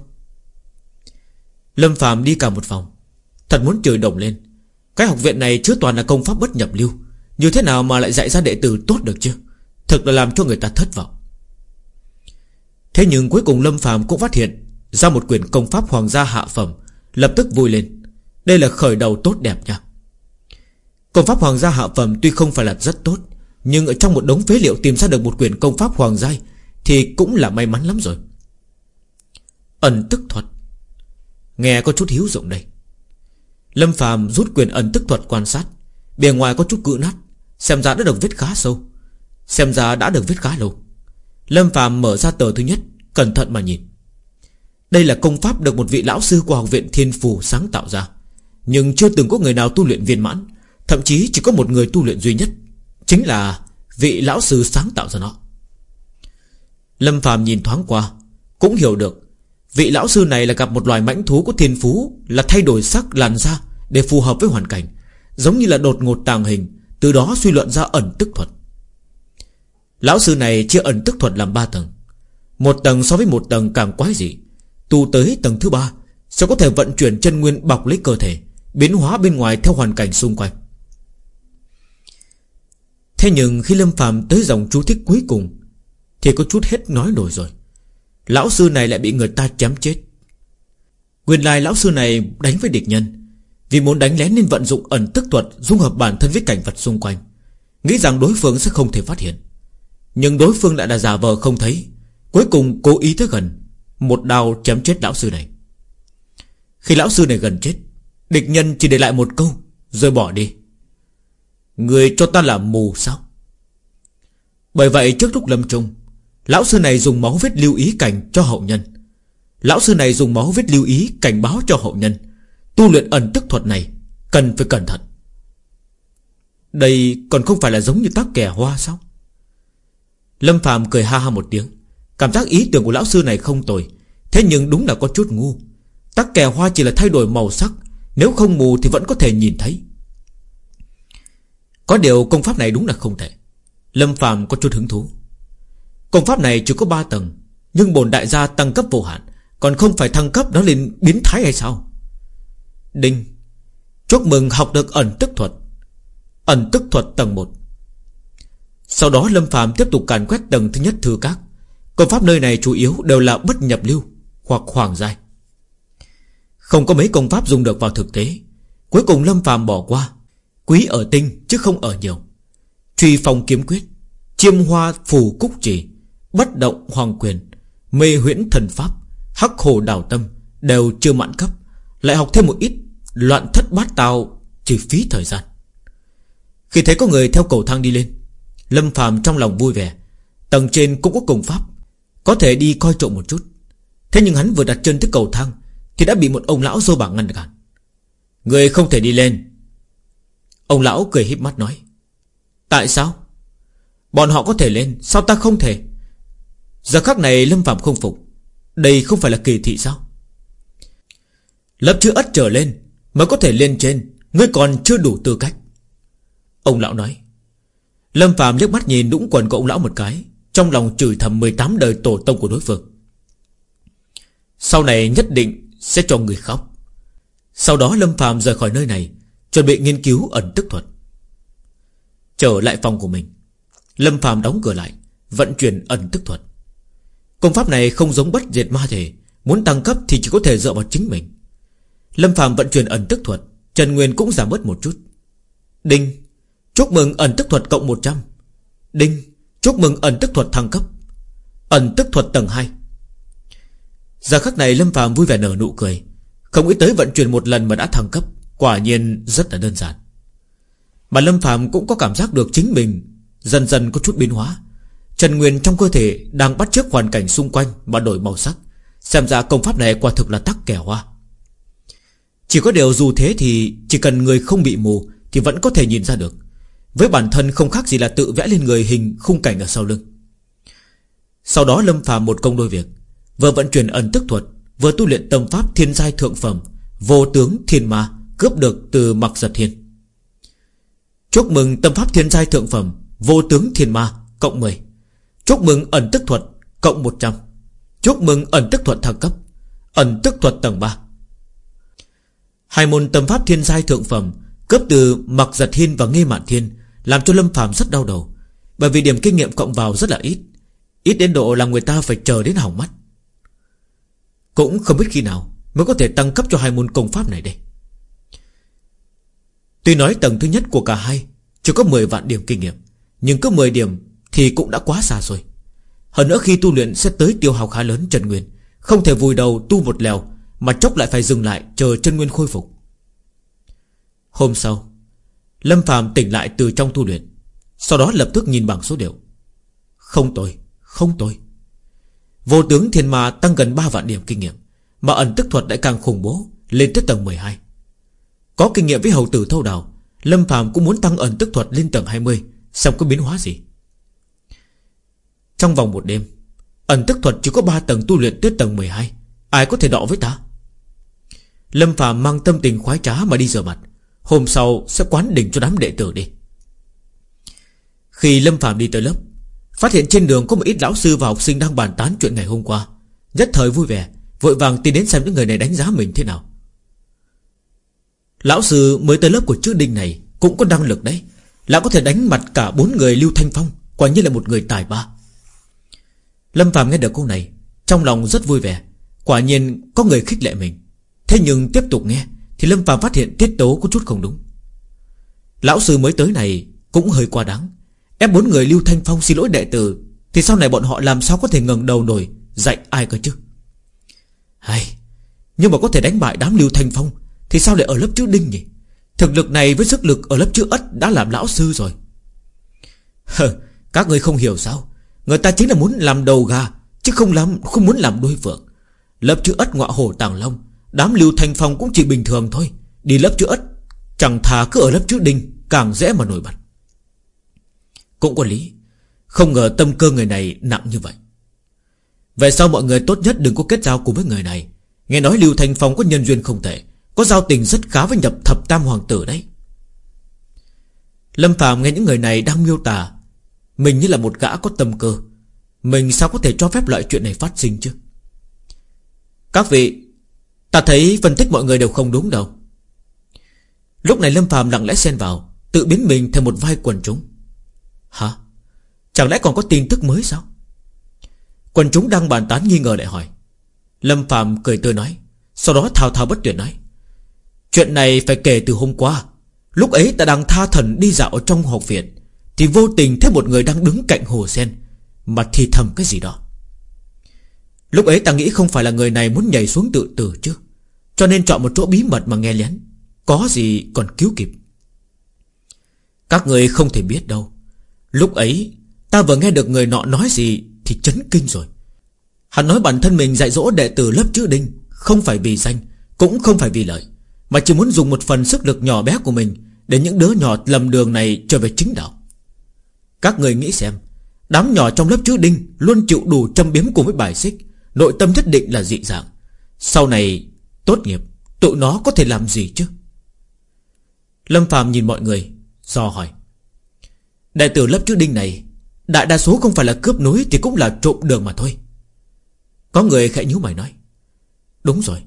Lâm Phạm đi cả một vòng, Thật muốn chửi đồng lên. Cái học viện này chứa toàn là công pháp bất nhập lưu, Như thế nào mà lại dạy ra đệ tử tốt được chứ? Thực là làm cho người ta thất vọng. Thế nhưng cuối cùng Lâm Phạm cũng phát hiện Ra một quyển công pháp hoàng gia hạ phẩm, Lập tức vui lên. Đây là khởi đầu tốt đẹp nha. Công pháp hoàng gia hạ phẩm tuy không phải là rất tốt, Nhưng ở trong một đống phế liệu tìm ra được một quyển công pháp hoàng giai Thì cũng là may mắn lắm rồi. Ẩn tức thuật. Nghe có chút hiếu dụng đây. Lâm phàm rút quyền ẩn tức thuật quan sát, Bề ngoài có chút cự nát, Xem ra đã được viết khá sâu. Xem ra đã được viết khá lâu. Lâm Phạm mở ra tờ thứ nhất, Cẩn thận mà nhìn. Đây là công pháp được một vị lão sư của học viện Thiên Phù sáng tạo ra, Nhưng chưa từng có người nào tu luyện viên mãn, Thậm chí chỉ có một người tu luyện duy nhất, Chính là vị lão sư sáng tạo ra nó. Lâm Phạm nhìn thoáng qua, Cũng hiểu được, Vị lão sư này là gặp một loài mãnh thú của thiên phú, Là thay đổi sắc làn da Để phù hợp với hoàn cảnh, Giống như là đột ngột tàng hình, Từ đó suy luận ra ẩn tức thuật. Lão sư này chia ẩn tức thuật làm ba tầng. Một tầng so với một tầng càng quái dị. Tu tới tầng thứ ba, Sẽ có thể vận chuyển chân nguyên bọc lấy cơ thể, Biến hóa bên ngoài theo hoàn cảnh xung quanh. Thế nhưng khi Lâm Phạm tới dòng chú thích cuối cùng, Thì có chút hết nói nổi rồi. Lão sư này lại bị người ta chém chết. Nguyên lai lão sư này đánh với địch nhân. Vì muốn đánh lén nên vận dụng ẩn tức thuật Dung hợp bản thân với cảnh vật xung quanh. Nghĩ rằng đối phương sẽ không thể phát hiện. Nhưng đối phương lại là giả vờ không thấy. Cuối cùng cố ý tới gần, Một đao chém chết lão sư này. Khi lão sư này gần chết, Địch nhân chỉ để lại một câu, Rồi bỏ đi. Người cho ta là mù sao? Bởi vậy trước lúc lâm trung Lão sư này dùng máu vết lưu ý cảnh cho hậu nhân. Lão sư này dùng máu vết lưu ý cảnh báo cho hậu nhân. Tu luyện ẩn tức thuật này Cần phải cẩn thận. Đây còn không phải là giống như tác kẻ hoa sao? Lâm Phạm cười ha ha một tiếng. Cảm giác ý tưởng của lão sư này không tồi. Thế nhưng đúng là có chút ngu. Tắc kè hoa chỉ là thay đổi màu sắc. Nếu không mù thì vẫn có thể nhìn thấy. Có điều công pháp này đúng là không thể. Lâm Phạm có chút hứng thú. Công pháp này chỉ có 3 tầng, Nhưng bổn đại gia tăng cấp vô hạn, Còn không phải thăng cấp nó lên biến thái hay sao? Đinh. Chúc mừng học được ẩn tức thuật. Ẩn tức thuật tầng 1 sau đó Lâm Phạm tiếp tục càn quét tầng thứ nhất thư các. Công pháp nơi này chủ yếu đều là bất nhập lưu Hoặc hoàng giai. Không có mấy công pháp dùng được vào thực tế. Cuối cùng Lâm Phạm bỏ qua. Quý ở tinh chứ không ở nhiều. Truy phong kiếm quyết, Chiêm hoa phù cúc trì Bất động hoàng quyền, Mê huyễn thần pháp, Hắc hồ đào tâm Đều chưa mãn cấp. Lại học thêm một ít Loạn thất bát tào Chỉ phí thời gian. Khi thấy có người theo cầu thang đi lên Lâm Phạm trong lòng vui vẻ. Tầng trên cũng có công pháp, Có thể đi coi trộm một chút. Thế nhưng hắn vừa đặt chân tới cầu thang, Thì đã bị một ông lão dô bảng ngăn cản. Người không thể đi lên. Ông lão cười híp mắt nói, Tại sao? Bọn họ có thể lên, Sao ta không thể? Giờ khắc này Lâm Phạm không phục. Đây không phải là kỳ thị sao? Lớp chữ ất trở lên, Mới có thể lên trên, Ngươi còn chưa đủ tư cách. Ông lão nói Lâm Phạm liếc mắt nhìn đũng quần của ông lão một cái, Trong lòng chửi thầm 18 đời tổ tông của đối phương. Sau này nhất định Sẽ cho người khóc. Sau đó Lâm Phạm rời khỏi nơi này, Chuẩn bị nghiên cứu ẩn tức thuật. Trở lại phòng của mình, Lâm Phạm đóng cửa lại, Vận chuyển ẩn tức thuật. Công pháp này không giống bất diệt ma thể, Muốn tăng cấp thì chỉ có thể dựa vào chính mình. Lâm Phạm vận chuyển ẩn tức thuật Trần Nguyên cũng giảm bớt một chút. Đinh Chúc mừng ẩn tức thuật cộng 100 Đinh, Chúc mừng ẩn tức thuật thăng cấp. Ẩn tức thuật tầng 2 Giờ khắc này Lâm phàm vui vẻ nở nụ cười. Không nghĩ tới vận chuyển một lần mà đã thăng cấp, Quả nhiên rất là đơn giản. Mà Lâm phàm cũng có cảm giác được chính mình Dần dần có chút biến hóa. Trần Nguyên trong cơ thể đang bắt chước hoàn cảnh xung quanh Và đổi màu sắc, Xem ra công pháp này quả thực là tắc kẻ hoa. Chỉ có điều dù thế thì Chỉ cần người không bị mù Thì vẫn có thể nhìn ra được. Với bản thân không khác gì là tự vẽ lên người hình khung cảnh ở sau lưng. Sau đó Lâm phàm một công đôi việc. Vừa vận chuyển ẩn tức thuật, Vừa tu luyện tâm pháp thiên giai thượng phẩm, Vô tướng thiên ma, Cướp được từ mặc giật thiên Chúc mừng tâm pháp thiên giai thượng phẩm, Vô tướng thiên ma, Cộng 10 Chúc mừng ẩn tức thuật, Cộng 100 Chúc mừng ẩn tức thuật thăng cấp, Ẩn tức thuật tầng 3 Hai môn tâm pháp thiên giai thượng phẩm Cấp từ mặc giật thiên và nghi mạn thiên làm cho Lâm Phạm rất đau đầu. Bởi vì điểm kinh nghiệm cộng vào rất là ít. Ít đến độ là người ta phải chờ đến hỏng mắt. Cũng không biết khi nào Mới có thể tăng cấp cho hai môn công pháp này đây. Tuy nói tầng thứ nhất của cả hai Chỉ có 10 vạn điểm kinh nghiệm, Nhưng có 10 điểm thì cũng đã quá xa rồi. Hơn nữa khi tu luyện sẽ tới tiêu hào khá lớn Trần Nguyên, Không thể vùi đầu tu một lèo Mà chốc lại phải dừng lại chờ chân Nguyên khôi phục. Hôm sau Lâm Phạm tỉnh lại từ trong tu luyện Sau đó lập tức nhìn bảng số điệu Không tôi, không tôi. Vô tướng thiên ma tăng gần 3 vạn điểm kinh nghiệm Mà ẩn tức thuật lại càng khủng bố Lên tới tầng 12 Có kinh nghiệm với hầu tử thâu đào Lâm Phạm cũng muốn tăng ẩn tức thuật lên tầng 20 Xem có biến hóa gì. Trong vòng một đêm Ẩn tức thuật chỉ có 3 tầng tu luyện tới tầng 12 Ai có thể đọ với ta? Lâm Phạm mang tâm tình khoái trá mà đi rửa mặt. Hôm sau sẽ quán đỉnh cho đám đệ tử đi. Khi Lâm Phạm đi tới lớp, Phát hiện trên đường có một ít lão sư và học sinh đang bàn tán chuyện ngày hôm qua. Nhất thời vui vẻ, Vội vàng tìm đến xem những người này đánh giá mình thế nào. Lão sư mới tới lớp của chữ đinh này Cũng có năng lực đấy. Lão có thể đánh mặt cả bốn người Lưu Thanh Phong, Quả như là một người tài ba. Lâm Phạm nghe được câu này, Trong lòng rất vui vẻ. Quả nhiên có người khích lệ mình. Thế nhưng tiếp tục nghe thì Lâm Phạm phát hiện tiết tố có chút không đúng. Lão sư mới tới này Cũng hơi quá đáng. Ép bốn người Lưu Thanh Phong xin lỗi đệ tử Thì sau này bọn họ làm sao có thể ngẩng đầu nổi Dạy ai cơ chứ? Hay Nhưng mà có thể đánh bại đám Lưu Thanh Phong Thì sao lại ở lớp chữ Đinh nhỉ? Thực lực này với sức lực ở lớp chữ Ất Đã làm lão sư rồi. Hờ, Các người không hiểu sao? Người ta chính là muốn làm đầu gà Chứ không làm không muốn làm đuôi phượng. Lớp chữ Ất ngọa hổ tàng long Đám Lưu Thanh Phong cũng chỉ bình thường thôi. Đi lớp chữ Ất, Chẳng thà cứ ở lớp chữ Đinh, Càng dễ mà nổi bật. Cũng có lý, Không ngờ tâm cơ người này nặng như vậy. Về sau mọi người tốt nhất đừng có kết giao cùng với người này. Nghe nói Lưu Thanh Phong có nhân duyên không tệ, Có giao tình rất khá với nhập thập tam hoàng tử đấy. Lâm Phạm nghe những người này đang miêu tả, Mình như là một gã có tâm cơ. Mình sao có thể cho phép loại chuyện này phát sinh chứ? Các vị Ta thấy phân tích mọi người đều không đúng đâu. Lúc này Lâm Phạm lặng lẽ xen vào, Tự biến mình thành một vai quần chúng. Hả? Chẳng lẽ còn có tin tức mới sao? Quần chúng đang bàn tán nghi ngờ lại hỏi. Lâm Phạm cười tươi nói, Sau đó thao thao bất tuyệt nói, Chuyện này phải kể từ hôm qua. Lúc ấy ta đang tha thần đi dạo ở trong học viện, Thì vô tình thấy một người đang đứng cạnh hồ sen, Mà thì thầm cái gì đó. Lúc ấy ta nghĩ không phải là người này muốn nhảy xuống tự tử chứ. Cho nên chọn một chỗ bí mật mà nghe lén. Có gì còn cứu kịp. Các người không thể biết đâu. Lúc ấy, Ta vừa nghe được người nọ nói gì Thì chấn kinh rồi. Hắn nói bản thân mình dạy dỗ đệ tử lớp chữ đinh Không phải vì danh, Cũng không phải vì lợi, Mà chỉ muốn dùng một phần sức lực nhỏ bé của mình Để những đứa nhỏ lầm đường này trở về chính đạo. Các người nghĩ xem, Đám nhỏ trong lớp chữ đinh Luôn chịu đủ châm biếm cùng với bài xích. Nội tâm nhất định là dị dạng. Sau này, tốt nghiệp Tụi nó có thể làm gì chứ? Lâm Phạm nhìn mọi người, Do hỏi. Đại tử lớp chữ đinh này, Đại đa số không phải là cướp núi Thì cũng là trộm đường mà thôi. Có người khẽ nhíu mày nói. Đúng rồi,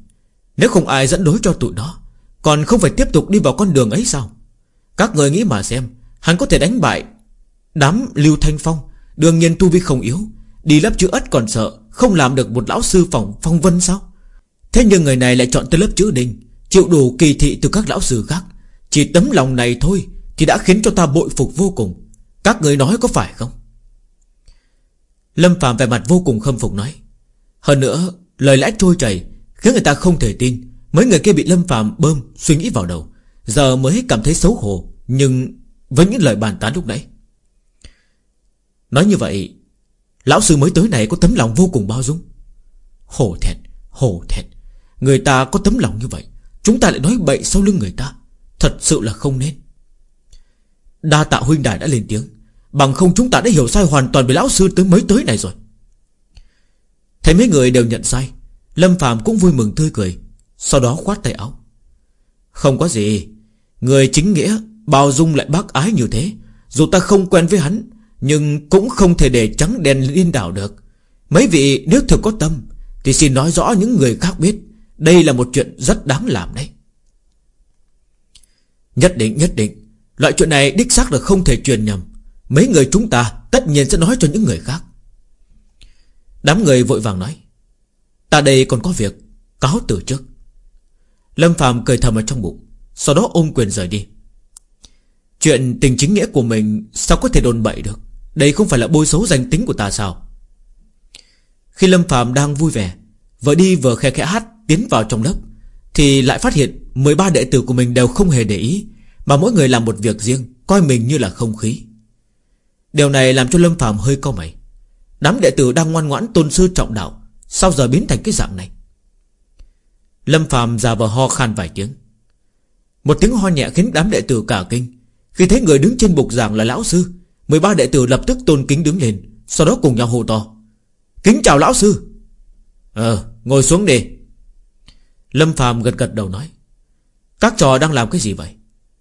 Nếu không ai dẫn đối cho tụi nó, Còn không phải tiếp tục đi vào con đường ấy sao? Các người nghĩ mà xem, Hắn có thể đánh bại Đám Lưu Thanh Phong, Đương nhiên tu vi không yếu, Đi lớp chữ ất còn sợ không làm được một lão sư phòng phong vân sao? Thế nhưng người này lại chọn tới lớp chữ đình, Chịu đủ kỳ thị từ các lão sư khác. Chỉ tấm lòng này thôi Thì đã khiến cho ta bội phục vô cùng. Các người nói có phải không? Lâm Phạm vẻ mặt vô cùng khâm phục nói. Hơn nữa, lời lẽ trôi chảy, Khiến người ta không thể tin. Mấy người kia bị Lâm Phạm bơm suy nghĩ vào đầu. Giờ mới cảm thấy xấu hổ, Nhưng với những lời bàn tán lúc nãy. Nói như vậy Lão sư mới tới này có tấm lòng vô cùng bao dung. Hổ thẹn Hổ thẹn. Người ta có tấm lòng như vậy, Chúng ta lại nói bậy sau lưng người ta. Thật sự là không nên. Đa tạ huynh đài đã lên tiếng. Bằng không chúng ta đã hiểu sai hoàn toàn về lão sư tới mới tới này rồi. Thấy mấy người đều nhận sai, Lâm Phạm cũng vui mừng tươi cười, Sau đó khoát tay áo. Không có gì, Người chính nghĩa Bao dung lại bác ái như thế, Dù ta không quen với hắn nhưng cũng không thể để trắng đen liên đảo được. Mấy vị nếu thực có tâm, Thì xin nói rõ những người khác biết. Đây là một chuyện rất đáng làm đấy. Nhất định nhất định. Loại chuyện này đích xác là không thể truyền nhầm. Mấy người chúng ta tất nhiên sẽ nói cho những người khác. Đám người vội vàng nói, Ta đây còn có việc, Cáo từ trước. Lâm Phạm cười thầm ở trong bụng, Sau đó ôm quyền rời đi. Chuyện tình chính nghĩa của mình Sao có thể đồn bậy được? Đây không phải là bôi xấu danh tính của ta sao? Khi Lâm Phạm đang vui vẻ Vừa đi vừa khe khẽ hát Tiến vào trong lớp, Thì lại phát hiện 13 đệ tử của mình đều không hề để ý, Mà mỗi người làm một việc riêng, Coi mình như là không khí. Điều này làm cho Lâm Phạm hơi cau mày. Đám đệ tử đang ngoan ngoãn tôn sư trọng đạo, Sao giờ biến thành cái dạng này? Lâm Phạm già vờ ho khan vài tiếng. Một tiếng ho nhẹ khiến đám đệ tử cả kinh, Khi thấy người đứng trên bục giảng là lão sư 13 đệ tử lập tức tôn kính đứng lên, Sau đó cùng nhau hô to. Kính chào lão sư. Ờ ngồi xuống đi. Lâm Phàm gật gật đầu nói. Các trò đang làm cái gì vậy?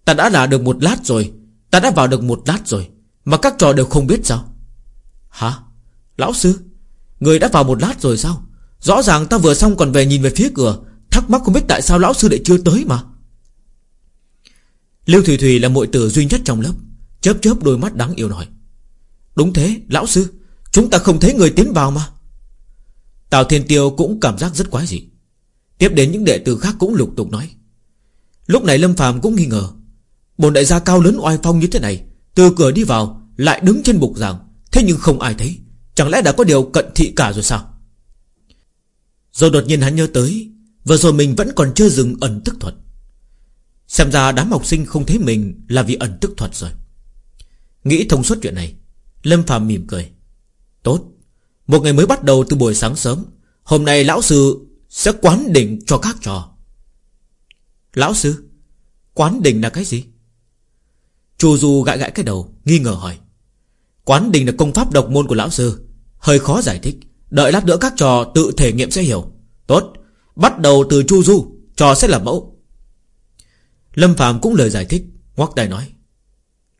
Ta đã là được một lát rồi, Ta đã vào được một lát rồi, Mà các trò đều không biết sao? Hả? Lão sư, Người đã vào một lát rồi sao? Rõ ràng ta vừa xong còn về nhìn về phía cửa, Thắc mắc không biết tại sao lão sư lại chưa tới mà. Lưu Thủy Thủy là muội tử duy nhất trong lớp. Chớp chớp đôi mắt đáng yêu nói. Đúng thế, lão sư, Chúng ta không thấy người tiến vào mà. Tào Thiên Tiêu cũng cảm giác rất quái dị. Tiếp đến những đệ tử khác cũng lục tục nói. Lúc này Lâm Phàm cũng nghi ngờ. Bồn đại gia cao lớn oai phong như thế này, Từ cửa đi vào, Lại đứng trên bục giảng. Thế nhưng không ai thấy. Chẳng lẽ đã có điều cận thị cả rồi sao? Rồi đột nhiên hắn nhớ tới, Vừa rồi mình vẫn còn chưa dừng ẩn tức thuật. Xem ra đám học sinh không thấy mình Là vì ẩn tức thuật rồi. Nghĩ thông suốt chuyện này, Lâm Phạm mỉm cười. Tốt, Một ngày mới bắt đầu từ buổi sáng sớm, Hôm nay lão sư sẽ quán đỉnh cho các trò. Lão sư, Quán đỉnh là cái gì? Chu Du gãi gãi cái đầu, Nghi ngờ hỏi. Quán đỉnh là công pháp độc môn của lão sư, Hơi khó giải thích. Đợi lát nữa các trò tự thể nghiệm sẽ hiểu. Tốt, Bắt đầu từ Chu Du, Trò sẽ là mẫu. Lâm Phạm cũng lời giải thích, Ngoắc tay nói.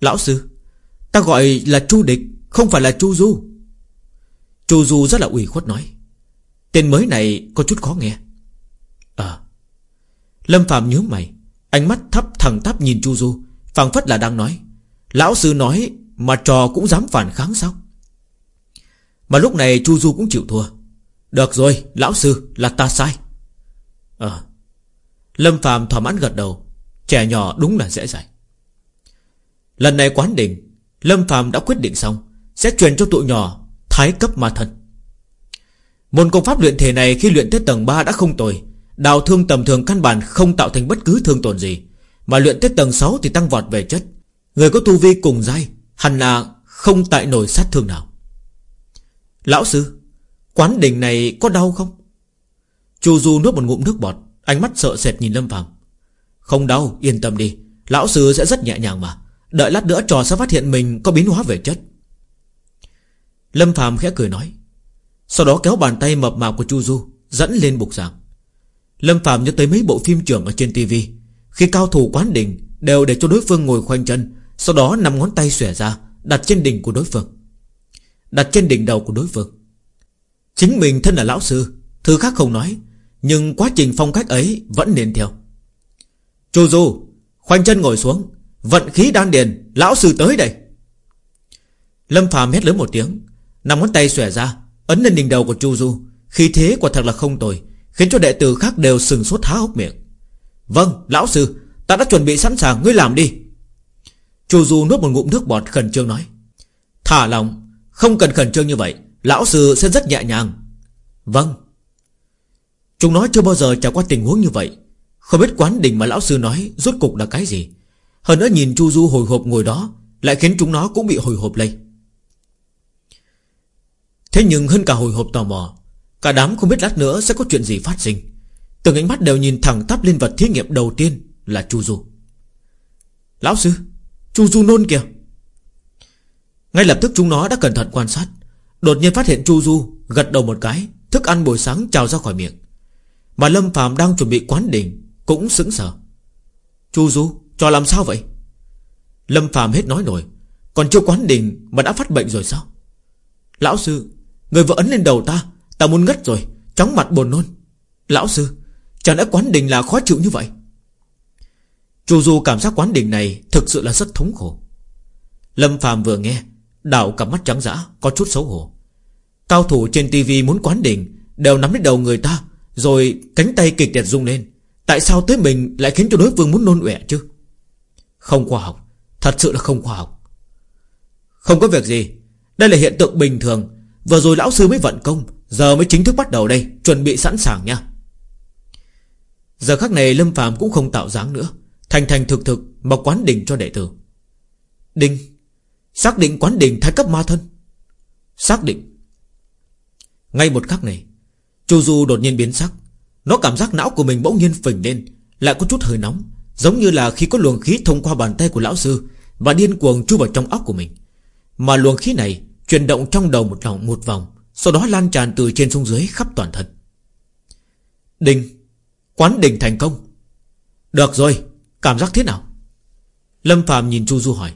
Lão sư Ta gọi là Chu Địch, Không phải là Chu Du. Chu Du rất là ủy khuất nói. Tên mới này có chút khó nghe. Ờ. Lâm Phạm nhớ mày, Ánh mắt thấp thẳng thấp nhìn Chu Du, phảng phất là đang nói. Lão sư nói mà trò cũng dám phản kháng sao? Mà lúc này Chu Du cũng chịu thua. Được rồi, lão sư, là ta sai. Ờ. Lâm Phạm thỏa mãn gật đầu, Trẻ nhỏ đúng là dễ dạy Lần này quán đỉnh Lâm Phạm đã quyết định xong, Sẽ truyền cho tụi nhỏ Thái cấp ma thân Môn công pháp luyện thể này khi luyện tới tầng 3 đã không tồi. Đào thương tầm thường căn bản không tạo thành bất cứ thương tổn gì. Mà luyện tới tầng 6 thì tăng vọt về chất. Người có tu vi cùng dai Hẳn là không tại nổi sát thương nào. Lão sư, Quán đỉnh này có đau không? Chu Du nuốt một ngụm nước bọt, Ánh mắt sợ sệt nhìn Lâm Phạm Không đau, yên tâm đi. Lão sư sẽ rất nhẹ nhàng mà. Đợi lát nữa trò sẽ phát hiện mình có biến hóa về chất. Lâm Phạm khẽ cười nói. Sau đó kéo bàn tay mập mạp của Chu Du, Dẫn lên bục giảng. Lâm Phạm nhớ tới mấy bộ phim trưởng ở trên TV Khi cao thủ quán đỉnh Đều để cho đối phương ngồi khoanh chân, Sau đó nằm ngón tay xòe ra, Đặt trên đỉnh của đối phương. Đặt trên đỉnh đầu của đối phương. Chính mình thân là lão sư, Thứ khác không nói, Nhưng quá trình phong cách ấy vẫn nên theo. Chu Du, Khoanh chân ngồi xuống Vận khí đan điền, Lão sư tới đây. Lâm Phàm hét lớn một tiếng Nằm ngón tay xòe ra, Ấn lên đỉnh đầu của Chu Du. Khi thế quả thật là không tồi, Khiến cho đệ tử khác đều sừng sốt há hốc miệng. Vâng lão sư, Ta đã chuẩn bị sẵn sàng, ngươi làm đi. Chu Du nuốt một ngụm nước bọt khẩn trương nói. Thả lòng, Không cần khẩn trương như vậy, Lão sư sẽ rất nhẹ nhàng. Vâng. Chúng nói chưa bao giờ trải qua tình huống như vậy. Không biết quán đỉnh mà lão sư nói Rốt cục là cái gì. Hơn nữa nhìn Chu Du hồi hộp ngồi đó, Lại khiến chúng nó cũng bị hồi hộp lây. Thế nhưng hơn cả hồi hộp tò mò, Cả đám không biết lát nữa sẽ có chuyện gì phát sinh. Từng ánh mắt đều nhìn thẳng tắp lên vật thí nghiệm đầu tiên Là Chu Du. Lão sư, Chu Du nôn kìa. Ngay lập tức chúng nó đã cẩn thận quan sát, Đột nhiên phát hiện Chu Du Gật đầu một cái, Thức ăn buổi sáng trào ra khỏi miệng. Mà Lâm Phạm đang chuẩn bị quán đỉnh Cũng sững sờ. Chu Du Trò làm sao vậy? Lâm Phạm hết nói nổi Còn chưa quán đỉnh mà đã phát bệnh rồi sao? Lão sư, Người vợ ấn lên đầu ta. Ta muốn ngất rồi. Chóng mặt buồn nôn. Lão sư Chẳng lẽ quán đình là khó chịu như vậy? Chu Du cảm giác quán đình này Thực sự là rất thống khổ. Lâm Phạm vừa nghe, Đảo cặp mắt trắng dã, Có chút xấu hổ. Cao thủ trên tivi muốn quán đình Đều nắm lấy đầu người ta, Rồi cánh tay kịch liệt rung lên. Tại sao tới mình lại khiến cho đối phương muốn nôn ẻ chứ? Không khoa học. Thật sự là không khoa học. Không có việc gì. Đây là hiện tượng bình thường. Vừa rồi lão sư mới vận công, Giờ mới chính thức bắt đầu đây. Chuẩn bị sẵn sàng nha. Giờ khắc này Lâm phàm cũng không tạo dáng nữa. Thành thành thực thực mà quán đỉnh cho đệ tử. Đinh. Xác định quán đỉnh thái cấp ma thân. Xác định. Ngay một khắc này, Chu Du đột nhiên biến sắc. Nó cảm giác não của mình bỗng nhiên phình lên, Lại có chút hơi nóng. Giống như là khi có luồng khí thông qua bàn tay của lão sư Và điên cuồng chui vào trong óc của mình. Mà luồng khí này Chuyển động trong đầu một vòng một vòng, Sau đó lan tràn từ trên xuống dưới khắp toàn thân. Đình, Quán đình thành công. Được rồi, Cảm giác thế nào? Lâm Phạm nhìn Chu Du hỏi.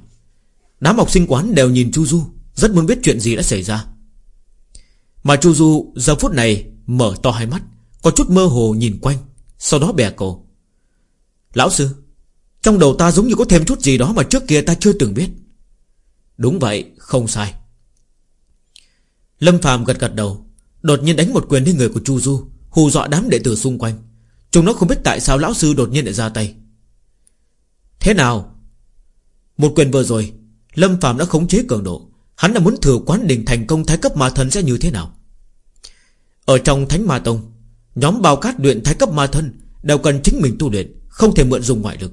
Đám học sinh quán đều nhìn Chu Du, Rất muốn biết chuyện gì đã xảy ra. Mà Chu Du giờ phút này Mở to hai mắt, Có chút mơ hồ nhìn quanh, Sau đó bè cổ. Lão sư, Trong đầu ta giống như có thêm chút gì đó Mà trước kia ta chưa từng biết. Đúng vậy, không sai. Lâm Phạm gật gật đầu, Đột nhiên đánh một quyền lên người của Chu Du, Hù dọa đám đệ tử xung quanh. Chúng nó không biết tại sao lão sư đột nhiên lại ra tay. Thế nào? Một quyền vừa rồi, Lâm Phạm đã khống chế cường độ. Hắn đã muốn thử quán đỉnh thành công thái cấp ma thân sẽ như thế nào? Ở trong Thánh Ma Tông, Nhóm bao cát luyện thái cấp ma thân Đều cần chính mình tu luyện. Không thể mượn dùng ngoại lực.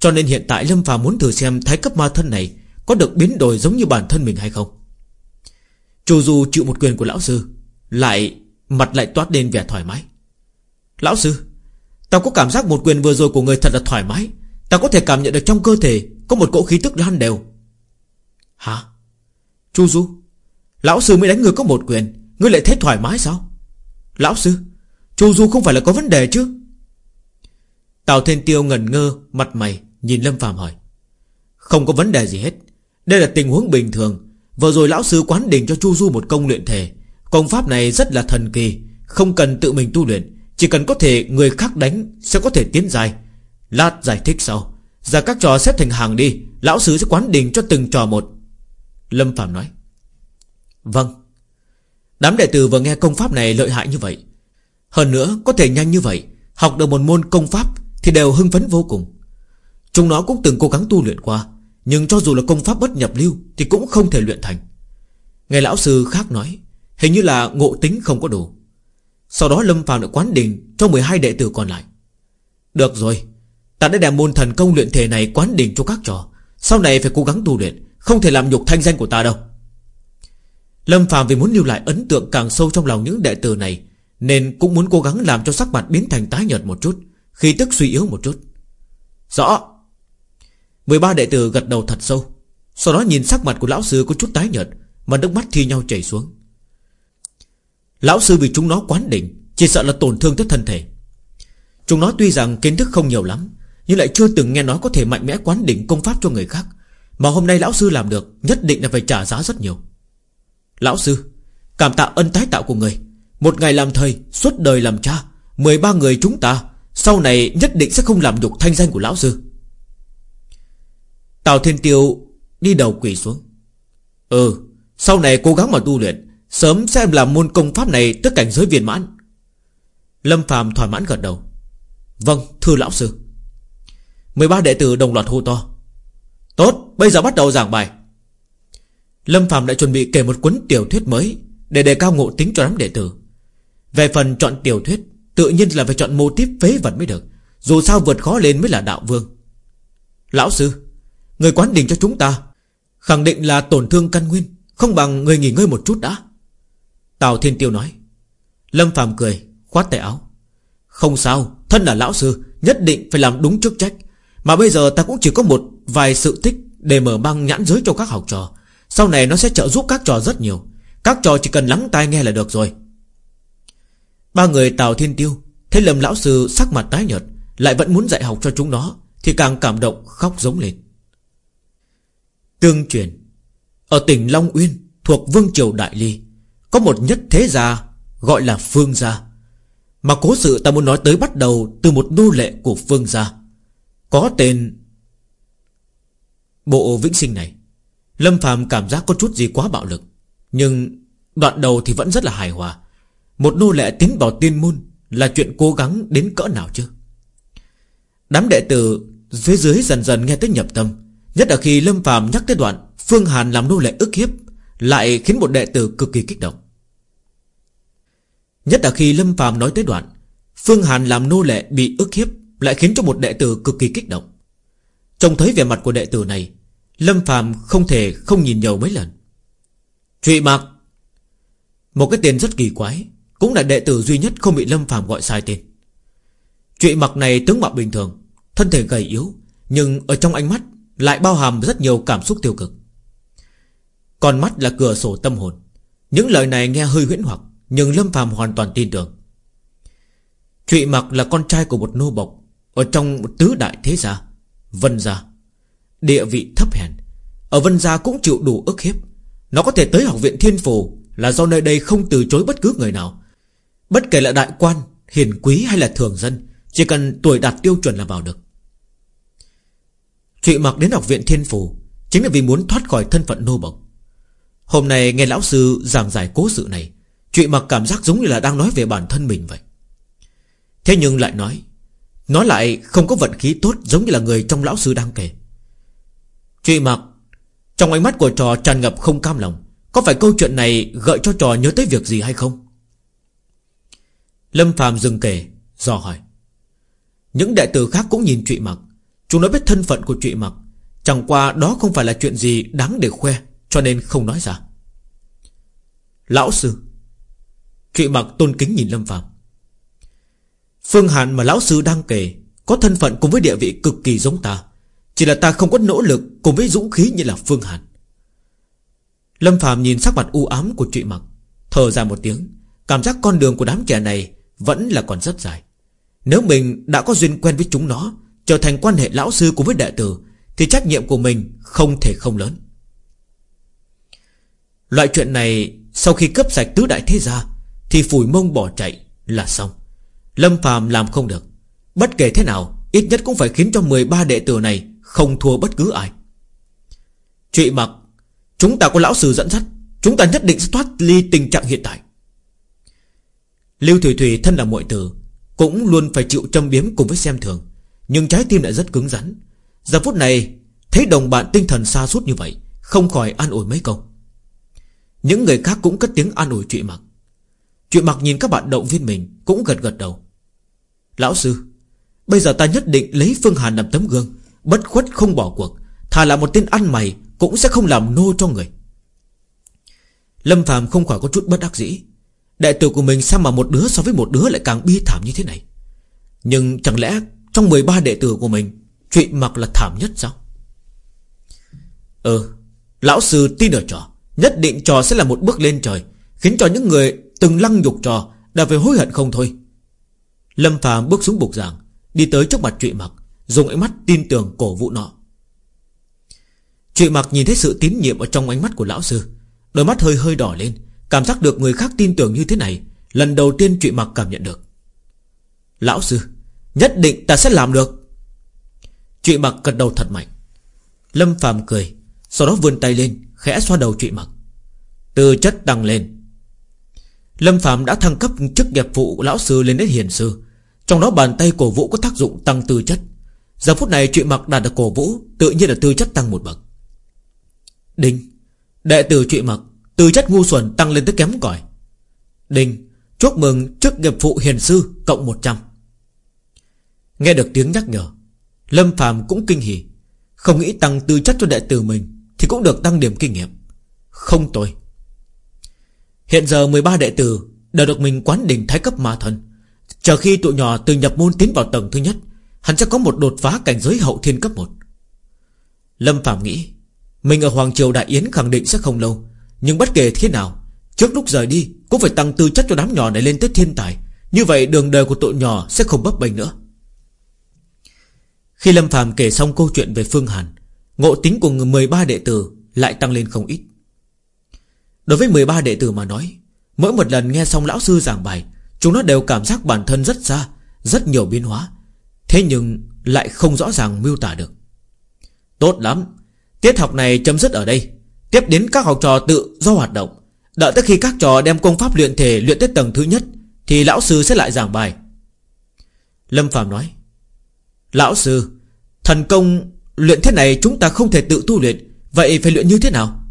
Cho nên hiện tại Lâm phàm muốn thử xem thái cấp ma thân này Có được biến đổi giống như bản thân mình hay không. Chu Du chịu một quyền của lão sư, Lại Mặt lại toát lên vẻ thoải mái. Lão sư, Tao có cảm giác một quyền vừa rồi của người thật là thoải mái. Tao có thể cảm nhận được trong cơ thể Có một cỗ khí tức lan đều. Hả? Chu Du, Lão sư mới đánh người có một quyền, Ngươi lại thấy thoải mái sao? Lão sư, Chu Du không phải là có vấn đề chứ? Tào Thiên Tiêu ngẩn ngơ, Mặt mày, nhìn Lâm Phạm hỏi. Không có vấn đề gì hết. Đây là tình huống bình thường. Vừa rồi lão sư quán đỉnh cho Chu Du một công luyện thể. Công pháp này rất là thần kỳ, Không cần tự mình tu luyện. Chỉ cần có thể người khác đánh, Sẽ có thể tiến dài. Lát giải thích sau. Giờ các trò xếp thành hàng đi. Lão sư sẽ quán đỉnh cho từng trò một. Lâm Phạm nói. Vâng. Đám đệ tử vừa nghe công pháp này lợi hại như vậy. Hơn nữa, có thể nhanh như vậy. Học được một môn công pháp thì đều hưng phấn vô cùng. Chúng nó cũng từng cố gắng tu luyện qua, nhưng cho dù là công pháp bất nhập lưu Thì cũng không thể luyện thành. Nghe lão sư khác nói, Hình như là ngộ tính không có đủ. Sau đó Lâm Phàm được quán đình Cho 12 đệ tử còn lại. Được rồi, Ta đã đem môn thần công luyện thể này quán đình cho các trò. Sau này phải cố gắng tu luyện, Không thể làm nhục thanh danh của ta đâu. Lâm Phàm vì muốn lưu lại ấn tượng càng sâu trong lòng những đệ tử này, Nên cũng muốn cố gắng làm cho sắc mặt biến thành tái nhợt một chút. Khi tức suy yếu một chút. Rõ. 13 đệ tử gật đầu thật sâu. Sau đó nhìn sắc mặt của lão sư có chút tái nhợt, Mà nước mắt thi nhau chảy xuống. Lão sư vì chúng nó quán đỉnh, Chỉ sợ là tổn thương tới thân thể. Chúng nó tuy rằng kiến thức không nhiều lắm, Nhưng lại chưa từng nghe nói có thể mạnh mẽ quán đỉnh công pháp cho người khác, Mà hôm nay lão sư làm được, Nhất định là phải trả giá rất nhiều. Lão sư, Cảm tạ ân tái tạo của người. Một ngày làm thầy, Suốt đời làm cha 13 người chúng ta sau này nhất định sẽ không làm nhục thanh danh của lão sư. Tào Thiên Tiêu đi đầu quỳ xuống. Ừ Sau này cố gắng mà tu luyện, Sớm sẽ làm môn công pháp này Tất cảnh giới viên mãn. Lâm phàm thỏa mãn gật đầu. Vâng thưa lão sư. 13 đệ tử đồng loạt hô to. Tốt, bây giờ bắt đầu giảng bài. Lâm phàm đã chuẩn bị kể một cuốn tiểu thuyết mới Để đề cao ngộ tính cho đám đệ tử. Về phần chọn tiểu thuyết Tự nhiên là phải chọn mô tiếp phế vật mới được. Dù sao vượt khó lên mới là đạo vương. Lão sư, Người quán đỉnh cho chúng ta, Khẳng định là tổn thương căn nguyên, Không bằng người nghỉ ngơi một chút đã. Tào Thiên Tiêu nói. Lâm Phàm cười, khoát tay áo. Không sao, Thân là lão sư, Nhất định phải làm đúng chức trách. Mà bây giờ ta cũng chỉ có một vài sự tích Để mở băng nhãn giới cho các học trò. Sau này nó sẽ trợ giúp các trò rất nhiều. Các trò chỉ cần lắng tai nghe là được rồi. Ba người Tào Thiên Tiêu, Thấy Lâm Lão Sư sắc mặt tái nhợt, Lại vẫn muốn dạy học cho chúng nó, Thì càng cảm động khóc giống lên. Tương truyền, Ở tỉnh Long Uyên Thuộc Vương Triều Đại Ly, Có một nhất thế gia Gọi là Phương Gia. Mà cố sự ta muốn nói tới bắt đầu Từ một nô lệ của Phương Gia. Có tên Bộ vĩnh sinh này. Lâm Phàm cảm giác có chút gì quá bạo lực, Nhưng đoạn đầu thì vẫn rất là hài hòa. Một nô lệ tiến vào tiên môn Là chuyện cố gắng đến cỡ nào chứ? Đám đệ tử dưới dưới dần dần nghe tới nhập tâm, Nhất là khi Lâm phàm nhắc tới đoạn Phương Hàn làm nô lệ ức hiếp, Lại khiến một đệ tử cực kỳ kích động. Nhất là khi Lâm phàm nói tới đoạn Phương Hàn làm nô lệ bị ức hiếp, Lại khiến cho một đệ tử cực kỳ kích động. Trông thấy vẻ mặt của đệ tử này, Lâm phàm không thể không nhìn nhiều mấy lần. Trụy Mạc, Một cái tên rất kỳ quái cũng là đệ tử duy nhất không bị Lâm Phạm gọi sai tên. Trụy Mặc này tướng mạo bình thường, Thân thể gầy yếu, Nhưng ở trong ánh mắt lại bao hàm rất nhiều cảm xúc tiêu cực. Còn mắt là cửa sổ tâm hồn. Những lời này nghe hơi huyễn hoặc, Nhưng Lâm phàm hoàn toàn tin tưởng. Trụy mặc là con trai của một nô bộc Ở trong một tứ đại thế gia, Vân gia. Địa vị thấp hèn. Ở Vân gia cũng chịu đủ ức hiếp. Nó có thể tới học viện thiên phù Là do nơi đây không từ chối bất cứ người nào. Bất kể là đại quan, Hiền quý hay là thường dân, Chỉ cần tuổi đạt tiêu chuẩn là vào được. Trụy mặc đến học viện thiên phù Chính là vì muốn thoát khỏi thân phận nô bộc. Hôm nay nghe lão sư giảng giải cố sự này Trụy mặc cảm giác giống như là đang nói về bản thân mình vậy. Thế nhưng lại nói, Nó lại không có vận khí tốt Giống như là người trong lão sư đang kể. Trụy mặc Trong ánh mắt của trò tràn ngập không cam lòng, Có phải câu chuyện này gợi cho trò nhớ tới việc gì hay không? Lâm Phạm dừng kể, Do hỏi. Những đệ tử khác cũng nhìn trụy mặc. Chúng nó biết thân phận của trụy mặc. Chẳng qua đó không phải là chuyện gì đáng để khoe, Cho nên không nói ra. Lão sư. Trụy mặc tôn kính nhìn Lâm Phạm Phương Hàn mà lão sư đang kể, Có thân phận cùng với địa vị cực kỳ giống ta. Chỉ là ta không có nỗ lực Cùng với dũng khí như là Phương Hàn. Lâm Phạm nhìn sắc mặt u ám của trụy mặc, Thở ra một tiếng. Cảm giác con đường của đám trẻ này vẫn là còn rất dài. Nếu mình đã có duyên quen với chúng nó, Trở thành quan hệ lão sư cùng với đệ tử, Thì trách nhiệm của mình không thể không lớn. Loại chuyện này, Sau khi cấp sạch tứ đại thế gia, Thì phủi mông bỏ chạy là xong. Lâm phàm làm không được. Bất kể thế nào, Ít nhất cũng phải khiến cho 13 đệ tử này Không thua bất cứ ai. Trụy mặc, Chúng ta có lão sư dẫn dắt, Chúng ta nhất định sẽ thoát ly tình trạng hiện tại. Lưu Thủy Thủy thân là muội tử, Cũng luôn phải chịu châm biếm cùng với xem thường. Nhưng trái tim lại rất cứng rắn. Giờ phút này, Thấy đồng bạn tinh thần xa suốt như vậy, Không khỏi an ủi mấy câu. Những người khác cũng cất tiếng an ủi chuyện mặc. Chuyện mặc nhìn các bạn động viên mình, Cũng gật gật đầu. Lão sư, Bây giờ ta nhất định lấy Phương Hàn làm tấm gương, Bất khuất không bỏ cuộc. Thà là một tên ăn mày, Cũng sẽ không làm nô cho người. Lâm Phạm không khỏi có chút bất đắc dĩ. Đại tử của mình sao mà một đứa so với một đứa lại càng bi thảm như thế này? Nhưng chẳng lẽ trong 13 đệ tử của mình, Trụy mặc là thảm nhất sao? Ừ Lão sư tin ở trò, Nhất định trò sẽ là một bước lên trời, Khiến cho những người từng lăng nhục trò Đã phải hối hận không thôi. Lâm phàm bước xuống bục giảng, Đi tới trước mặt trụy mặc, Dùng ánh mắt tin tưởng cổ vũ nọ Trụy mặc nhìn thấy sự tín nhiệm Ở trong ánh mắt của lão sư, Đôi mắt hơi hơi đỏ lên Cảm giác được người khác tin tưởng như thế này, Lần đầu tiên trụy mặc cảm nhận được. Lão sư, Nhất định ta sẽ làm được. Trụy mặc gật đầu thật mạnh. Lâm phàm cười, Sau đó vươn tay lên, Khẽ xoa đầu trụy mặc. Tư chất tăng lên. Lâm phàm đã thăng cấp chức nghiệp vụ lão sư lên đến hiền sư. Trong đó bàn tay cổ vũ có tác dụng tăng tư chất. Giờ phút này trụy mặc đạt được cổ vũ, Tự nhiên là tư chất tăng một bậc. Đinh, Đệ tử trụy mặc Tư chất ngu xuẩn tăng lên tới kém cỏi. Đinh Chúc mừng chức nghiệp vụ hiền sư Cộng 100 Nghe được tiếng nhắc nhở, Lâm Phạm cũng kinh hỉ. Không nghĩ tăng tư chất cho đệ tử mình Thì cũng được tăng điểm kinh nghiệm. Không tồi. Hiện giờ 13 đệ tử Đều được mình quán đỉnh thái cấp ma thần. Chờ khi tụi nhỏ từ nhập môn tiến vào tầng thứ nhất, Hắn sẽ có một đột phá cảnh giới hậu thiên cấp 1 Lâm Phạm nghĩ, Mình ở Hoàng Triều Đại Yến khẳng định sẽ không lâu nhưng bất kể thế nào, Trước lúc rời đi, Cũng phải tăng tư chất cho đám nhỏ này lên tới thiên tài. Như vậy đường đời của tụi nhỏ sẽ không bấp bênh nữa. Khi Lâm phàm kể xong câu chuyện về Phương Hàn, Ngộ tính của người 13 đệ tử Lại tăng lên không ít. Đối với 13 đệ tử mà nói, Mỗi một lần nghe xong lão sư giảng bài, Chúng nó đều cảm giác bản thân rất xa, Rất nhiều biến hóa. Thế nhưng lại không rõ ràng miêu tả được. Tốt lắm, Tiết học này chấm dứt ở đây. Tiếp đến các học trò tự do hoạt động. Đợi tới khi các trò đem công pháp luyện thể Luyện tới tầng thứ nhất, Thì lão sư sẽ lại giảng bài. Lâm Phạm nói, Lão sư, Thần công luyện thế này chúng ta không thể tự tu luyện, Vậy phải luyện như thế nào?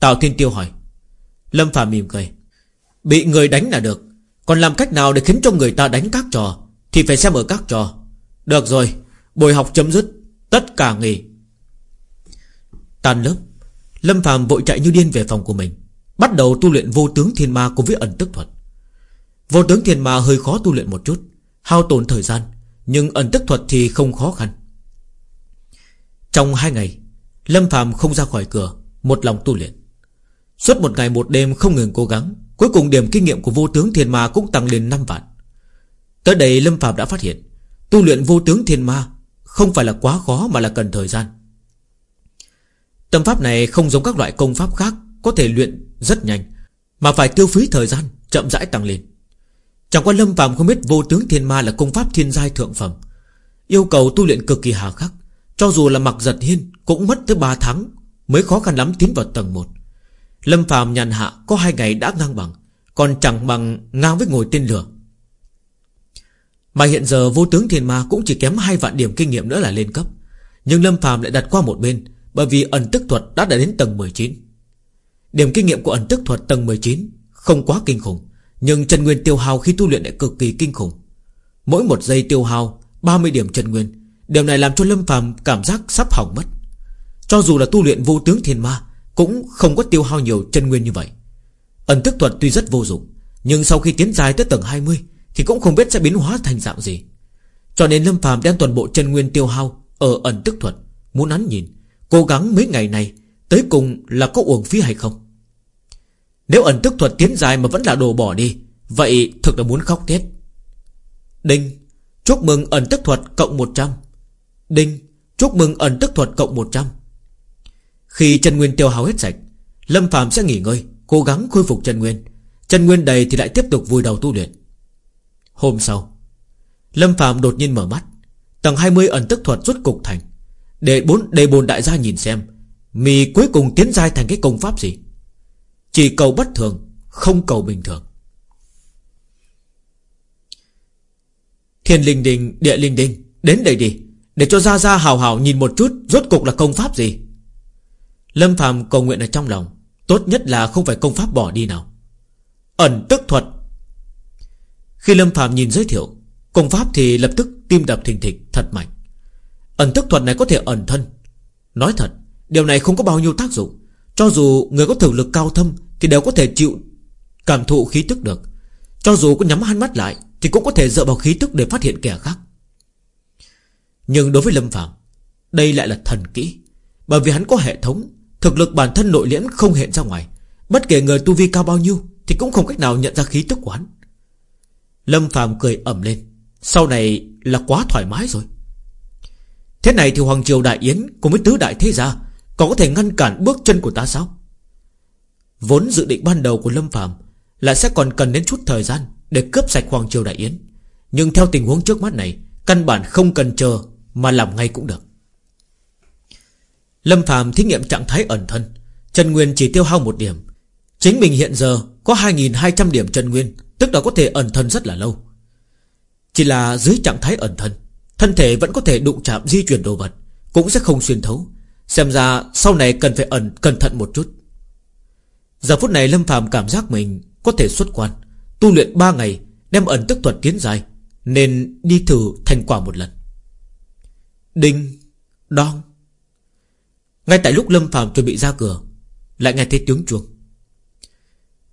Tào Thiên Tiêu hỏi. Lâm Phạm mỉm cười, Bị người đánh là được, Còn làm cách nào để khiến cho người ta đánh các trò Thì phải xem ở các trò. Được rồi Buổi học chấm dứt, Tất cả nghỉ. Tan lớp. Lâm Phạm vội chạy như điên về phòng của mình, Bắt đầu tu luyện vô tướng thiên ma cùng với ẩn tức thuật. Vô tướng thiên ma hơi khó tu luyện một chút, Hao tổn thời gian, Nhưng ẩn tức thuật thì không khó khăn. Trong hai ngày, Lâm Phạm không ra khỏi cửa, Một lòng tu luyện. Suốt một ngày một đêm không ngừng cố gắng, Cuối cùng điểm kinh nghiệm của vô tướng thiên ma cũng tăng lên 5 vạn. Tới đây Lâm Phạm đã phát hiện, Tu luyện vô tướng thiên ma Không phải là quá khó mà là cần thời gian. Tâm pháp này không giống các loại công pháp khác, Có thể luyện rất nhanh, Mà phải tiêu phí thời gian Chậm rãi tăng lên. Chẳng qua Lâm phàm không biết vô tướng thiên ma là công pháp thiên giai thượng phẩm. Yêu cầu tu luyện cực kỳ hà khắc, Cho dù là mặc giật hiên Cũng mất tới 3 tháng Mới khó khăn lắm tiến vào tầng 1 Lâm phàm nhàn hạ có hai ngày đã ngang bằng, Còn chẳng bằng ngang với ngồi tên lửa. Mà hiện giờ vô tướng thiên ma Cũng chỉ kém hai vạn điểm kinh nghiệm nữa là lên cấp, Nhưng Lâm phàm lại đặt qua một bên bởi vì ẩn tức thuật đã đã đến tầng 19 Điểm kinh nghiệm của ẩn tức thuật tầng 19 Không quá kinh khủng, Nhưng chân nguyên tiêu hao khi tu luyện lại cực kỳ kinh khủng. Mỗi một giây tiêu hao 30 điểm chân nguyên, Điều này làm cho Lâm phàm cảm giác sắp hỏng mất. Cho dù là tu luyện vô tướng thiên ma, cũng không có tiêu hao nhiều chân nguyên như vậy. Ẩn tức thuật tuy rất vô dụng, Nhưng sau khi tiến dài tới tầng 20 Thì cũng không biết sẽ biến hóa thành dạng gì. Cho nên Lâm phàm đem toàn bộ chân nguyên tiêu hao Ở ẩn tức thuật, Muốn hắn nhìn Cố gắng mấy ngày này Tới cùng là có uổng phí hay không? Nếu ẩn tức thuật tiến dài mà vẫn là đồ bỏ đi, Vậy thực là muốn khóc thét. Đinh, Chúc mừng ẩn tức thuật cộng 100 Đinh, Chúc mừng ẩn tức thuật cộng 100 khi Trần nguyên tiêu hao hết sạch, Lâm Phạm sẽ nghỉ ngơi, Cố gắng khôi phục Trần nguyên. Trần nguyên đầy thì lại tiếp tục vùi đầu tu luyện. Hôm sau, Lâm Phạm đột nhiên mở mắt. Tầng 20 ẩn tức thuật rút cục thành. Để bốn đề bồn đại gia nhìn xem. Mì cuối cùng tiến giai thành cái công pháp gì? Chỉ cầu bất thường, Không cầu bình thường. Thiên linh đình, Địa linh đình, Đến đây đi. Để cho Gia Gia hào hào nhìn một chút, Rốt cục là công pháp gì? Lâm phàm cầu nguyện ở trong lòng. Tốt nhất là không phải công pháp bỏ đi nào. Ẩn tức thuật. Khi Lâm phàm nhìn giới thiệu, Công pháp thì lập tức tim đập thình thịch, thật mạnh. Ẩn thức thuật này có thể ẩn thân. Nói thật, Điều này không có bao nhiêu tác dụng. Cho dù người có thực lực cao thâm Thì đều có thể chịu cảm thụ khí tức được. Cho dù có nhắm hai mắt lại Thì cũng có thể dựa vào khí tức để phát hiện kẻ khác. Nhưng đối với Lâm Phạm Đây lại là thần kỹ. Bởi vì hắn có hệ thống, Thực lực bản thân nội liễn không hiện ra ngoài. Bất kể người tu vi cao bao nhiêu Thì cũng không cách nào nhận ra khí tức của hắn. Lâm Phạm cười ẩm lên. Sau này là quá thoải mái rồi. Thế này thì Hoàng Triều Đại Yến Cùng với tứ đại thế gia Còn có thể ngăn cản bước chân của ta sao? Vốn dự định ban đầu của Lâm phàm Là sẽ còn cần đến chút thời gian Để cướp sạch Hoàng Triều Đại Yến. Nhưng theo tình huống trước mắt này, Căn bản không cần chờ Mà làm ngay cũng được. Lâm phàm thí nghiệm trạng thái ẩn thân Trần Nguyên chỉ tiêu hao một điểm. Chính mình hiện giờ có 2.200 điểm Trần Nguyên, Tức là có thể ẩn thân rất là lâu. Chỉ là dưới trạng thái ẩn thân Thân thể vẫn có thể đụng chạm di chuyển đồ vật, Cũng sẽ không xuyên thấu. Xem ra sau này cần phải ẩn, cẩn thận một chút. Giờ phút này Lâm phàm cảm giác mình Có thể xuất quan, Tu luyện 3 ngày, Đem ẩn tức thuật tiến dài Nên đi thử thành quả một lần. Đinh Đong Ngay tại lúc Lâm phàm chuẩn bị ra cửa, Lại nghe thấy tiếng chuông.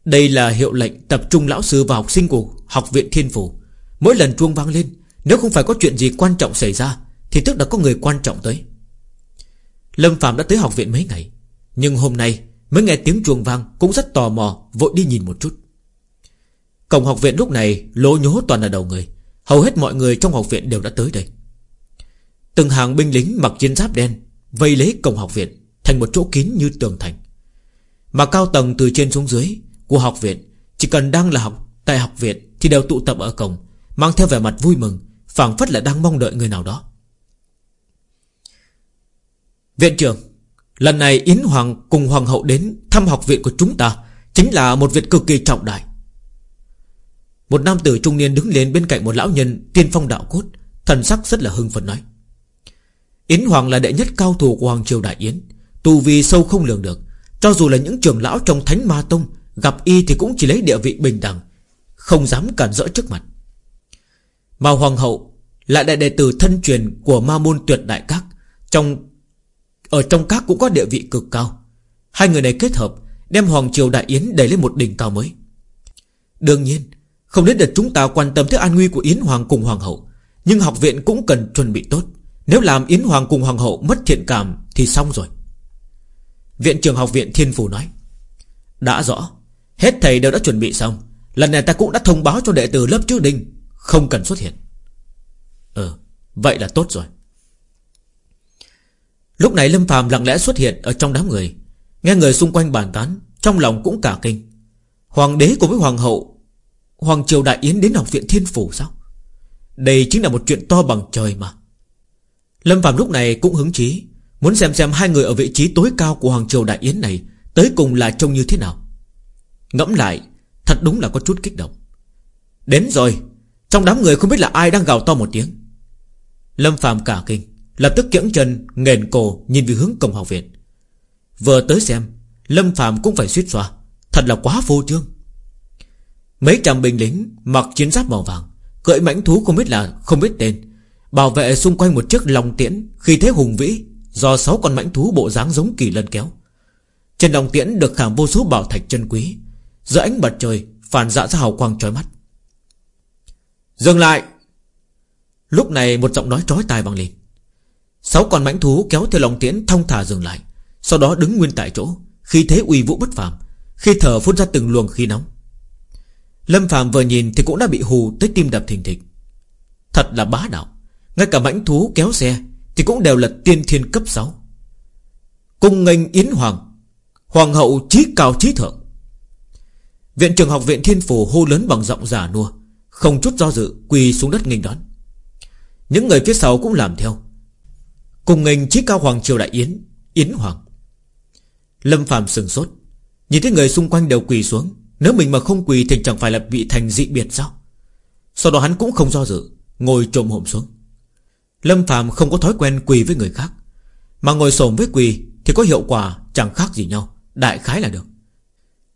Đây là hiệu lệnh tập trung lão sư và học sinh của Học viện Thiên Phủ. Mỗi lần chuông vang lên nếu không phải có chuyện gì quan trọng xảy ra, Thì tức đã có người quan trọng tới. Lâm Phạm đã tới học viện mấy ngày, Nhưng hôm nay mới nghe tiếng chuông vang Cũng rất tò mò, vội đi nhìn một chút. Cổng học viện lúc này Lố nhố toàn là đầu người, Hầu hết mọi người trong học viện đều đã tới đây. Từng hàng binh lính mặc chiến giáp đen Vây lấy cổng học viện Thành một chỗ kín như tường thành. Mà cao tầng từ trên xuống dưới Của học viện, Chỉ cần đang là học, tại học viện Thì đều tụ tập ở cổng, Mang theo vẻ mặt vui mừng phảng phất là đang mong đợi người nào đó. Viện trưởng, Lần này Yến Hoàng cùng Hoàng hậu đến Thăm học viện của chúng ta, Chính là một việc cực kỳ trọng đại. Một nam tử trung niên đứng lên bên cạnh một lão nhân Tiên phong đạo cốt, Thần sắc rất là hưng phấn nói, Yến Hoàng là đệ nhất cao thủ của Hoàng Triều Đại Yến, Tu vi sâu không lường được. Cho dù là những trưởng lão trong Thánh Ma Tông, Gặp y thì cũng chỉ lấy địa vị bình đẳng, Không dám cản rỡ trước mặt. Mà Hoàng hậu Lại đại đệ tử thân truyền của ma môn tuyệt đại các. Trong, Ở trong các cũng có địa vị cực cao. Hai người này kết hợp, Đem Hoàng Triều Đại Yến đẩy lên một đỉnh cao mới. Đương nhiên, Không đến được chúng ta quan tâm tới an nguy của Yến Hoàng cùng Hoàng hậu, Nhưng học viện cũng cần chuẩn bị tốt. Nếu làm Yến Hoàng cùng Hoàng hậu mất thiện cảm Thì xong rồi. Viện trưởng học viện Thiên Phủ nói, Đã rõ, Hết thầy đều đã chuẩn bị xong. Lần này ta cũng đã thông báo cho đệ tử lớp trước đình. Không cần xuất hiện. Ừ Vậy là tốt rồi. Lúc này Lâm phàm lặng lẽ xuất hiện Ở trong đám người. Nghe người xung quanh bàn tán, Trong lòng cũng cả kinh. Hoàng đế cùng với hoàng hậu, Hoàng triều đại yến đến học viện thiên phủ sao? Đây chính là một chuyện to bằng trời mà. Lâm phàm lúc này cũng hứng chí, Muốn xem xem hai người ở vị trí tối cao của Hoàng triều đại yến này Tới cùng là trông như thế nào. Ngẫm lại, Thật đúng là có chút kích động. Đến rồi trong đám người không biết là ai đang gào to một tiếng. Lâm phàm cả kinh, Lập tức kiễng chân, nghền cổ, Nhìn về hướng cổng học viện. Vừa tới xem, Lâm phàm cũng phải suýt xoa. Thật là quá vô trương. Mấy trăm binh lính mặc chiến giáp màu vàng, Cưỡi mãnh thú không biết là không biết tên, Bảo vệ xung quanh một chiếc lòng tiễn, Khi thế hùng vĩ, Do sáu con mãnh thú bộ dáng giống kỳ lân kéo. Trên lòng tiễn được khảm vô số bảo thạch chân quý, Giữa ánh mặt trời Phản dạ ra hào quang trói mắt. Dừng lại. Lúc này một giọng nói trói tai vang lên. Sáu con mãnh thú kéo theo lòng tiễn Thông thả dừng lại, Sau đó đứng nguyên tại chỗ, Khi thế uy vũ bất phàm, Khi thở phun ra từng luồng khí nóng. Lâm phàm vừa nhìn thì cũng đã bị hù Tới tim đập thình thịch. Thật là bá đạo, Ngay cả mãnh thú kéo xe Thì cũng đều là tiên thiên cấp 6 Cung nghênh Yến Hoàng Hoàng hậu trí cao trí thượng. Viện trường học viện thiên phủ hô lớn bằng giọng giả nua không chút do dự Quỳ xuống đất nghênh đón. Những người phía sau cũng làm theo. Cùng nghênh trí cao hoàng triều đại yến Yến hoàng. Lâm phàm sừng sốt. Nhìn thấy người xung quanh đều quỳ xuống. Nếu mình mà không quỳ thì chẳng phải là bị thành dị biệt sao? Sau đó hắn cũng không do dự, Ngồi trộm hổm xuống. Lâm phàm không có thói quen quỳ với người khác. Mà ngồi xổm với quỳ Thì có hiệu quả chẳng khác gì nhau, Đại khái là được.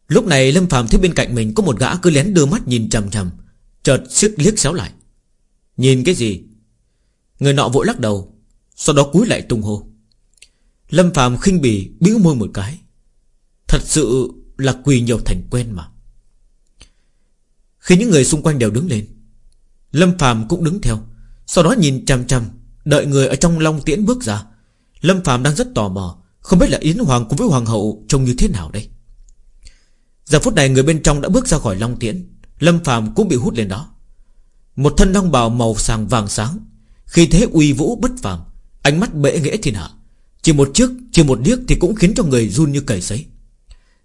Lúc này Lâm phàm thấy bên cạnh mình Có một gã cứ lén đưa mắt nhìn chằm chằm. Chợt sức liếc xéo lại. Nhìn cái gì? Người nọ vội lắc đầu, Sau đó cúi lại tung hô. Lâm Phạm khinh bỉ bĩu môi một cái. Thật sự là quỳ nhiều thành quen mà. Khi những người xung quanh đều đứng lên, Lâm Phạm cũng đứng theo, Sau đó nhìn chằm chằm, Đợi người ở trong long tiễn bước ra. Lâm Phạm đang rất tò mò, Không biết là Yến Hoàng cùng với Hoàng hậu Trông như thế nào đây. Giờ phút này người bên trong đã bước ra khỏi Long Tiễn. Lâm Phạm cũng bị hút lên đó. Một thân long bào màu sàng vàng sáng Khi thế uy vũ bất phàm Ánh mắt bệ nghĩa thiên hạ. Chỉ một chiếc, chỉ một điếc thì cũng khiến cho người run như cầy sấy.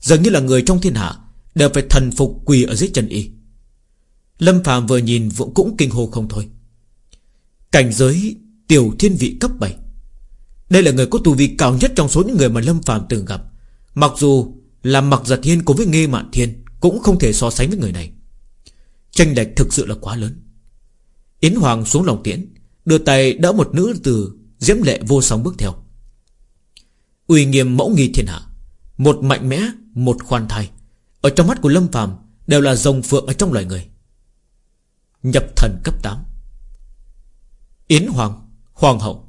Dường như là người trong thiên hạ Đều phải thần phục quỳ ở dưới chân y. Lâm Phạm vừa nhìn cũng kinh hô không thôi. Cảnh giới tiểu thiên vị cấp 7 Đây là người có tu vi cao nhất trong số những người mà Lâm Phạm từng gặp. Mặc dù là Mặc Giật Thiên cùng với nghe Mạn Thiên Cũng không thể so sánh với người này. Tranh lệch thực sự là quá lớn. Yến Hoàng xuống lòng tiễn, Đưa tay đỡ một nữ từ Diễm lệ vô song bước theo. Uy nghiêm mẫu nghi thiên hạ, Một mạnh mẽ, Một khoan thai, Ở trong mắt của Lâm Phàm Đều là rồng phượng ở trong loài người. Nhập thần cấp 8 Yến Hoàng Hoàng hậu.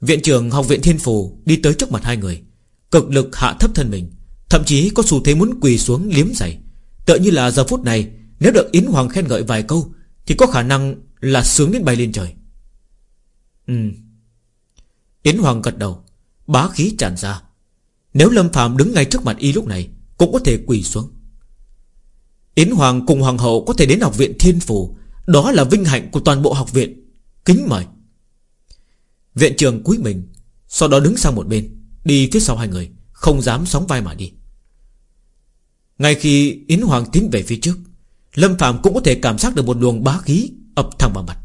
Viện trưởng học viện Thiên Phù Đi tới trước mặt hai người, Cực lực hạ thấp thân mình, Thậm chí có xu thế muốn quỳ xuống liếm giày, Tựa như là giờ phút này nếu được Yến Hoàng khen ngợi vài câu, Thì có khả năng là sướng đến bay lên trời. Ừ. Yến Hoàng gật đầu, Bá khí tràn ra. Nếu Lâm Phạm đứng ngay trước mặt y lúc này, Cũng có thể quỳ xuống. Yến Hoàng cùng Hoàng hậu có thể đến học viện Thiên Phủ Đó là vinh hạnh của toàn bộ học viện. Kính mời. Viện trường cúi mình, Sau đó đứng sang một bên, Đi phía sau hai người, Không dám sóng vai mà đi. Ngay khi Yến Hoàng tiến về phía trước Lâm Phạm cũng có thể cảm giác được một luồng bá khí ập thẳng vào mặt.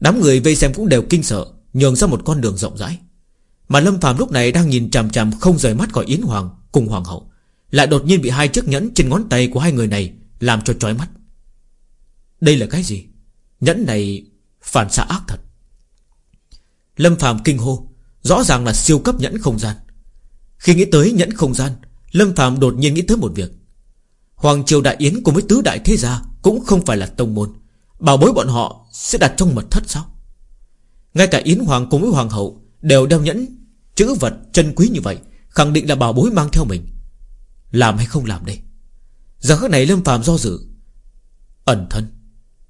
Đám người vây xem cũng đều kinh sợ, Nhường ra một con đường rộng rãi. Mà Lâm Phạm lúc này đang nhìn chằm chằm Không rời mắt khỏi Yến Hoàng cùng Hoàng hậu, Lại đột nhiên bị hai chiếc nhẫn trên ngón tay của hai người này Làm cho chói mắt. Đây là cái gì? Nhẫn này phản xạ ác thật. Lâm Phạm kinh hô, Rõ ràng là siêu cấp nhẫn không gian. Khi nghĩ tới nhẫn không gian, Lâm Phạm đột nhiên nghĩ tới một việc. Hoàng Triều Đại Yến cùng với Tứ Đại Thế Gia Cũng không phải là tông môn. Bảo bối bọn họ sẽ đặt trong mật thất sao? Ngay cả Yến Hoàng cùng với Hoàng hậu Đều đeo nhẫn, Chữ vật chân quý như vậy, Khẳng định là bảo bối mang theo mình. Làm hay không làm đây? Giờ khắc này Lâm Phạm do dự. Ẩn thân,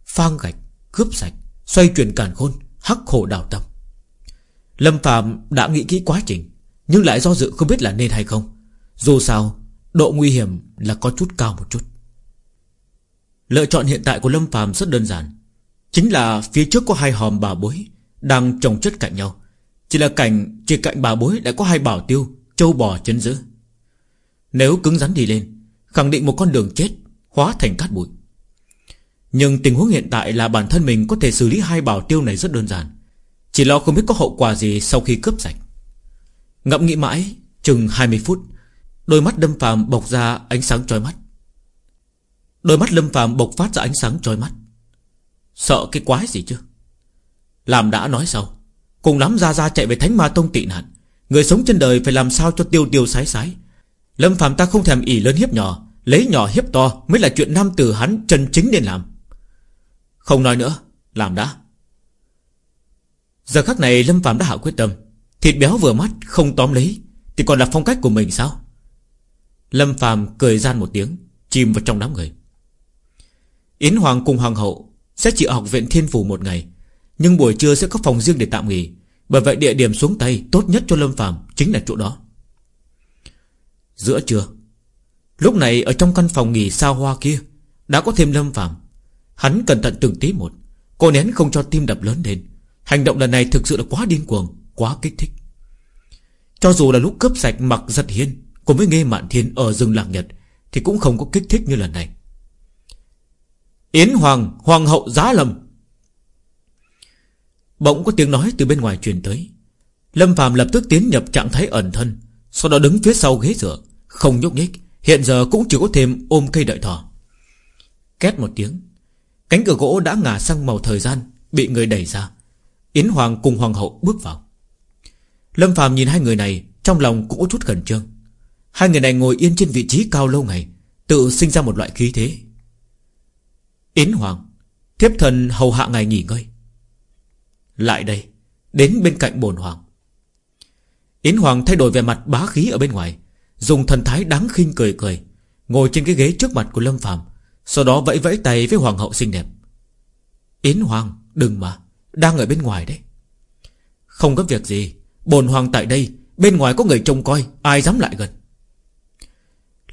Phang gạch, Cướp sạch, Xoay chuyển càn khôn, Hắc khổ đào tâm Lâm Phạm đã nghĩ kỹ quá trình, Nhưng lại do dự không biết là nên hay không. Dù sao Độ nguy hiểm là có chút cao một chút. Lựa chọn hiện tại của Lâm Phàm rất đơn giản. Chính là phía trước có hai hòm bà bối Đang trồng chất cạnh nhau. Chỉ là cảnh, Chỉ cạnh bà bối lại có hai bảo tiêu, Châu bò chân giữ. Nếu cứng rắn đi lên, Khẳng định một con đường chết, Hóa thành cát bụi. Nhưng tình huống hiện tại là bản thân mình Có thể xử lý hai bảo tiêu này rất đơn giản. Chỉ lo không biết có hậu quả gì Sau khi cướp sạch. Ngậm nghĩ mãi, Chừng 20 phút Đôi mắt Lâm phàm bộc ra ánh sáng trói mắt. Đôi mắt Lâm phàm bộc phát ra ánh sáng trói mắt. Sợ cái quái gì chứ? Làm đã nói sau. Cùng lắm ra ra chạy về Thánh Ma Tông tị nạn. Người sống trên đời phải làm sao cho tiêu tiêu sái sái? Lâm phàm ta không thèm ỉ lớn hiếp nhỏ, Lấy nhỏ hiếp to Mới là chuyện nam tử hắn chân chính nên làm. Không nói nữa, Làm đã. Giờ khắc này Lâm Phạm đã hạ quyết tâm. Thịt béo vừa mắt không tóm lấy, Thì còn là phong cách của mình sao? Lâm Phạm cười gian một tiếng, Chìm vào trong đám người. Yến Hoàng cùng Hoàng hậu Sẽ chỉ ở học viện Thiên Phủ một ngày, Nhưng buổi trưa sẽ có phòng riêng để tạm nghỉ. Bởi vậy địa điểm xuống tay tốt nhất cho Lâm Phạm Chính là chỗ đó. Giữa trưa, Lúc này ở trong căn phòng nghỉ sao hoa kia Đã có thêm Lâm Phạm Hắn cẩn thận từng tí một, Cô nén không cho tim đập lớn lên. Hành động lần này thực sự là quá điên cuồng, Quá kích thích. Cho dù là lúc cướp sạch mặc giật hiên Cùng với nghe mạn thiên ở rừng lạc nhật Thì cũng không có kích thích như lần này. Yến Hoàng Hoàng hậu giá lầm. Bỗng có tiếng nói từ bên ngoài truyền tới. Lâm Phạm lập tức tiến nhập trạng thái ẩn thân, Sau đó đứng phía sau ghế dựa, Không nhúc nhích, Hiện giờ cũng chỉ có thêm ôm cây đợi thỏ. Két một tiếng, Cánh cửa gỗ đã ngả sang màu thời gian, Bị người đẩy ra. Yến Hoàng cùng Hoàng hậu bước vào. Lâm Phạm nhìn hai người này, Trong lòng cũng có chút khẩn trương. Hai người này ngồi yên trên vị trí cao lâu ngày, Tự sinh ra một loại khí thế. Yến Hoàng, Thiếp thần hầu hạ ngài nghỉ ngơi. Lại đây, Đến bên cạnh bồn hoàng. Yến Hoàng thay đổi về mặt bá khí ở bên ngoài, Dùng thần thái đáng khinh cười cười, Ngồi trên cái ghế trước mặt của Lâm Phạm Sau đó vẫy vẫy tay với Hoàng hậu xinh đẹp. Yến Hoàng, đừng mà, Đang ở bên ngoài đấy. Không có việc gì Bồn hoàng tại đây, Bên ngoài có người trông coi, Ai dám lại gần?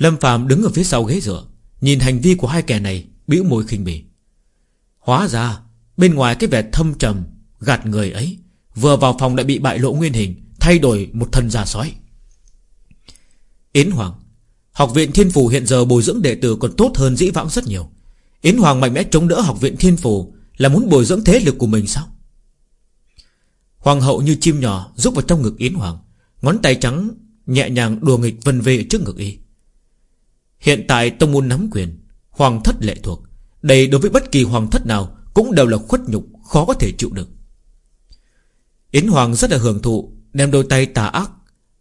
Lâm Phạm đứng ở phía sau ghế dựa, Nhìn hành vi của hai kẻ này, bĩu môi khinh bỉ. Hóa ra, Bên ngoài cái vẻ thâm trầm, Gạt người ấy, Vừa vào phòng đã bị bại lộ nguyên hình, Thay đổi một thân già sói. Yến Hoàng, Học viện Thiên Phủ hiện giờ bồi dưỡng đệ tử còn tốt hơn dĩ vãng rất nhiều. Yến Hoàng mạnh mẽ chống đỡ học viện Thiên Phủ Là muốn bồi dưỡng thế lực của mình sao? Hoàng hậu như chim nhỏ rút vào trong ngực Yến Hoàng, Ngón tay trắng nhẹ nhàng đùa nghịch vân về trước ngực y. Hiện tại tông môn nắm quyền. Hoàng thất lệ thuộc. Đây đối với bất kỳ hoàng thất nào Cũng đều là khuất nhục, khó có thể chịu được. Yến Hoàng rất là hưởng thụ, Đem đôi tay tà ác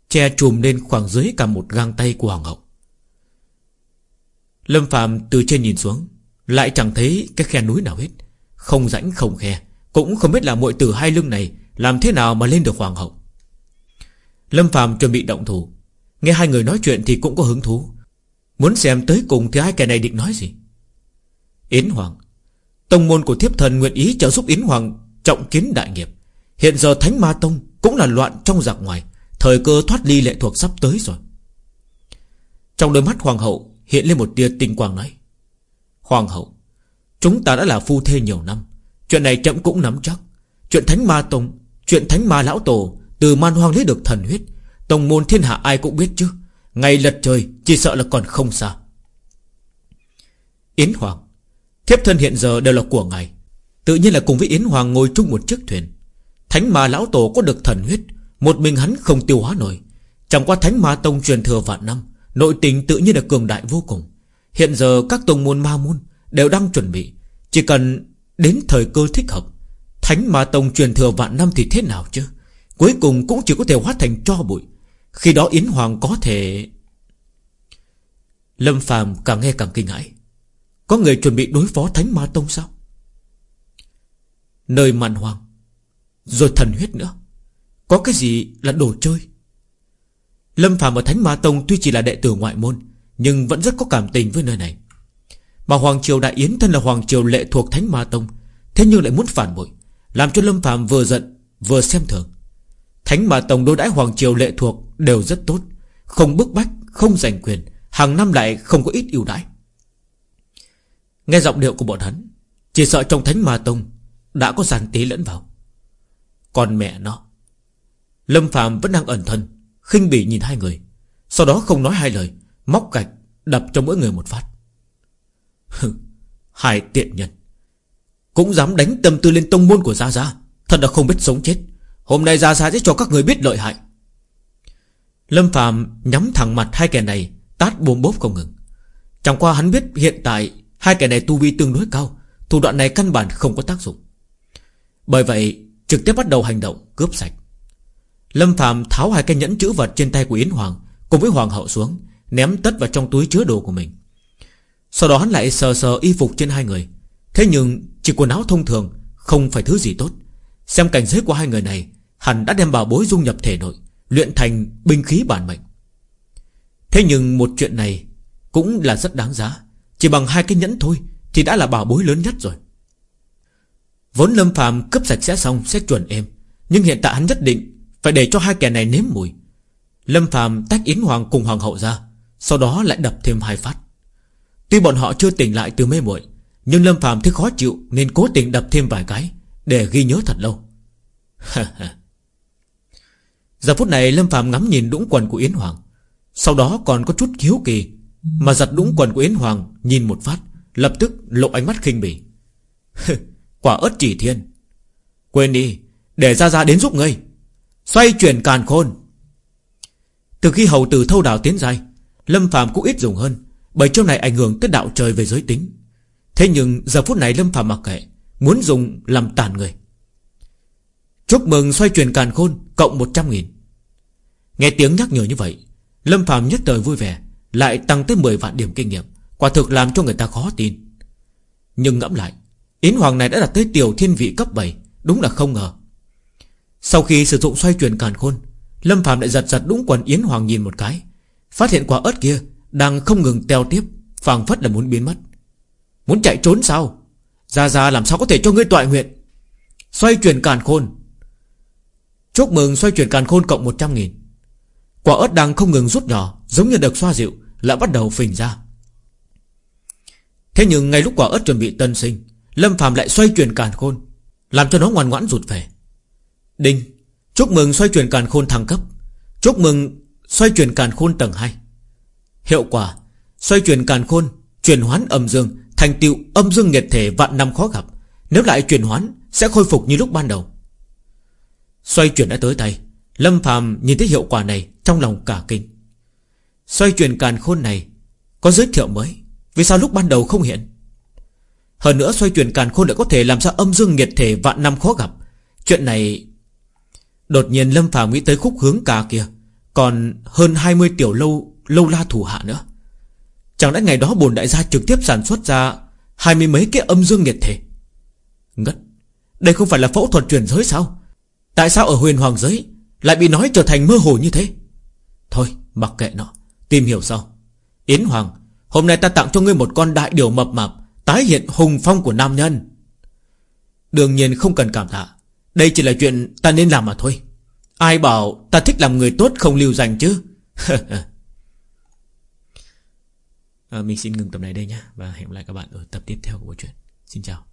Che chùm lên khoảng dưới cả một gang tay của Hoàng hậu. Lâm Phạm từ trên nhìn xuống, Lại chẳng thấy cái khe núi nào hết. Không rãnh, không khe. Cũng không biết là muội tử hai lưng này Làm thế nào mà lên được Hoàng hậu. Lâm Phạm chuẩn bị động thủ. Nghe hai người nói chuyện thì cũng có hứng thú. Muốn xem tới cùng thì hai kẻ này định nói gì? Yến Hoàng, Tông môn của thiếp thần nguyện ý trợ giúp Yến Hoàng Trọng kiến đại nghiệp. Hiện giờ Thánh Ma Tông cũng là loạn trong giặc ngoài. Thời cơ thoát ly lệ thuộc sắp tới rồi. Trong đôi mắt Hoàng hậu Hiện lên một tia tinh quang nói, Hoàng hậu, Chúng ta đã là phu thê nhiều năm. Chuyện này chậm cũng nắm chắc. Chuyện Thánh Ma Tông, Chuyện Thánh Ma Lão Tổ Từ man hoang lấy được thần huyết, Tông môn thiên hạ ai cũng biết chứ. Ngày lật trời, chỉ sợ là còn không xa. Yến Hoàng, Thiếp thân hiện giờ đều là của ngài. Tự nhiên là cùng với Yến Hoàng ngồi chung một chiếc thuyền. Thánh ma lão tổ có được thần huyết, Một mình hắn không tiêu hóa nổi. Chẳng qua thánh ma tông truyền thừa vạn năm, Nội tình tự nhiên là cường đại vô cùng. Hiện giờ các tông môn ma môn Đều đang chuẩn bị. Chỉ cần đến thời cơ thích hợp, Thánh ma tông truyền thừa vạn năm thì thế nào chứ? Cuối cùng cũng chỉ có thể hóa thành cho bụi khi đó Yến Hoàng có thể Lâm phàm càng nghe càng kinh hãi. Có người chuẩn bị đối phó Thánh Ma Tông sao? Nơi màn hoàng. Rồi thần huyết nữa. Có cái gì là đồ chơi? Lâm phàm ở Thánh Ma Tông Tuy chỉ là đệ tử ngoại môn, Nhưng vẫn rất có cảm tình với nơi này. Mà Hoàng Triều Đại Yến thân là Hoàng Triều lệ thuộc Thánh Ma Tông, Thế nhưng lại muốn phản bội, Làm cho Lâm phàm vừa giận, vừa xem thường. Thánh Ma Tông đối đãi Hoàng Triều lệ thuộc Đều rất tốt. Không bức bách, không giành quyền Hàng năm lại không có ít ưu đãi. Nghe giọng điệu của bọn hắn Chỉ sợ trong thánh ma tông Đã có giàn tí lẫn vào. Còn mẹ nó Lâm Phạm vẫn đang ẩn thân khinh bỉ nhìn hai người Sau đó không nói hai lời Móc gạch đập cho mỗi người một phát. Hai tiện nhân Cũng dám đánh tâm tư lên tông môn của Gia Gia Thật là không biết sống chết. Hôm nay ra xa sẽ cho các người biết lợi hại. Lâm Phạm nhắm thẳng mặt hai kẻ này, Tát bồm bốp không ngừng. Chẳng qua hắn biết hiện tại Hai kẻ này tu vi tương đối cao, Thủ đoạn này căn bản không có tác dụng. Bởi vậy, trực tiếp bắt đầu hành động, Cướp sạch. Lâm Phạm tháo hai cái nhẫn chữ vật trên tay của Yến Hoàng, Cùng với Hoàng hậu xuống, Ném tất vào trong túi chứa đồ của mình. Sau đó hắn lại sờ sờ y phục trên hai người. Thế nhưng, chỉ quần áo thông thường, Không phải thứ gì tốt. Xem cảnh giới của hai người này Hắn đã đem bảo bối dung nhập thể nội, Luyện thành binh khí bản mệnh. Thế nhưng một chuyện này Cũng là rất đáng giá. Chỉ bằng hai cái nhẫn thôi Thì đã là bảo bối lớn nhất rồi. Vốn Lâm Phàm cấp sạch sẽ xong Sẽ chuẩn êm Nhưng hiện tại hắn nhất định Phải để cho hai kẻ này nếm mùi. Lâm Phàm tách Yến Hoàng cùng Hoàng hậu ra, Sau đó lại đập thêm hai phát. Tuy bọn họ chưa tỉnh lại từ mê muội, Nhưng Lâm Phàm thấy khó chịu Nên cố tình đập thêm vài cái Để ghi nhớ thật lâu. Giờ phút này Lâm Phạm ngắm nhìn đũng quần của Yến Hoàng. Sau đó còn có chút hiếu kỳ, Mà giật đũng quần của Yến Hoàng Nhìn một phát, Lập tức lộ ánh mắt khinh bỉ. Quả ớt chỉ thiên. Quên đi, Để ra ra đến giúp ngươi. Xoay chuyển càn khôn. Từ khi hầu tử thâu đảo tiến dài Lâm Phạm cũng ít dùng hơn, Bởi trong này ảnh hưởng tới đạo trời về giới tính. Thế nhưng giờ phút này Lâm Phạm mặc kệ, Muốn dùng làm tàn người. Chúc mừng xoay chuyển càn khôn, Cộng 100 nghìn. Nghe tiếng nhắc nhở như vậy, Lâm Phạm nhất thời vui vẻ, Lại tăng tới 10 vạn điểm kinh nghiệm, Quả thực làm cho người ta khó tin. Nhưng ngẫm lại, Yến Hoàng này đã đạt tới tiểu thiên vị cấp 7 Đúng là không ngờ. Sau khi sử dụng xoay chuyển càn khôn, Lâm Phạm lại giật giật đúng quần Yến Hoàng nhìn một cái, Phát hiện quả ớt kia Đang không ngừng teo tiếp, phảng phất là muốn biến mất. Muốn chạy trốn sao? Ra ra làm sao có thể cho ngươi tọa nguyện? Xoay chuyển càn khôn Chúc mừng xoay chuyển càn khôn cộng 100 nghìn. Quả ớt đang không ngừng rút nhỏ, Giống như được xoa dịu, Lại bắt đầu phình ra. Thế nhưng ngay lúc quả ớt chuẩn bị tân sinh, Lâm Phạm lại xoay chuyển càn khôn, Làm cho nó ngoan ngoãn rụt về. Đinh, Chúc mừng xoay chuyển càn khôn thăng cấp. Chúc mừng xoay chuyển càn khôn tầng 2 Hiệu quả, Xoay chuyển càn khôn Chuyển hoán âm dương Thành tựu âm dương nghiệt thể vạn năm khó gặp. Nếu lại chuyển hoán, Sẽ khôi phục như lúc ban đầu. Xoay chuyển đã tới tay. Lâm Phạm nhìn thấy hiệu quả này Trong lòng cả kinh. Xoay chuyển càn khôn này, Có giới thiệu mới. Vì sao lúc ban đầu không hiện? Hơn nữa, xoay chuyển càn khôn lại có thể làm ra âm dương nghiệt thể vạn năm khó gặp. Chuyện này, Đột nhiên Lâm Phàm nghĩ tới khúc hướng ca kia, Còn hơn 20 tiểu lâu Lâu la thủ hạ nữa. Chẳng lẽ ngày đó bồn đại gia trực tiếp sản xuất ra Hai mươi mấy cái âm dương nghiệt thể? Ngất. Đây không phải là phẫu thuật truyền giới sao? Tại sao ở huyền hoàng giới Lại bị nói trở thành mơ hồ như thế? Thôi mặc kệ nó Tìm hiểu sau. Yến Hoàng Hôm nay ta tặng cho ngươi một con đại điều mập mạp Tái hiện hùng phong của nam nhân. Đương nhiên không cần cảm tạ Đây chỉ là chuyện ta nên làm mà thôi. Ai bảo ta thích làm người tốt không lưu danh chứ? À, Mình xin ngừng tập này đây nhé Và hẹn gặp lại các bạn ở tập tiếp theo của bộ truyện. Xin chào.